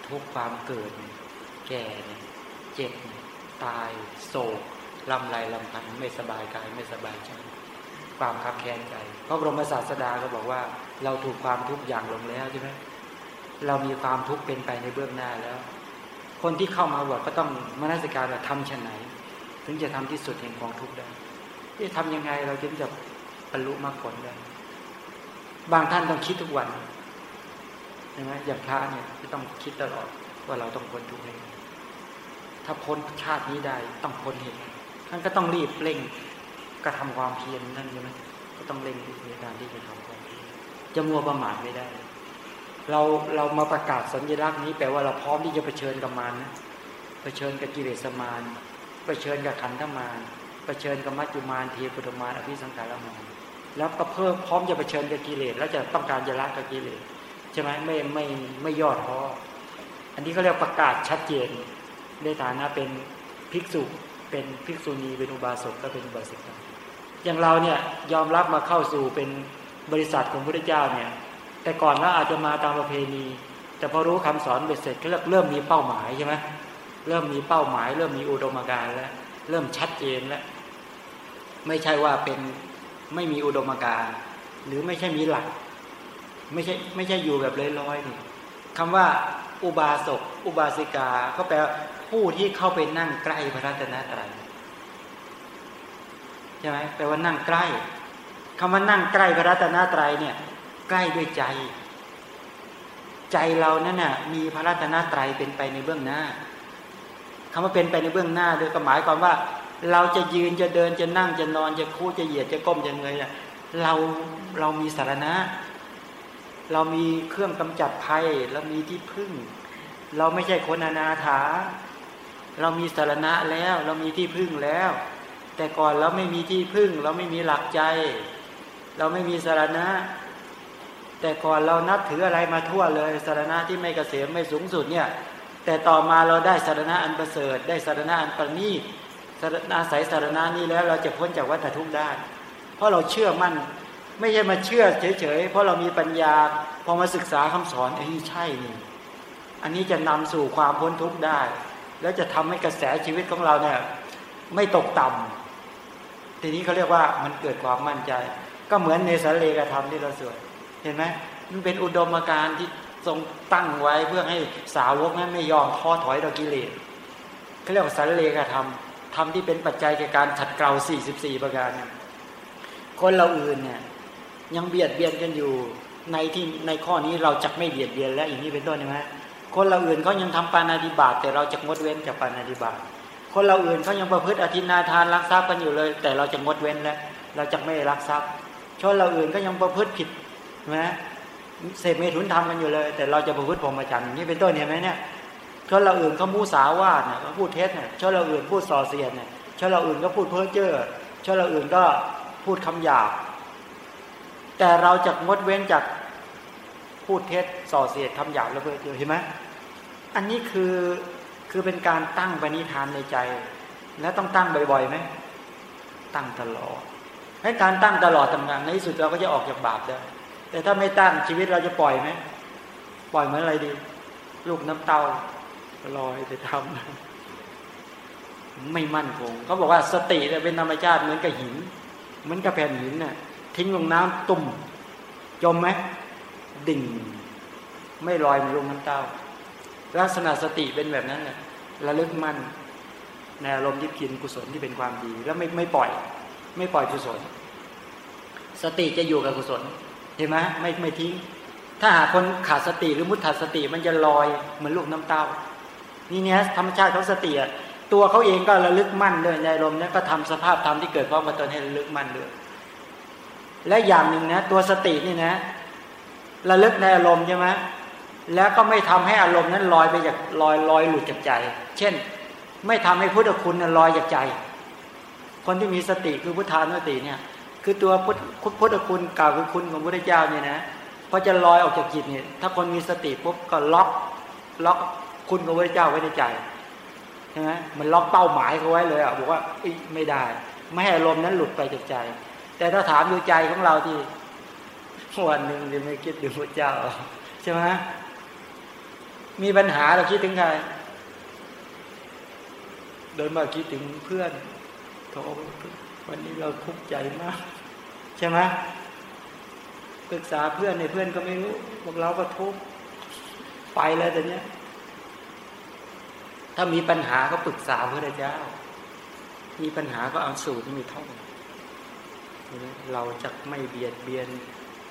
ทุกความเกิด แก่เจ็บตาย โศกลำไรลำพันไม่สบายกายไม่สบายใจความคับแค้นใจเพราะบรมศาสดาก็บอกว่า เราถูกความทุกข์อย่างลงแล้วใช่ไหมเรามีความทุกข์เป็นไปในเบื้องหน้าแล้ว คนที่เข้ามาบวชก็ต้องมนสิการว่าทำชันไหน ถึงจะทำที่สุดแห่งกองทุกข์ได้ที่ทำยังไงเราจึงจะบรรลุมรรคผลได้ บางท่านต้องคิดทุกวันใช่ไหมอย่างพระเนี่ยจะต้องคิดตลอดว่าเราต้องพ้นทุกข์ให้ถ้าพ้นชาตินี้ได้ต้องพ้นเหตุท่านก็ต้องรีบเร่งกระทำความเพียรนั่นใช่ไหมก็ต้องเร่งในการที่จะทำความเพียรจะมัวประมาทไม่ได้ เราเรามาประกาศสัญลักษณ์นี้แปลว่าเราพร้อมที่จะเผชิญกับมันเผชิญกับกิเลสมารเผชิญกับขันธมารเผชิญกับมัจจุมารเทปุตมารอภิสังขารมารแล้วก็เพิ่มพร้อมจะเผชิญกับกิเลสแล้วจะต้องการจะละกับกิเลสใช่ไหมไม่ไม่ไม่ยอดท้ออันนี้เขาเรียกประกาศชัดเจนในฐานะเป็นภิกษุเป็นภิกษุณีเป็นอุบาสกก็เป็นอุบาสิกาอย่างเราเนี่ยยอมรับมาเข้าสู่เป็นบริษัทของพระเจ้าเนี่ย แต่ก่อนเราอาจจะมาตามประเพณี แต่พอรู้คำสอนเบ็ดเสร็จก็เริ่มมีเป้าหมายใช่ไหมเริ่มมีเป้าหมาย เริ่มมีอุดมการณ์แล้ว เริ่มชัดเจนแล้ว ไม่ใช่ว่าเป็นไม่มีอุดมการณ์หรือไม่ใช่มีหลัก ไม่ใช่ไม่ใช่อยู่แบบลอยๆนี่คำว่า อุบาสกอุบาสิกา ก็แปลผู้ที่เข้าไปนั่งใกล้พระรัตนตรัยใช่ไหมแปลว่านั่งใกล้คำว่านั่งใกล้พระรัตนตรัยเนี่ย ใกล้ด้วยใจ ใจเรานั่นน่ะ มีพระรัตนตรัยเป็นไปในเบื้องหน้าคำว่าเป็นไปในเบื้องหน้าโดยก็หมายความว่า เราจะยืนจะเดินจะนั่งจะนอนจะคู่จะเหยียดจะก้มจะเงยเราเรามีสารณะ เรามีเครื่องกำจัดภัยเรามีที่พึ่ง เราไม่ใช่คนอนาถา เรามีสารณะแล้ว เรามีที่พึ่งแล้ว แต่ก่อนเราไม่มีที่พึ่ง เราไม่มีหลักใจ เราไม่มีสารณะ แต่ก่อนเรานับถืออะไรมาทั่วเลยสารณะที่ไม่เกษมไม่สูงสุดเนี่ย แต่ต่อมาเราได้สารณะอันประเสริฐ ได้สารณะอันประณีตอาศัยสารณะนี้แล้วเราจะพ้นจากวัฏทุกข์ได้ เพราะเราเชื่อมั่นไม่ใช่มาเชื่อเฉยๆเพราะเรามีปัญญาพอมาศึกษาคำสอนไอ้นี่ใช่นี่อันนี้จะนำสู่ความพ้นทุกข์ได้ แล้วจะทำให้กระแสชีวิตของเราเนี่ยไม่ตกต่ำทีนี้เขาเรียกว่ามันเกิดความมั่นใจ ก็เหมือนในสาเลกธรรมที่เราสวด เห็นไหมมันเป็นอุดมการณ์ที่ทรงตั้งไว้เพื่อให้สาวกนั้นไม่ยอมท้อถอยต่อกิเลสเขาเรียกว่าสาเลกธรรมธรรมที่เป็นปัจจัยแก่การขัดเกลา 44 ประการเนี่ยคนเราอื่นเนี่ยยังเบียดเบียนกันอยู่ในที่ในข้อนี้เราจะไม่เบียดเบียนแล้วอย่างนี้เป็นต้นใช่ไหมคนเราอื่นเขายังทำปานาติบาตแต่เราจะงดเว้นจากปานาติบาตคนเราอื่นเขายังประพฤติอธินาทานรักทรัพย์กันอยู่เลย แต่เราจะงดเว้นแล้วเราจะไม่รักทรัพย์ชนเราอื่นก็ยังประพฤติผิด นะเสพเมถุนทำกันอยู่เลย แต่เราจะประพฤติพรหมจรรย์อย่างนี้เป็นต้นเห็นไหมเนี่ยชนเราอื่นเขามูสาวาดเนี่ยเขาพูดเท็จเนี่ยชนเราอื่นพูดส่อเสียดเนี่ยชนเราอื่นก็พูดเพ้อเจ้อชนเราอื่นก็พูดคำหยาบแต่เราจะงดเว้นจากพูดเท็จส่อเสียดคำหยาบแล้วเพื่อเห็นไหมอันนี้คือคือเป็นการตั้งปณิธานในใจ แล้วต้องตั้งบ่อยๆไหมตั้งตลอดให้การตั้งตลอดทำงานในที่สุดเราก็จะออกจากบาปได้ แต่ถ้าไม่ตั้งชีวิตเราจะปล่อยไหมปล่อยเหมือนอะไรดี ลูกน้ำเต้าลอยไปทำไม่มั่นคงเขาบอกว่าสติเป็นธรรมชาติเหมือนกับหิน เหมือนกับแผ่นหินน่ะ ทิ้งลงน้ำตุ่มจมไหมดิ่ง ไม่ลอยเหมือนลงน้ำเต้า ลักษณะสติเป็นแบบนั้นแหละระลึกมั่นในอารมณ์ที่กินกุศลที่เป็นความดี แล้วไม่ไม่ปล่อย ไม่ปล่อยกุศล สติจะอยู่กับกุศล ห็นไหมไม่ไม่ทิ้ง ถ้าหากคนขาดสติหรือมุทัสติมันจะลอยเหมือนลูกน้ำเต้า นี่เนี้ยธรรมชาติเของสติอะตัวเขาเองก็ระลึกมั่นด้วยในลมนี้ก็ทำสภาพธรรมที่เกิดพร้อมกับตนให้ระลึกมั่นด้วย และอย่างหนึ่งนะ ตัวสตินี่นะระลึกในอารมณ์ใช่ไหมแล้วก็ไม่ทำให้อารมณ์นั้นลอยไปจากลอยลอยหลุดจากใจ เช่น ไม่ทำให้พุทธคุณลอยจากใจ คนที่มีสติคือพุทธานุสติเนี่ย คือตัวพุทธคุณกล่าวคือคุณของพระเจ้าเนี่ยนะพอจะลอยออกจากจิตเนี่ยถ้าคนมีสติปุ๊บก็ล็อกล็อกคุณของพระเจ้าไว้ในใจใช่ไหมมันล็อกเป้าหมายเขาไว้เลยอะบอกว่าไม่ได้ ไม่ให้อารมนั้นหลุดไปจากใจ แต่ถ้าถามดูใจของเราที่วันหนึ่งจะไม่คิดถึงพระเจ้าใช่ไหมมีปัญหาเราคิดถึงใครเดินมาคิดถึงเพื่อนโทร วันนี้เราทุกข์ใจมาก ใช่ไหมปรึกษาเพื่อนในเพื่อนก็ไม่รู้พวกเราก็ทุกข์ไปแล้วแต่เนี้ย ถ้ามีปัญหาก็ปรึกษาพระเจ้า มีปัญหาก็เอาสูตรที่มีท่องเราจะไม่เบียดเบียน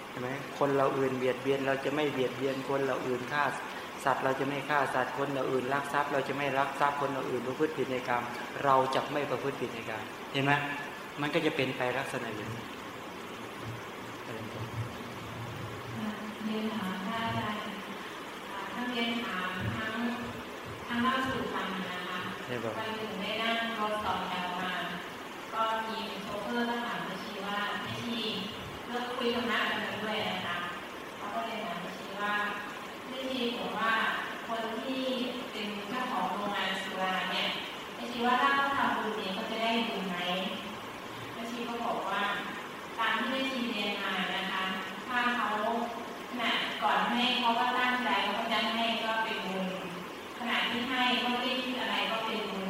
ใช่ไหมคนเราอื่นเบียดเบียน เราจะไม่เบียดเบียนคนเราอื่นฆ่าสัตว์เราจะไม่ฆ่าสัตว์คนเราอื่นลักทรัพย์ เราจะไม่ลักทรัพย์คนเราอื่นประพฤติผิดในกรรม เราจะไม่ประพฤติผิดในกรรมเห็นไหม มันก็จะเป็นไปลักษณะอย่างนี้เรียนถามได้ทั้งเรียนถามทั้งทั้งเล่าสู่ฟังนะคะวันหนึ่งได้นั่งรถต่อแถวมา ก็มีโชเฟอร์ก็ถามไปชี้ว่าไม่ชี้เลือกคุยกับนักกันด้วยนะคะเขาก็เลยถามไปชี้ว่าไม่ชี้บอกว่าคนที่เป็นเจ้าของโรงงานสุราเนี่ยไม่ชี้ว่าถ้าเขาทำบุญเนี่ยเขาจะได้บุญไหม ที่เขาบอกว่า ตามที่ได้ชี้เรียนมานะคะ ถ้าเขาขณะก่อนให้เขาก็ตั้งใจเขาจะให้ก็เป็นบุญขณะที่ให้เขาได้คิดอะไรก็เป็นบุญ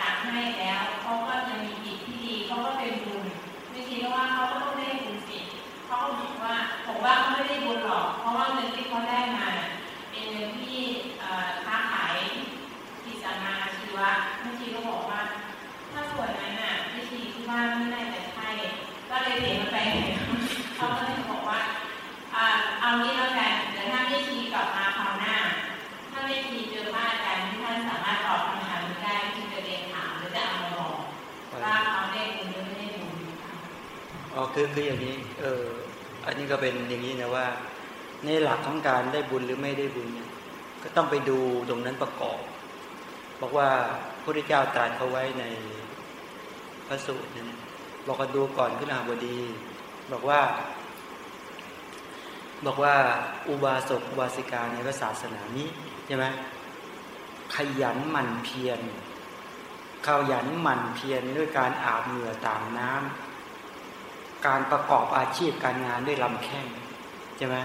ตักให้แล้วเขาก็จะมีจิตที่ดีเขาก็เป็นบุญไม่คิดว่าเขาก็ต้องได้บุญสิเขาก็บอกว่าผมว่าเขาไม่ได้บุญหรอก เพราะว่าเงินที่เขาได้มาเป็นเงินที่ค้าขายกิจนาชีวะไม่อกี้ก็บอกว่า แต่ใช่ก็เลยเถียงไปเขาก็เลยบอกว่าเอางี้แล้วกันเดี๋ยวถ้าไม่ชีกลับมาคราวหน้า ถ้าไม่ชีเจอว่าอาจารย์ที่ท่านสามารถตอบคำถามได้ที่จะเรียนถามหรือจะเอามาบอกว่าเขาได้บุญหรือไม่ได้บุญอ๋อคือคืออย่างนี้ เอออันนี้ก็เป็นอย่างนี้นะว่า ในหลักของการได้บุญหรือไม่ได้บุญเนี่ยก็ต้องไปดูตรงนั้นประกอบ บอกว่าพระพุทธเจ้าตรัสเขาไว้ใน ระสูตรนั้นบอกว่าดูก่อนขึ้นอาบดี บอกว่า บอกว่าอุบาสกอุบาสิกาในพระศาสนานี้ใช่ไหมขยันหมั่นเพียรเขายันหมั่นเพียรด้วยการอาบเหงื่อต่างน้ำการประกอบอาชีพการงานด้วยลำแข้งใช่ไหม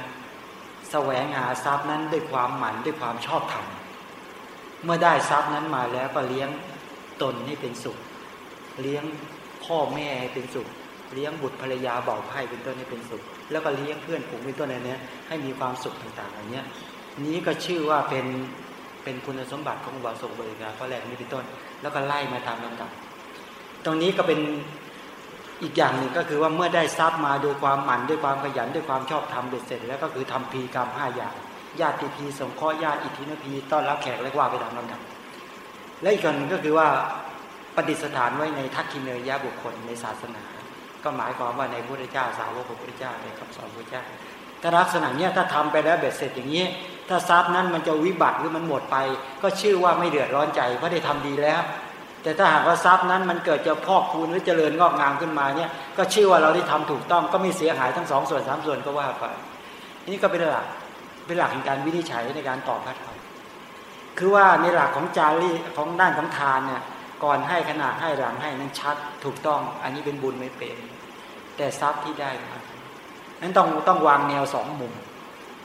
แสวงหาทรัพย์นั้นด้วยความหมั่นด้วยความชอบธรรมเมื่อได้ทรัพย์นั้นมาแล้วก็เลี้ยงตนให้เป็นสุข เลี้ยงพ่อแม่ให้เป็นสุข เลี้ยงบุตรภรรยาเบาไพ่เป็นต้นให้เป็นสุข แล้วก็เลี้ยงเพื่อนฝูงเป็นต้นอะไรเนี้ยให้มีความสุขต่างๆอย่างเนี้ยนี้ก็ชื่อว่าเป็นเป็นคุณสมบัติของวาสกบริการข้อแรกนี้เป็นต้น แล้วก็ไล่มาตามลำดับ ตรงนี้ก็เป็นอีกอย่างหนึ่งก็คือว่าเมื่อได้ทรัพย์มาโดยความหมั่นด้วยความขยันด้วยความชอบธรรมเด็ดเสร็จ แล้วก็คือทำพีกรรมห้าอย่างญาติพีสงเคราะห์ญาติอิทธินพีต้อนรับแขกและว่าไปตามลำดับและอีกคนนึงก็คือว่า ประดิษฐานไว้ในทักขิเนยะบุคคลในศาสนา ก็หมายความว่าในพระพุทธเจ้าสาวกของพระพุทธเจ้าในคำสอนพระพุทธเจ้าแต่ลักษณะเนี้ยถ้าทำไปแล้วเบ็ดเสร็จอย่างนี้ ถ้าทรัพย์นั้นมันจะวิบัติหรือมันหมดไป ก็ชื่อว่าไม่เดือดร้อนใจเพราะได้ทำดีแล้ว แต่ถ้าหากว่าทรัพย์นั้นมันเกิดจะพอกพูนหรือเจริญงอกงามขึ้นมาเนี่ยก็ชื่อว่าเราได้ทำถูกต้องก็ไม่เสียหายทั้งสองส่วนสามส่วนก็ว่าไปนี่ก็เป็นหลักเป็นหลักในการวินิจฉัยในการตอบพระธรรมคือว่าในหลักของจารีของด้านของทานเนี่ย ก่อนให้ขนาดให้หลังให้นั้นชัดถูกต้อง อันนี้เป็นบุญไม่เป็น แต่ทรัพย์ที่ได้มานั้นต้องต้องวางแนวสองมุม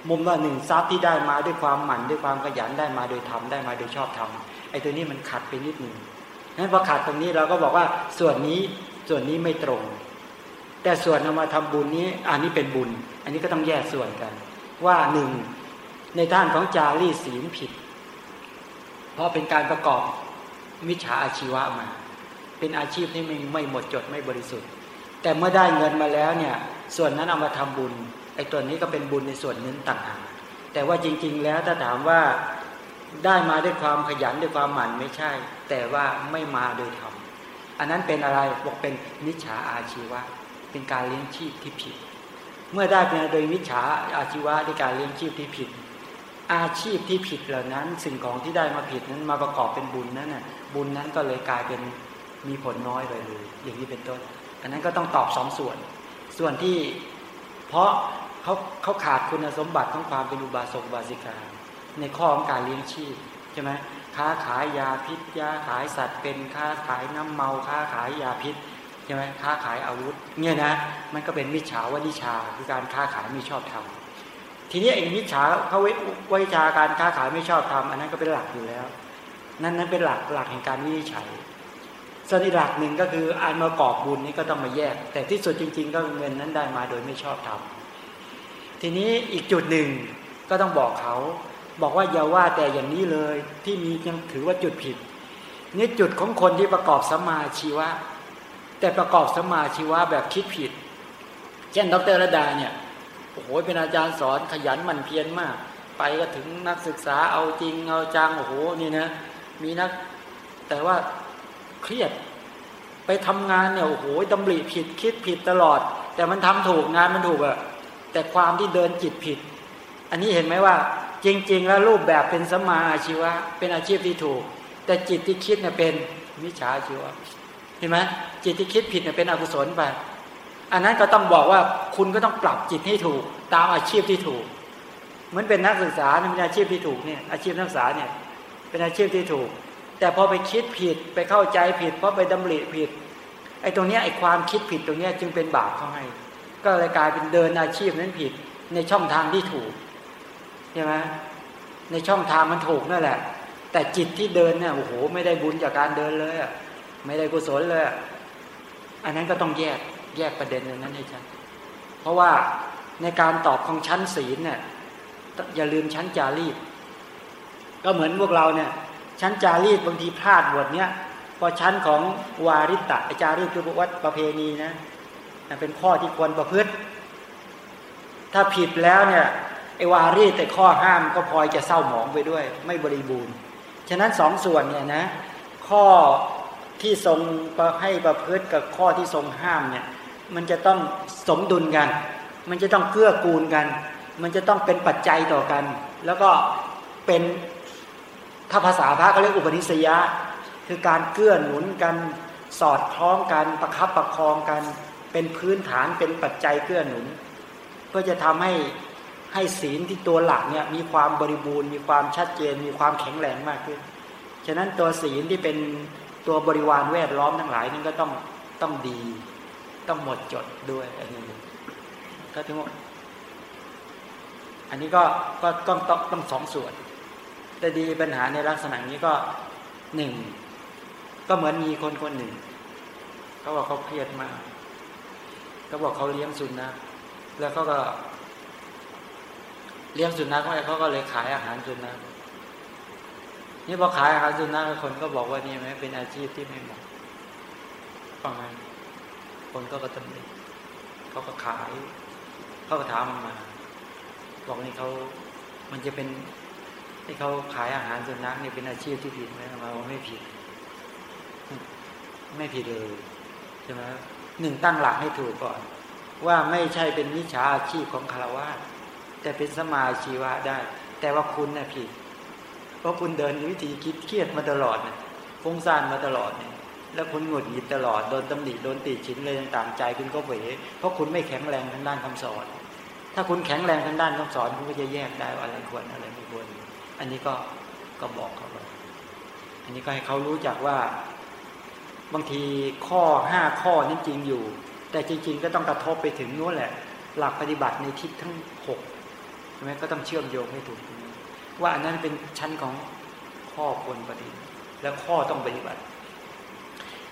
มุมว่าหนึ่งทรัพย์ที่ได้มาด้วยความหมั่นด้วยความขยันได้มาโดยทำได้มาโดยชอบทำไอ้ตัวนี้มันขัดไปนิดหนึ่งนั้นพอขัดตรงนี้เราก็บอกว่าส่วนนี้ส่วนนี้ไม่ตรง แต่ส่วนเอามาทำบุญนี้อันนี้เป็นบุญ อันนี้ก็ต้องแยกส่วนกัน ว่าหนึ่งในด้านของจารีศีลผิด เพราะเป็นการประกอบ มิจฉาอาชีวะมา เป็นอาชีพที่ไม่ไม่หมดจดไม่บริสุทธิ์ แต่เมื่อได้เงินมาแล้วเนี่ยส่วนนั้นเอามาทำบุญไอ้ตัวนี้ก็เป็นบุญในส่วนนั้นต่างหากแต่ว่าจริง ๆ แล้วถ้าถามว่าได้มาด้วยความขยันด้วยความหมั่นไม่ใช่ แต่ว่าไม่มาโดยธรรมอันนั้นเป็นอะไรบอกเป็นมิจฉาอาชีวะ เป็นการเลี้ยงชีพที่ผิด เมื่อได้เป็นโดยมิจฉาอาชีวะในการเลี้ยงชีพที่ผิด อาชีพที่ผิดเหล่านั้น สิ่งของที่ได้มาผิดนั้นมาประกอบเป็นบุญนั้นน่ะ บุญนั้นก็เลยกลายเป็นมีผลน้อยไปเลยอย่างนี้เป็นต้น อันนั้นก็ต้องตอบสองส่วน ส่วนที่เพราะเขาเขาขาดคุณสมบัติของความเป็นอุบาสกบาสิกาในข้อของการเลี้ยงชีพใช่ไหมค้าขายยาพิษยาขายสัตว์เป็นค้าขายน้ำเมาค้าขายยาพิษใช่ไหมค้าขายอาวุธเนี่ยนะมันก็เป็นมิจฉาวณิชาคือการค้าขายไม่ชอบทำทีนี้ไอ้มิจฉาเขาวิชาการค้าขายไม่ชอบทำอันนั้นก็เป็นหลักอยู่แล้ว นั่นนั้นเป็นหลักหลักแห่งการวินิจฉัยส่วนอีกหลักหนึ่งก็คืออันมากอบบุญนี้ก็ต้องมาแยก แต่ที่สุดจริง ๆ ก็เงินนั้นได้มาโดยไม่ชอบทำทีนี้อีกจุดหนึ่งก็ต้องบอกเขา บอกว่าอย่าว่าแต่อย่างนี้เลยที่มียังถือว่าจุดผิดนี่จุดของคนที่ประกอบสมาชีวะ แต่ประกอบสมาชีวะแบบคิดผิด เช่นดรระดาเนี่ยโอ้โหเป็นอาจารย์สอนขยันหมั่นเพียรมาก ไปก็ถึงนักศึกษาเอาจริงเอาจังโอ้โหนี่นะ มีนักแต่ว่าเครียดไปทำงานเนี่ยโอ้โหดำริผิดคิดผิดตลอด แต่มันทำถูกงานมันถูกอะแต่ความที่เดินจิตผิด อันนี้เห็นไหมว่า จริง ๆ แล้วรูปแบบเป็นสมาอาชีวะ เป็นอาชีพที่ถูก แต่จิตที่คิดเนี่ยเป็นวิชาอาชีวะเห็นไหมจิตที่คิดผิดเนี่ยเป็นอกุศลไปอันนั้นก็ต้องบอกว่าคุณก็ต้องปรับจิตให้ถูก ตามอาชีพที่ถูก เหมือนเป็นนักศึกษาเป็นอาชีพที่ถูกเนี่ยอาชีพนักศึกษาเนี่ย เป็นอาชีพที่ถูก แต่พอไปคิดผิดไปเข้าใจผิด เพราะไปดำริผิดไอ้ตรงนี้ไอ้ความคิดผิดตรงนี้จึงเป็นบาปเขาให้ ก็เลยกลายเป็นเดินอาชีพนั้นผิดในช่องทางที่ถูกใช่ไหมในช่องทางมันถูกนั่นแหละ แต่จิตที่เดินเนี่ยโอ้โหไม่ได้บุญจากการเดินเลยอะไม่ได้กุศลเลยอันนั้นก็ต้องแยกแยกประเด็นนั้นให้ชัดเพราะว่าในการตอบของชั้นศีลเนี่ยอย่าลืมชั้นจารีต ก็เหมือนพวกเราเนี่ย ชั้นจารีตบางทีพลาดบทเนี้ยพอชั้นของวาริตะจารีตคือวัดประเพณีนะเป็นข้อที่ควรประพฤติ ถ้าผิดแล้วเนี่ยไอวารีแต่ข้อห้ามก็พลอยจะเศร้าหมองไปด้วย ไม่บริบูรณ์ ฉะนั้นสองส่วนเนี่ยนะข้อที่ทรงให้ประพฤติกับข้อที่ทรงห้ามเนี่ยมันจะต้องสมดุลกัน มันจะต้องเกื้อกูลกัน มันจะต้องเป็นปัจจัยต่อกัน แล้วก็เป็น ถ้าภาษาพระก็เรียกอุปนิสัยะ คือการเกื้อหนุนกันสอดคล้องกันประคับประคองกัน เป็นพื้นฐานเป็นปัจจัยเกื้อหนุน เพื่อจะทำให้ให้ศีลที่ตัวหลักเนี่ยมีความบริบูรณ์ มีความชัดเจน มีความแข็งแรงมากขึ้น ฉะนั้นตัวศีลที่เป็นตัวบริวารแวดล้อมทั้งหลายนั้นก็ต้องต้องดี ต้องหมดจดด้วยอันนี้ก็ทั้งหมดอันนี้ก็ก็ต้องต้องต้องสองส่วน แต่ดีปัญหาในลักษณะนี้ก็หนึ่งก็เหมือนมีคนคนหนึ่งเขาบอกเขาเครียดมากเขาบอกเขาเลี้ยงสุนัขแล้วเขาก็ เลี้ยงสุนัขไว้เขาก็เลยขายอาหารสุนัขนี่พอขายอาหารสุนัขคนก็บอกว่านี่ไหมเป็นอาชีพที่ไม่เหมาะฟังไหมคนก็กระตุ้นเขาก็ขายเขาก็ถามมันมา บอกนี่เขามันจะเป็น ที่เขาขายอาหารสุนัขเนี่ยเป็นอาชีพที่ผิดไหมมาว่าไม่ผิด ไม่ผิดเลยใช่ไหมหนึ่งตั้งหลักให้ถูกก่อน ว่าไม่ใช่เป็นวิชาอาชีพของคารวะแต่เป็นสมาชีวะได้ แต่ว่าคุณน่ะผิด เพราะคุณเดินวิธีคิดเครียดมาตลอดเนี่ยฟุ้งซ่านมาตลอดเนี่ยแล้วคุณหงุดหงิดตลอดโดนตำหนิโดนติชิ้นเลยต่างใจคุณก็เหวเพราะคุณไม่แข็งแรงทางด้านคำสอน ถ้าคุณแข็งแรงทางด้านคำสอนคุณก็จะแยกได้ว่าอะไรควรอะไรไม่ อันนี้ก็ก็บอกเขาไปอันนี้ก็ให้เขารู้จักว่า บางทีข้อห้าข้อนั้นจริงอยู่ แต่จริง ๆ ก็ต้องกระทบไปถึงนู้นแหละ หลักปฏิบัติในทิศทั้งหกใช่ไหมก็ต้องเชื่อมโยงให้ถูกว่าอันนั้นเป็นชั้นของข้อควรปฏิบัติ แล้วข้อต้องปฏิบัติ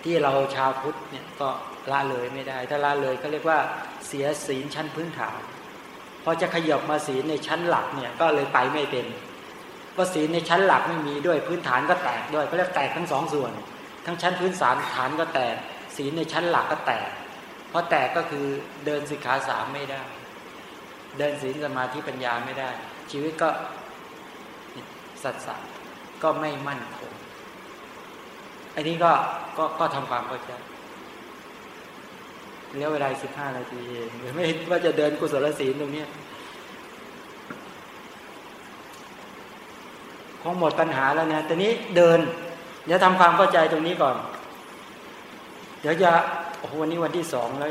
ที่เราชาวพุทธเนี่ยก็ละเลยไม่ได้ ถ้าละเลยก็เรียกว่าเสียศีลชั้นพื้นฐานพอจะขยับมาศีลในชั้นหลักเนี่ยก็เลยไปไม่เป็น เพราศีลในชั้นหลักไม่มีด้วยพื้นฐานก็แตกด้วยเขาเรียกแตกทั้งสองส่วน ทั้งชั้นพื้นฐานฐานก็แตกศีลในชั้นหลักก็แตกเพราะแตกก็คือเดินสิกขาสามไม่ได้ เดินศีลสมาธิปัญญาไม่ได้ ชีวิตก็สัตสัตก็ไม่มั่นคงอันนี้ก็ก็ก็ทำความเข้าใจเลี้ยวเวลาสิบห้านาทีเองไม่ว่าจะเดินกุศลศีลตรงนี้ คงหมดปัญหาแล้วนะต่นี้เดิน เดี๋ยวทำความเข้าใจตรงนี้ก่อน เดี๋ยวจะโอ้โหวันนี้วันที่สองแล้ว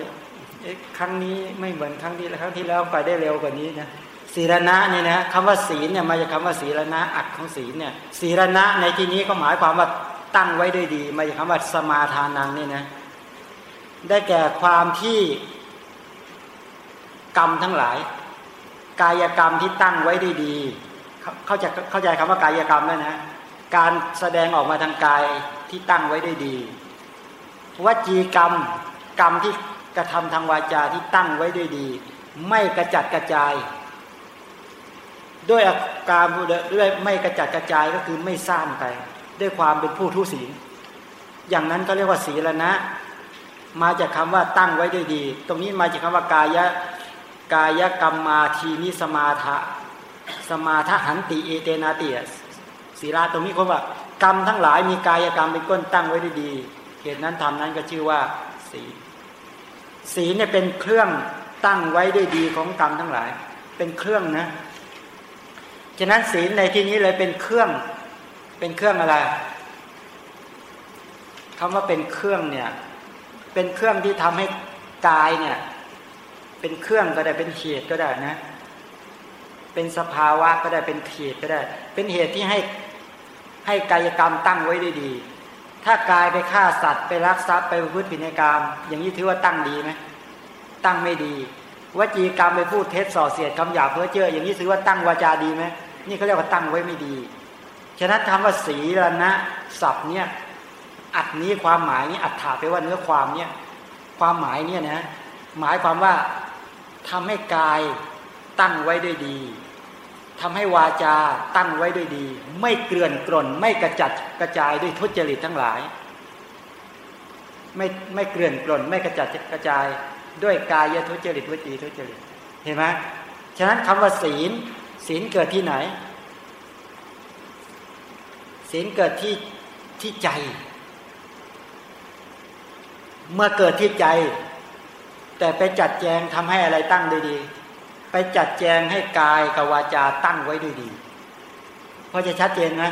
เอ๊ะครั้งนี้ไม่เหมือนครั้งที่ครั้งที่แล้วไปได้เร็วกว่านี้นะศีรณะนี่นะคำว่าศีลเนี่ยมาจากคาว่าศีรณะอัดของศีลเนี่ยศีรณะในที่นี้ก็หมายความว่าตั้งไว้ด้วยดี มาจากคำว่าสมาทานังนี่นะได้แก่ความที่กรรมทั้งหลาย กายกรรมที่ตั้งไว้ด้วยดี เข้าใจเข้าใจคำว่ากายกรรมแล้วนะการแสดงออกมาทางกายที่ตั้งไว้ได้ดีวจีกรรมกรรมที่กระทำทางวาจาที่ตั้งไว้ได้ดี ไม่กระจัดกระจาย ด้วยอาการด้วยไม่กระจัดกระจายก็คือไม่สร้างไป ด้วยความเป็นผู้ทุศีลอย่างนั้นก็เรียกว่าศีลนะ มาจากคาว่าตั้งไว้ได้ดี ตรงนี้มาจากคำว่ากายกายกรรมมาทีนิสมาทะ สมาทหันติเอเตนาติศีลาตรงนี้เขาว่ากรรมทั้งหลายมีกายกรรมเป็นก้นตั้งไว้ด้ดีเหตุนั้นทำนั้นก็ชื่อว่าศีลศีลเนี่ยเป็นเครื่องตั้งไว้ด้วยดีของกรรมทั้งหลาย เป็นเครื่องนะฉะนั้นศีลในที่นี้เลยเป็นเครื่อง เป็นเครื่องอะไรคำว่าเป็นเครื่องเนี่ย เป็นเครื่องที่ทำให้กายเนี่ย เป็นเครื่องก็ได้เป็นเหตุก็ได้นะ เป็นสภาวะก็ได้เป็นเหตุก็ได้ เป็นเหตุที่ให้ให้กายกรรมตั้งไว้ได้ดี ถ้ากายไปฆ่าสัตว์ไปรักทรัพย์ไปพูดผิดในกรรมอย่างนี้ถือว่าตั้งดีไหมตั้งไม่ดีวจีกรรมไปพูดเท็จส่อเสียดคำหยาเพ้อเจ้ออย่างนี้ถือว่าตั้งวาจาดีไหมนี่เขาเรียกว่าตั้งไว้ไม่ดี ฉะนั้นคำว่าศีลนะศัพท์เนี่ยอัดนี้ความหมายนี้อัดถาไปว่าเนื้อความเนี่ยความหมายเนี่ยนะหมายความว่าทำให้กาย ตั้งไว้ด้วยดีทำให้วาจาตั้งไว้ด้วยดี ไม่เกลื่อนกล่น ไม่กระจัดกระจายด้วยทุจริตทั้งหลาย ไม่ไม่เกลื่อนกล่น ไม่กระจัดกระจายด้วยกายทุจริตวจีทุจริตเห็นไหมฉะนั้นคำว่าศีล ศีลเกิดที่ไหน ศีลเกิดที่ที่ใจ เมื่อเกิดที่ใจ แต่ไปจัดแจงทำให้อะไรตั้งด้ดี ไปจัดแจงให้กายกับวาจาตั้งไว้ด้วยดีพอจะชัดเจนไหม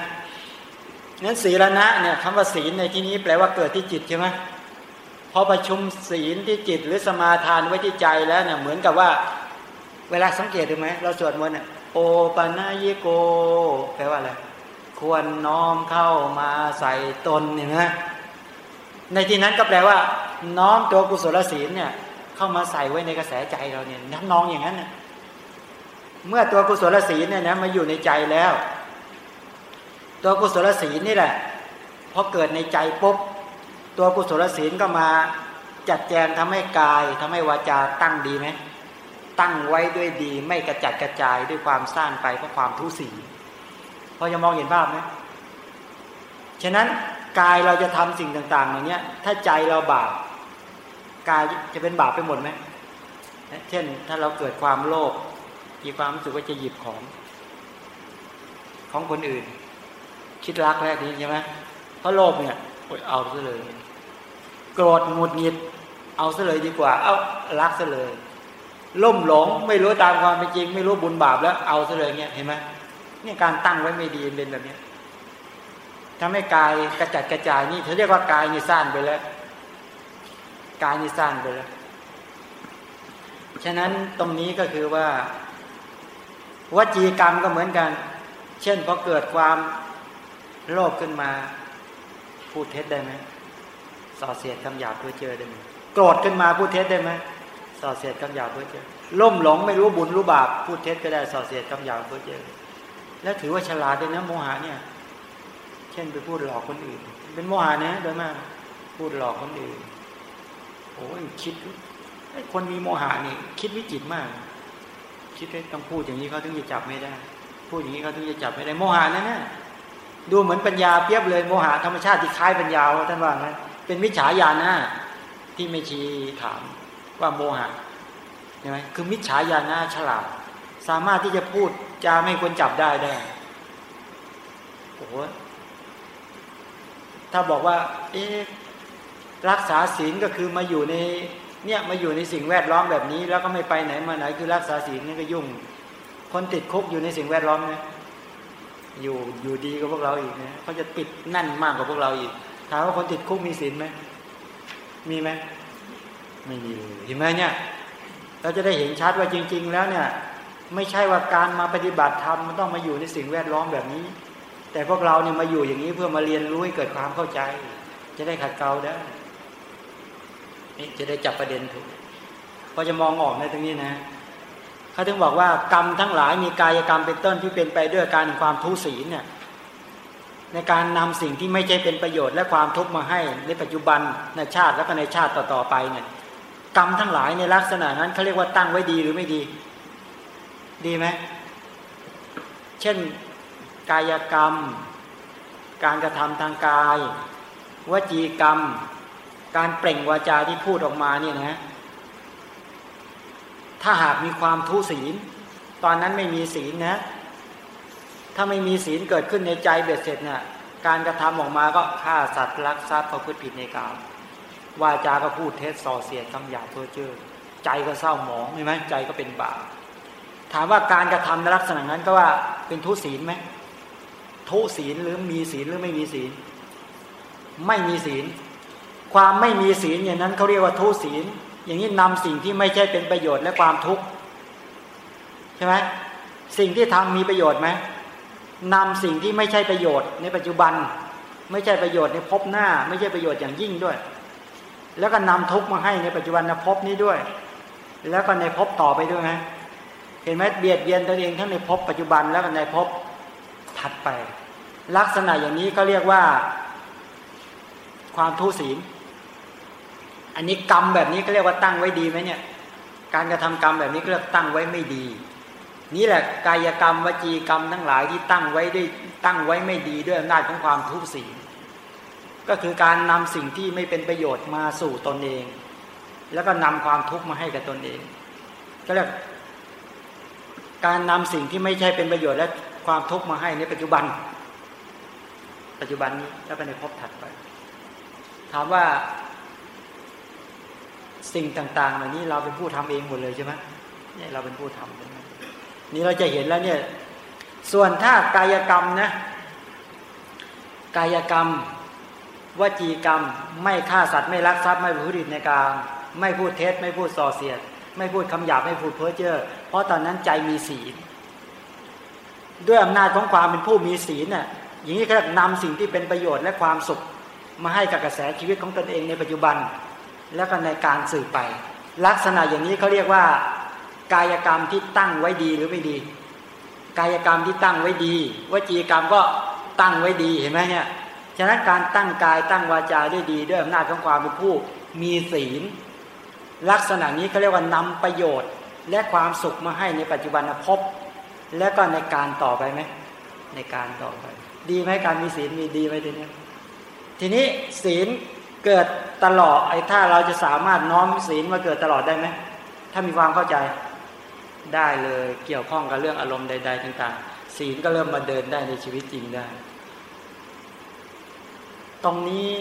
นั้นศีลนะเนี่ยคำว่าศีลในที่นี้แปลว่าเกิดที่จิตใช่ไหมพอประชุมศีลที่จิตหรือสมาทานไว้ที่ใจแล้วเนี่ยเหมือนกับว่า เวลาสังเกตดูไหมเราสวดมนต์เนี่ยโอปนายโก แปลว่าอะไรควรน้อมเข้ามาใส่ตนเนี่ยนะในที่นั้นก็แปลว่า น้อมตัวกุศลศีลเนี่ย เข้ามาใส่ไว้ในกระแสใจเราเนี่ยน้ำนองอย่างนั้นเนี่ย เมื่อตัวกุศลศีลเนี่ยนะมาอยู่ในใจแล้ว ตัวกุศลศีลนี่แหละพอเกิดในใจปุ๊บตัวกุศลศีลก็มาจัดแจงทำให้กายทำให้วาจาตั้งดีไหมตั้งไว้ด้วยดีไม่กระจัดกระจายด้วยความสร้างไปเพราะความทุศีพอจะมองเห็นภาพไหมฉะนั้นกายเราจะทำสิ่งต่างๆเหล่านี้ถ้าใจเราบาปกายจะเป็นบาปไปหมดไหมเช่นถ้าเราเกิดความโลภ มีความรู้สึกว่าจะหยิบของ ของคนอื่น คิดรักแรกนี้ใช่ไหมเพราะโลภเนี่ยเอาซะเลย โกรธหงุดหงิด เอาซะเลยดีกว่า เอารักซะเลย ล่มหลง ไม่รู้ตามความเป็นจริง ไม่รู้บุญบาปแล้ว เอาซะเลยเนี่ยเห็นไหมนี่การตั้งไว้ไม่ดีเป็นแบบนี้ทำให้กายกระจัดกระจายนี่เขาเรียกว่ากายนี่สั้นไปแล้วกายนี่สั้นไปแล้ว ฉะนั้นตรงนี้ก็คือว่า วจีกรรมก็เหมือนกัน เช่นพอเกิดความโลภขึ้นมา พูดเท็จได้ไหมส่อเสียดคำหยาบเพื่อเจอได้ไหมโกรธขึ้นมาพูดเท็จได้ไหมส่อเสียดคำหยาบเพื่อเจอล่มหลงไม่รู้บุญรู้บาปพูดเท็จก็ได้ส่อเสียดคำหยาบเพื่อเจอ แล้วถือว่าฉลาดด้วยนะโมหะเนี่ย เช่นไปพูดหลอกคนอื่น เป็นโมหะนะโดยมาก พูดหลอกคนอื่นโอ้ยคิดคนมีโมหะนี่คิดวิจิตมาก คิดต้องพูดอย่างนี้เขาถึงจะจับไม่ได้ พูดอย่างนี้เขาถึงจะจับไม่ได้โมหะนั่นนะดูเหมือนปัญญาเปียบเลยโมหะธรรมชาติที่คล้ายปัญญาท่านว่าไงเป็นมิจฉาญาณนะที่ไม่ชีถามว่าโมหะใช่ไหมคือมิจฉาญาณฉลาด สามารถที่จะพูดจะไม่ควรจับได้ได้โอ้โหถ้าบอกว่า เอ๊รักษาศีลก็คือมาอยู่ใน เนี่ยมาอยู่ในสิ่งแวดล้อมแบบนี้ แล้วก็ไม่ไปไหนมาไหนคือรักษาศีลนี่ก็ยุ่ง คนติดคุกอยู่ในสิ่งแวดล้อมนะอยู่อยู่ดีกับพวกเราอีกนะเขาจะติดแน่นมากกว่าพวกเราอีกถามว่าคนติดคุกมีศีลไหมมีไหมไม่มีเห็นไหมเนี่ย เราจะได้เห็นชัดว่าจริง ๆ แล้วเนี่ย ไม่ใช่ว่าการมาปฏิบัติธรรมมันต้องมาอยู่ในสิ่งแวดล้อมแบบนี้ แต่พวกเราเนี่ยมาอยู่อย่างนี้เพื่อมาเรียนรู้ให้เกิดความเข้าใจ จะได้ขัดเกลาได้ นี่จะได้จับประเด็นถูกพอจะมองออกในตรงนี้นะเขาถึงบอกว่ากรรมทั้งหลายมีกายกรรมเป็นต้นที่เป็นไปด้วยการความทุศีลเนี่ยในการนำสิ่งที่ไม่ใช่เป็นประโยชน์และความทุกข์มาให้ในปัจจุบันในชาติแล้วก็ในชาติต่อๆไปเนี่ยกรรมทั้งหลายในลักษณะนั้นเขาเรียกว่าตั้งไว้ดีหรือไม่ดี ดีไหมเช่นกายกรรม การกระทำทางกาย วจีกรรม การเปล่งวาจาที่พูดออกมาเนี่ยนะ ถ้าหากมีความทุศีล ตอนนั้นไม่มีศีลนะ ถ้าไม่มีศีลเกิดขึ้นในใจเบ็ดเสร็จเนี่ยการกระทำออกมาก็ฆ่าสัตว์ลักทรัพย์ประพฤติผิดในกามวาจาก็พูดเท็จส่อเสียดคำหยาบเพ้อเจ้อใจก็เศร้าหมองใช่ไหมใจก็เป็นบาปถามว่าการกระทำในลักษณะนั้นก็ว่าเป็นทุศีลไหมทุศีลหรือมีศีลหรือไม่มีศีล ไม่มีศีล ความไม่มีศีลอย่างนั้นเขาเรียกว่าทุศีล อย่างนี้นำสิ่งที่ไม่ใช่เป็นประโยชน์และความทุกข์ใช่ไหมสิ่งที่ทำมีประโยชน์ไหมนำสิ่งที่ไม่ใช่ประโยชน์ในปัจจุบัน ไม่ใช่ประโยชน์ในภพหน้า ไม่ใช่ประโยชน์อย่างยิ่งด้วย แล้วก็นำทุกข์มาให้ในปัจจุบันภพนี้ด้วย แล้วก็ในภพต่อไปด้วยไหมเห็นไหมเบียดเบียนตัวเองทั้งในภพปัจจุบันแล้วก็ในภพถัดไป ลักษณะอย่างนี้ก็เรียกว่า ความทุศีล อันนี้กรรมแบบนี้ก็เรียกว่าตั้งไว้ดีไหมเนี่ย การกระทำกรรมแบบนี้ก็เรียกตั้งไว้ไม่ดี นี่แหละกายกรรมวจีกรรมทั้งหลายที่ตั้งไว้ด้วยตั้งไว้ไม่ดีด้วยอำนาจของความทุศีลก็คือการนำสิ่งที่ไม่เป็นประโยชน์มาสู่ตนเอง แล้วก็นำความทุกข์มาให้กับตนเอง ก็เรียกการนำสิ่งที่ไม่ใช่เป็นประโยชน์และความทุกข์มาให้ในปัจจุบัน ปัจจุบันนี้แล้วไปในภพถัดไป ถามว่า สิ่งต่างๆเหล่านี้เราเป็นผู้ทำเองหมดเลยใช่ไหมเนี่ยเราเป็นผู้ทำนี่เราจะเห็นแล้วเนี่ย ส่วนถ้ากายกรรมนะ กายกรรม วจีกรรม ไม่ฆ่าสัตว์ไม่ลักทรัพย์ไม่พูดดิในการ ไม่พูดเท็จไม่พูดส่อเสียด ไม่พูดคำหยาบไม่พูดเพ้อเจ้อเพราะตอนนั้นใจมีศีลด้วยอำนาจของความเป็นผู้มีศีลน่ะอย่างนี้ก็นำสิ่งที่เป็นประโยชน์และความสุข มาให้กับกระแสชีวิตของตนเองในปัจจุบัน แล้วก็ในการสื่อไป ลักษณะอย่างนี้เขาเรียกว่า กายกรรมที่ตั้งไว้ดีหรือไม่ดี กายกรรมที่ตั้งไว้ดีวจีกรรมก็ตั้งไว้ดีเห็นไหมเนี่ยฉะนั้นการตั้งกายตั้งวาจาได้ดี ด้วยอำนาจของความเป็นผู้มีศีล ลักษณะนี้เขาเรียกว่านำประโยชน์ และความสุขมาให้ในปัจจุบันภพแล้วก็ในการต่อไปไหมในการต่อไป ดีไหมการมีศีลมีดีไหมทีนี้ทีนี้ศีล เกิดตลอดไอ้ถ้าเราจะสามารถน้อมศีลมาเกิดตลอดได้ไหมถ้ามีความเข้าใจได้เลยเกี่ยวข้องกับเรื่องอารมณ์ใด ๆ ต่าง ๆ ศีลก็เริ่มมาเดินได้ในชีวิตจริงได้ ตรงนี้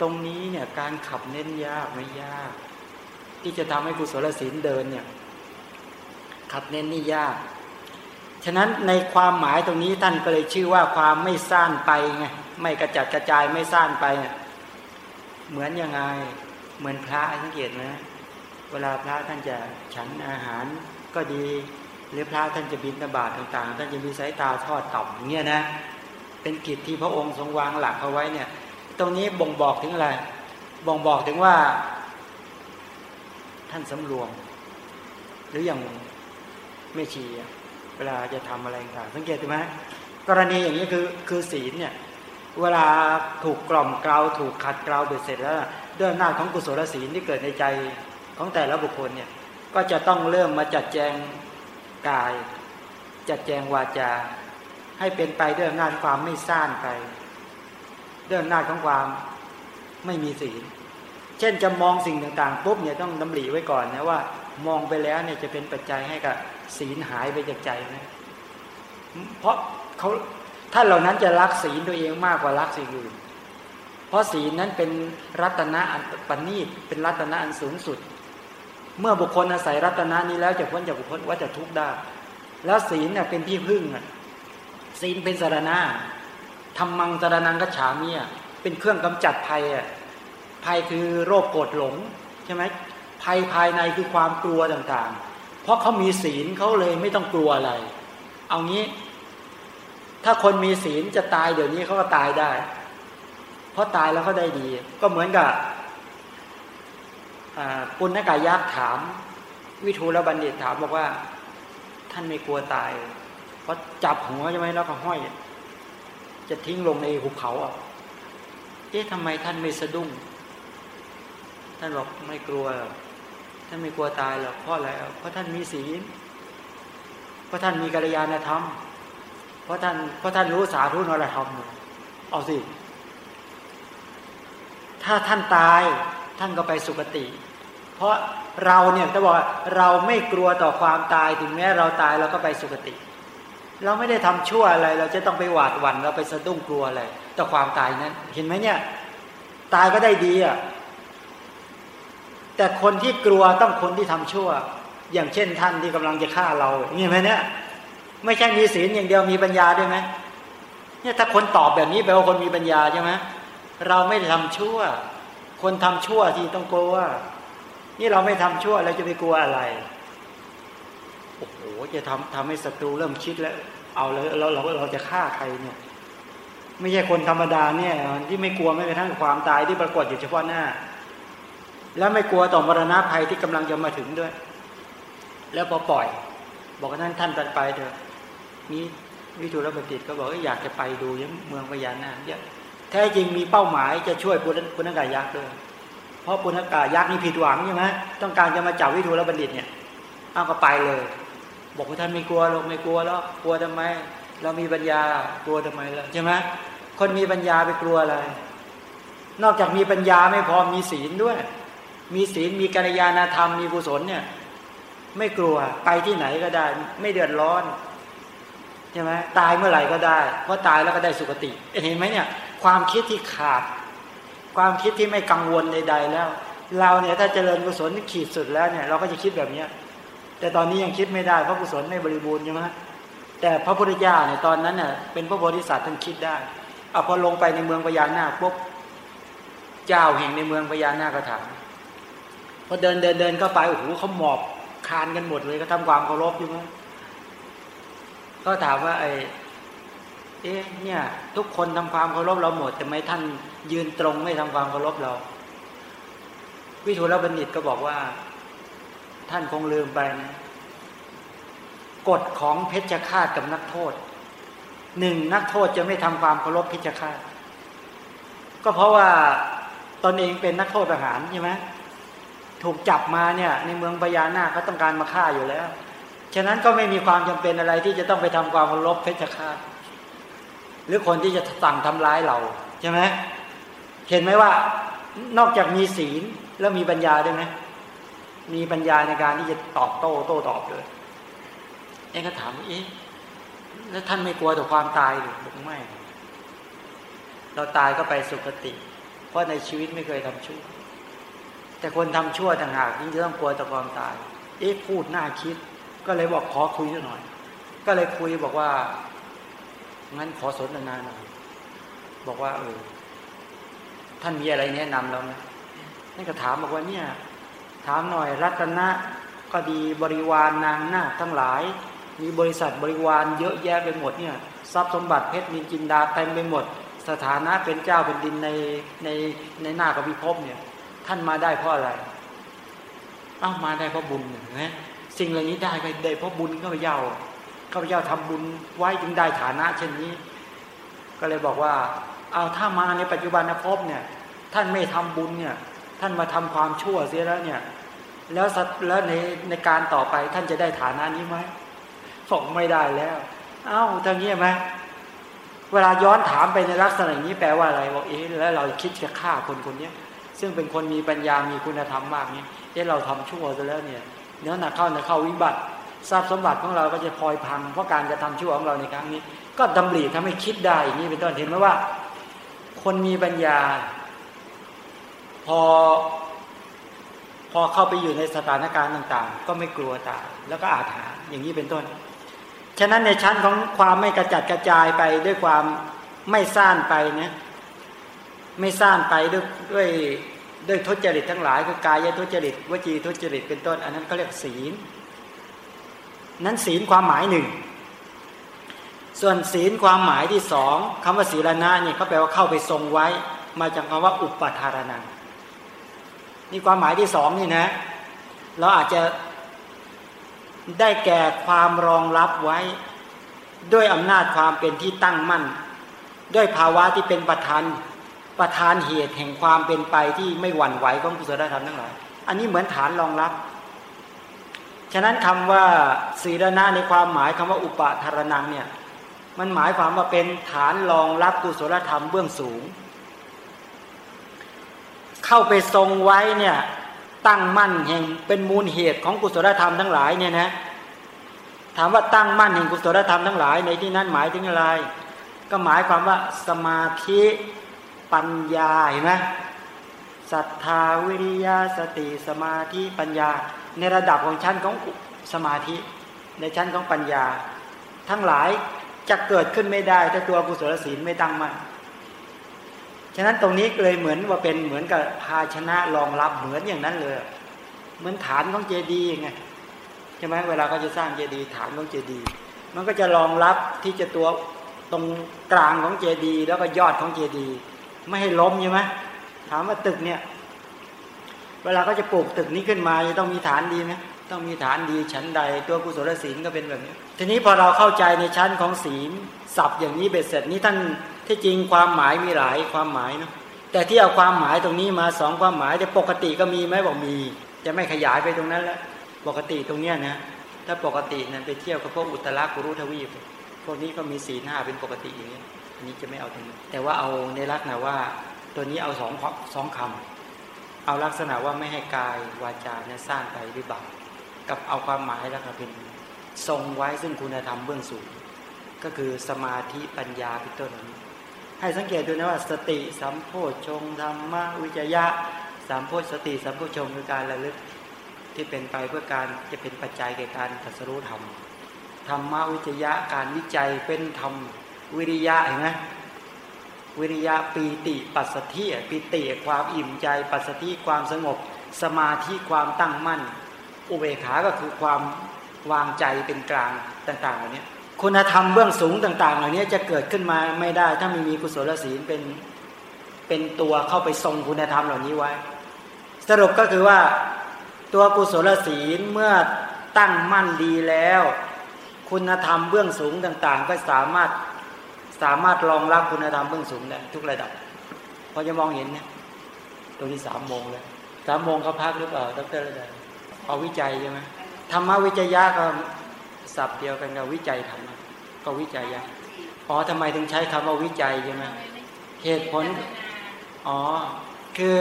ตรงนี้เนี่ยการขับเน้นยากไม่ยาก ที่จะทำให้กุศลศีลเดินเนี่ยขับเน้นนี่ยาก ฉะนั้นในความหมายตรงนี้ท่านก็เลยชื่อว่าความไม่ซ่านไปไงไม่กระจัดกระจายไม่ซ่านไปเเหมือนยังไงเหมือนพระสังเกตไหมเวลาพระท่านจะฉันอาหารก็ดี หรือพระท่านจะบินตบาทต่างๆ ท่านจะมีสายตาทอดต่ำอย่างเงี้ยนะ เป็นกิจที่พระองค์ทรงวางหลักเอาไว้เนี่ย ตรงนี้บ่งบอกถึงอะไร บ่งบอกถึงว่า ท่านสำรวม หรืออย่างไม่ชีเวลาจะทำอะไรต่างสังเกตไหมกรณีอย่างนี้คือคือศีลเนี่ย เวลาถูกกล่อมเกลาถูกขัดเกลาเบ็ดเสร็จแล้ว ด้วยหน้าของกุศลศีลที่เกิดในใจของแต่ละบุคคลเนี่ยก็จะต้องเริ่มมาจัดแจงกาย จัดแจงวาจา ให้เป็นไปด้วยอำนาจความไม่ซ่านไปด้วยอำนาจของความไม่มีศีล เช่นจะมองสิ่งต่างๆปุ๊บเนี่ยต้องดำริไว้ก่อนนะว่ามองไปแล้วเนี่ยจะเป็นปัจจัยให้กับศีลหายไปจากใจนะเพราะเขา ท่านเหล่านั้นจะรักศีลตัวเองมากกว่ารักสิ่งอื่น เพราะศีลนั้นเป็นรัตนะอันปณีตเป็นรัตนะอันสูงสุด เมื่อบุคคลอาศัยรัตนะนี้แล้วจะพ้นจากบุคคลว่าจะทุกข์ได้ แล้วศีลเนี่ยเป็นที่พึ่งศีลเป็นสารณะทำมังสารนังกัจฉามีอะเป็นเครื่องกำจัดภัยภัยคือโรคโกรธหลงใช่ไหมภัยภายในคือความกลัวต่างๆ เพราะเขามีศีลเขาเลยไม่ต้องกลัวอะไร เอางี้ ถ้าคนมีศีลจะตายเดี๋ยวนี้เขาก็ตายได้ เพราะตายแล้วเขาได้ดี ก็เหมือนกับปุณณกายักษ์ถาม วิทูลบัณฑิตถามบอกว่า ท่านไม่กลัวตาย เพราะจับหัวใช่ไหมแล้วก็ห้อย จะทิ้งลงในหุบเขาอะเอ๊ะทำไมท่านไม่สะดุ้ง ท่านบอกไม่กลัว ท่านไม่กลัวตายหรอกเพราะอะไรเพราะท่านมีศีลเพราะท่านมีกัลยาณธรรม เพราะท่านเพราะท่านรู้สาธุนรธรรมเอาสิ ถ้าท่านตายท่านก็ไปสุคติ เพราะเราเนี่ยจะบอกเราไม่กลัวต่อความตายถึงแม้เราตายเราก็ไปสุคติ เราไม่ได้ทำชั่วอะไร เราจะต้องไปหวาดหวั่นเราไปสะดุ้งกลัวอะไรต่อความตายนั้น เห็นไหมเนี่ย ตายก็ได้ดีอะแต่คนที่กลัวต้องคนที่ทำชั่ว อย่างเช่นท่านที่กำลังจะฆ่าเราเนี่ยไหมเนี่ย ไม่ใช่มีศีลอย่างเดียวมีปัญญาด้วยไหมเนี่ยถ้าคนตอบแบบนี้แปลว่าคนมีปัญญาใช่ไหมเราไม่ได้ทำชั่ว คนทำชั่วที่ต้องกลัวนี่เราไม่ทำชั่วเราจะไปกลัวอะไรโอ้โหจะทำทำให้ศัตรูเริ่มคิดแล้ว เอาแล้วเราเราเราจะฆ่าใครเนี่ย ไม่ใช่คนธรรมดาเนี่ย ที่ไม่กลัวไม่กระทั่งความตายที่ปรากฏอยู่เฉพาะหน้า แล้วไม่กลัวต่อมรณะภัยที่กำลังจะมาถึงด้วย แล้วพอปล่อย บอกท่านท่านตัดไปเถอะ มีวิทูลบัณฑิตก็บอกว่าอยากจะไปดูยังเมืองพญานาคเยอะแท้จริงมีเป้าหมายจะช่วยปุณกายักษ์ด้วยเพราะปุณกายักษ์นี่ผิดหวังใช่ไหมต้องการจะมาจับวิทูลบัณฑิตเนี่ยเอาก็ไปเลย บอกว่าท่านไม่กลัวหรอกไม่กลัวแล้วกลัวทำไม เรามีปัญญากลัวทำไมล่ะใช่ไหมคนมีปัญญาไปกลัวอะไรนอกจากมีปัญญาไม่พอมีศีลด้วย มีศีลมีกัลยาณธรรมมีกุศลเนี่ย ไม่กลัวไปที่ไหนก็ได้ ไม่เดือดร้อน ช่ไหมตายเมื่อไหร่ก็ได้ เพราะตายแล้วก็ได้สุคติ เห็นไหมเนี่ย ความคิดที่ขาด ความคิดที่ไม่กังวลใด ๆ แล้ว เราเนี่ยถ้าเจริญกุศลขีดสุดแล้วเนี่ย เราก็จะคิดแบบเนี้ยแต่ตอนนี้ยังคิดไม่ได้เพราะกุศลไม่บริบูรณ์ใช่ไหมแต่พระพุทธเจ้าเนี่ยตอนนั้นเน่ยเป็นพระโพธิสัตว์ท่านคิดได้เอาพอลงไปในเมืองพญานาคปุ๊บเจ้าแห่งในเมืองพญานาคก็ถามพอเดินเดินเดินเข้าไปโอ้โหเขาหมอบคานกันหมดเลยก็ทำความเคารพอยู่มั้ง ก็ถามว่าไอ้เอ๊ะเนี่ย ทุกคนทำความเคารพเราหมดแต่ไม่ท่านยืนตรงไม่ทำความเคารพเรา วิทูลบัณฑิตก็บอกว่า ท่านคงลืมไปนะกฎของเพชฌฆาตกับนักโทษหนึ่งนักโทษจะไม่ทำความเคารพเพชฌฆาตก็เพราะว่าตนเองเป็นนักโทษทหารใช่ไหมถูกจับมาเนี่ย ในเมืองปยานาเขาต้องการมาฆ่าอยู่แล้ว ฉะนั้นก็ไม่มีความจำเป็นอะไรที่จะต้องไปทำความเคารพเพชฌฆาตหรือคนที่จะสั่งทำร้ายเราใช่ไหมเห็นไหมว่านอกจากมีศีลแล้วมีปัญญาด้วยไหมมีปัญญาในการที่จะตอบโต้โต้ตอบเลยเอ็งก็ถามว่าเอ๊ะแล้วท่านไม่กลัวต่อความตายหรือบอกไม่เราตายก็ไปสุคติ เพราะในชีวิตไม่เคยทำชั่ว แต่คนทำชั่วต่างหากยิ่งจะต้องกลัวต่อความตาย เอ๊ะพูดน่าคิด ก็เลยบอกขอคุยหน่อย ก็เลยคุยบอกว่า งั้นขอสนทนาหน่อย บอกว่า เออ ท่านมีอะไรแนะนำเราไหมนั่นก็ถามบอกว่าเนี่ย ถามหน่อยรัตนะก็ดีบริวารนนางนาทั้งหลาย มีบริษัทบริวารเยอะแยะไปหมดเนี่ย ทรัพย์สมบัติเพชรนินจินดาเต็มไปหมด สถานะเป็นเจ้าเป็นดินในในในหน้ากบิภพเนี่ย ท่านมาได้เพราะอะไรเอ้ามาได้เพราะบุญนะ สิ่งเหล่านี้ได้ไปได้เพราะบุญข้าพเจ้าข้าพเจ้าทำบุญไว้จึงได้ฐานะเช่นนี้ ก็เลยบอกว่า เอาถ้ามาในปัจจุบันภพบเนี่ย ท่านไม่ทำบุญเนี่ย ท่านมาทำความชั่วเสียแล้วเนี่ย แล้วแล้วในในการต่อไปท่านจะได้ฐานะนี้ไหมส่งไม่ได้แล้ว เอ้าทางนี้ไหมเวลาย้อนถามไปในลักษณะนี้แปลว่าอะไรบอกเอ๊ะแล้วเราคิดจะฆ่าคนคนนี้ซึ่งเป็นคนมีปัญญามีคุณธรรมมากนี้เอ๊ะเราทำชั่วซะแล้วเนี่ย เนื้อหนักเข้าเนื้อเข้าวิบัติ ทรัพย์สมบัติของเราก็จะพลอยพังเพราะการจะทำชั่วของเราในครั้งนี้ ก็ดำริทำให้คิดได้อย่างนี้เป็นต้นเห็นไหมว่า คนมีปัญญา พอ พอเข้าไปอยู่ในสถานการณ์ต่างๆ ก็ไม่กลัวตายแล้วก็อาถรรพ์อย่างนี้เป็นต้น ฉะนั้นในชั้นของความไม่กระจัดกระจายไปด้วยความไม่ซ่านไปนะไม่ซ่านไปด้วยด้วย ด้วยทุจริตทั้งหลายคือกายทุจริตวจีทุจริตเป็นต้น อันนั้นเขาเรียกศีล นั้นศีลความหมายหนึ่ง ส่วนศีลความหมายที่สองคำว่าศีลนะนี่เขาแปลว่าเข้าไปทรงไว้ มาจากคำว่าอุปทารนังนี่ความหมายที่สองนี่นะ เราอาจจะได้แก่ความรองรับไว้ ด้วยอำนาจความเป็นที่ตั้งมั่น ด้วยภาวะที่เป็นประธาน ประธานเหตุแห่งความเป็นไปที่ไม่หวั่นไหวของกุศลธรรมทั้งหลาย อันนี้เหมือนฐานรองรับ ฉะนั้นคำว่าศีลนาในความหมายคำว่าอุปทารนังเนี่ย มันหมายความว่าเป็นฐานรองรับกุศลธรรมเบื้องสูง เข้าไปทรงไว้เนี่ยตั้งมั่นแห่งเป็นมูลเหตุของกุศลธรรมทั้งหลายเนี่ยนะถามว่าตั้งมั่นแห่งกุศลธรรมทั้งหลายในที่นั้นหมายถึงอะไร ก็หมายความว่าสมาธิ ปัญญาเห็นไหมศรัทธาวิริยะสติสมาธิปัญญา ในระดับของชั้นของสมาธิ ในชั้นของปัญญา ทั้งหลายจะเกิดขึ้นไม่ได้ ถ้าตัวกุศลศีลไม่ตั้งมั่นฉะนั้นตรงนี้เลยเหมือนว่าเป็นเหมือนกับภาชนะรองรับเหมือนอย่างนั้นเลย เหมือนฐานของเจดีย์ไงใช่ไหมเวลาเขาจะสร้างเจดีย์ฐานของเจดีย์มันก็จะรองรับที่จะตัวตรงกลางของเจดีย์แล้วก็ยอดของเจดีย์ ไม่ให้ล้มใช่ไหมถามว่าตึกเนี่ย เวลาเขาจะปลูกตึกนี้ขึ้นมาจะต้องมีฐานดีไหมต้องมีฐานดีชั้นใด ตัวกุศลศีลก็เป็นแบบนี้ ทีนี้พอเราเข้าใจในชั้นของศีลสับอย่างนี้เบ็ดเสร็จนี้ท่านที่จริงความหมายมีหลายความหมายเนาะแต่ที่เอาความหมายตรงนี้มาสองความหมายแต่ปกติก็มีไหมบอกมี จะไม่ขยายไปตรงนั้นแล้วปกติตรงเนี้ยนะถ้าปกตินั้นไปเที่ยวกับพวกอุตรากุรุทวีปพวกนี้ก็มีสีหน้าเป็นปกติอย่างนี้ อันนี้จะไม่เอาตรงนี้ แต่ว่าเอาในลักษณะว่า ตัวนี้เอาสองสองคำเอาลักษณะว่าไม่ให้กายวาจาเนี่ยสร้างไปวิบัติกับเอาความหมายแล้วก็เป็นทรงไว้ซึ่งคุณธรรมเบื้องสูง ก็คือสมาธิปัญญาเป็นต้นนี้ให้สังเกตดูนะว่าสติสัมโพชงธรรมะวิจยะสัมโพสติสัมโพชงคือการระลึกที่เป็นไปเพื่อการจะเป็นปัจจัยแก่การตัสรู้ธรรมธรรมะวิจยะการวิจัยเป็นธรรม วิริยะเห็นไหมวิริยะปีติปัสสธิปีติความอิ่มใจ ปัสสธิความสงบ สมาธิความตั้งมั่น อุเบกขาก็คือความวางใจเป็นกลางต่างๆเหล่านี้คุณธรรมเบื้องสูงต่าง ๆ เหล่านี้จะเกิดขึ้นมาไม่ได้ ถ้าไม่มีกุศลศีลเป็นเป็นตัวเข้าไปทรงคุณธรรมเหล่านี้ไว้ สรุปก็คือว่าตัวกุศลศีลเมื่อตั้งมั่นดีแล้ว คุณธรรมเบื้องสูงต่าง ๆ ก็สามารถ สามารถรองรับคุณธรรมเบื้องสูงได้ทุกระดับพอจะมองเห็นเนี่ยตรงที่สามโมงเลยสามโมงเขาพักหรือเปล่าดรระดับเอาวิจัยใช่ไหมธรรมวิจยะก็ศัพท์เดียวกันกับวิจัยธรรมก็วิจัยยะอ๋อทำไมถึงใช้คำว่าวิจัยใช่ไหมเหตุผลอ๋อคือ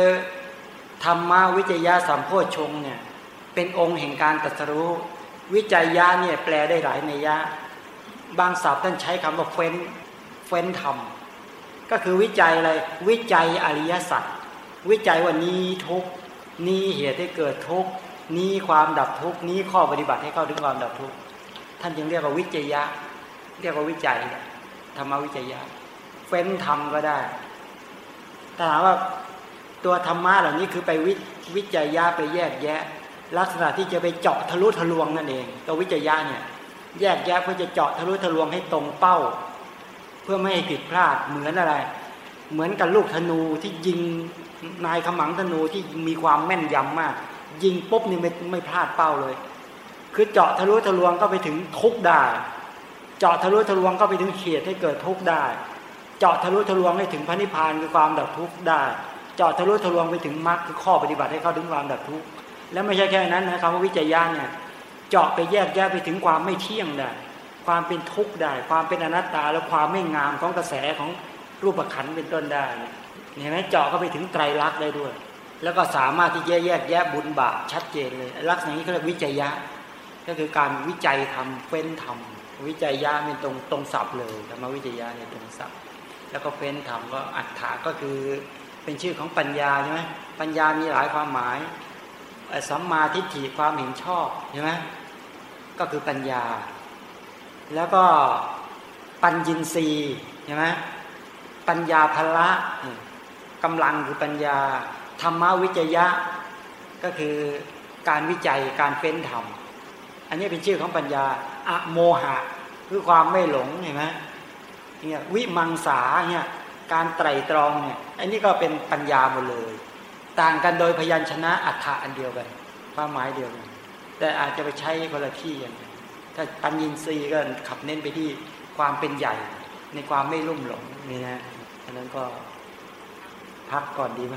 ธรรมวิจยะสัมโพชงเนี่ยเป็นองค์แห่งการตรัสรู้วิจัยยะเนี่ยแปลได้หลายในยะ บางศัพท์ท่านใช้คำว่าเฟ้น เฟ้นธรรม ก็คือวิจัยอะไร วิจัยอริยสัจวิจัยว่านี้ทุกนี้เหตุให้เกิดทุกนี้ความดับทุกนี้ข้อปฏิบัติให้เข้าถึงความดับทุกท่านยังเรียกว่าวิจัยยะ เรียกว่าวิจัยธรรมวิจัยยะเฟ้นธรรมก็ได้ถ้าถามว่าตัวธรรมะเหล่านี้คือไปวิวิจัยยะไปแยกแยะ ลักษณะที่จะไปเจาะทะลุทะลวงนั่นเองตัววิจัยยะเนี่ยแยกแยะเพื่อจะเจาะทะลุทะลวงให้ตรงเป้า เพื่อไม่ให้ผิดพลาดเหมือนอะไร เหมือนกับลูกธนูที่ยิงนายขมังธนูที่มีความแม่นยำมาก ยิงปุ๊บนี่ไม่ไม่พลาดเป้าเลย คือเจาะทะลุทะลวงก็ไปถึงทุกได้ เจาะทะลุทะลวงก็ไปถึงเขียดให้เกิดทุกได้ เจาะทะลุทะลวงให้ถึงพระนิพพานคือความดับทุกได้ เจาะทะลุทะลวงไปถึงมรรคคือข้อปฏิบัติให้เข้าถึงความดับทุกและไม่ใช่แค่นั้นนะคำว่าวิจัยญาณเนี่ยเจาะไปแยกแยะไปถึงความไม่เที่ยงได้ ความเป็นทุกข์ได้ ความเป็นอนัตตา และความไม่งามของกระแสของรูปขันเป็นต้นได้เห็นไหมเจาะเข้าไปถึงไตรลักษณ์ได้ด้วย แล้วก็สามารถที่แยกแยะบุญบาปชัดเจนเลยลักษณะนี้เขาเรียกวิจัยยะ ก็คือการวิจัยทำเฟ้นทำวิจัยยะเป็นตรงตรงศัพท์เลยธรรมวิจัยยะเนี่ยตรงศัพท์ แล้วก็เฟ้นทำก็อัฏฐาก็คือเป็นชื่อของปัญญาใช่ไหมปัญญามีหลายความหมายสัมมาทิฏฐิความเห็นชอบใช่ไหมก็คือปัญญา แล้วก็ปัญญินรีใช่ไหมปัญญาภละกำลังคือปัญญา ธรรมวิจยะ ก็คือการวิจัยการเฟ้นธรรม อันนี้เป็นชื่อของปัญญาอะโมหะ คือความไม่หลงเห็นไหมเนี่ยวิมังสาเนี่ยการไตรตรองเนี่ยอันนี้ก็เป็นปัญญาหมดเลย ต่างกันโดยพยัญชนะอัฏฐะอันเดียวกันความหมายเดียวกันแต่อาจจะไปใช้คนละที่อย่าง ถ้าปัญญินทรีย์ก็ขับเน้นไปที่ความเป็นใหญ่ ในความไม่ลุ่มหลงนี่นะฉะนนั้นก็พักก่อนดีไหม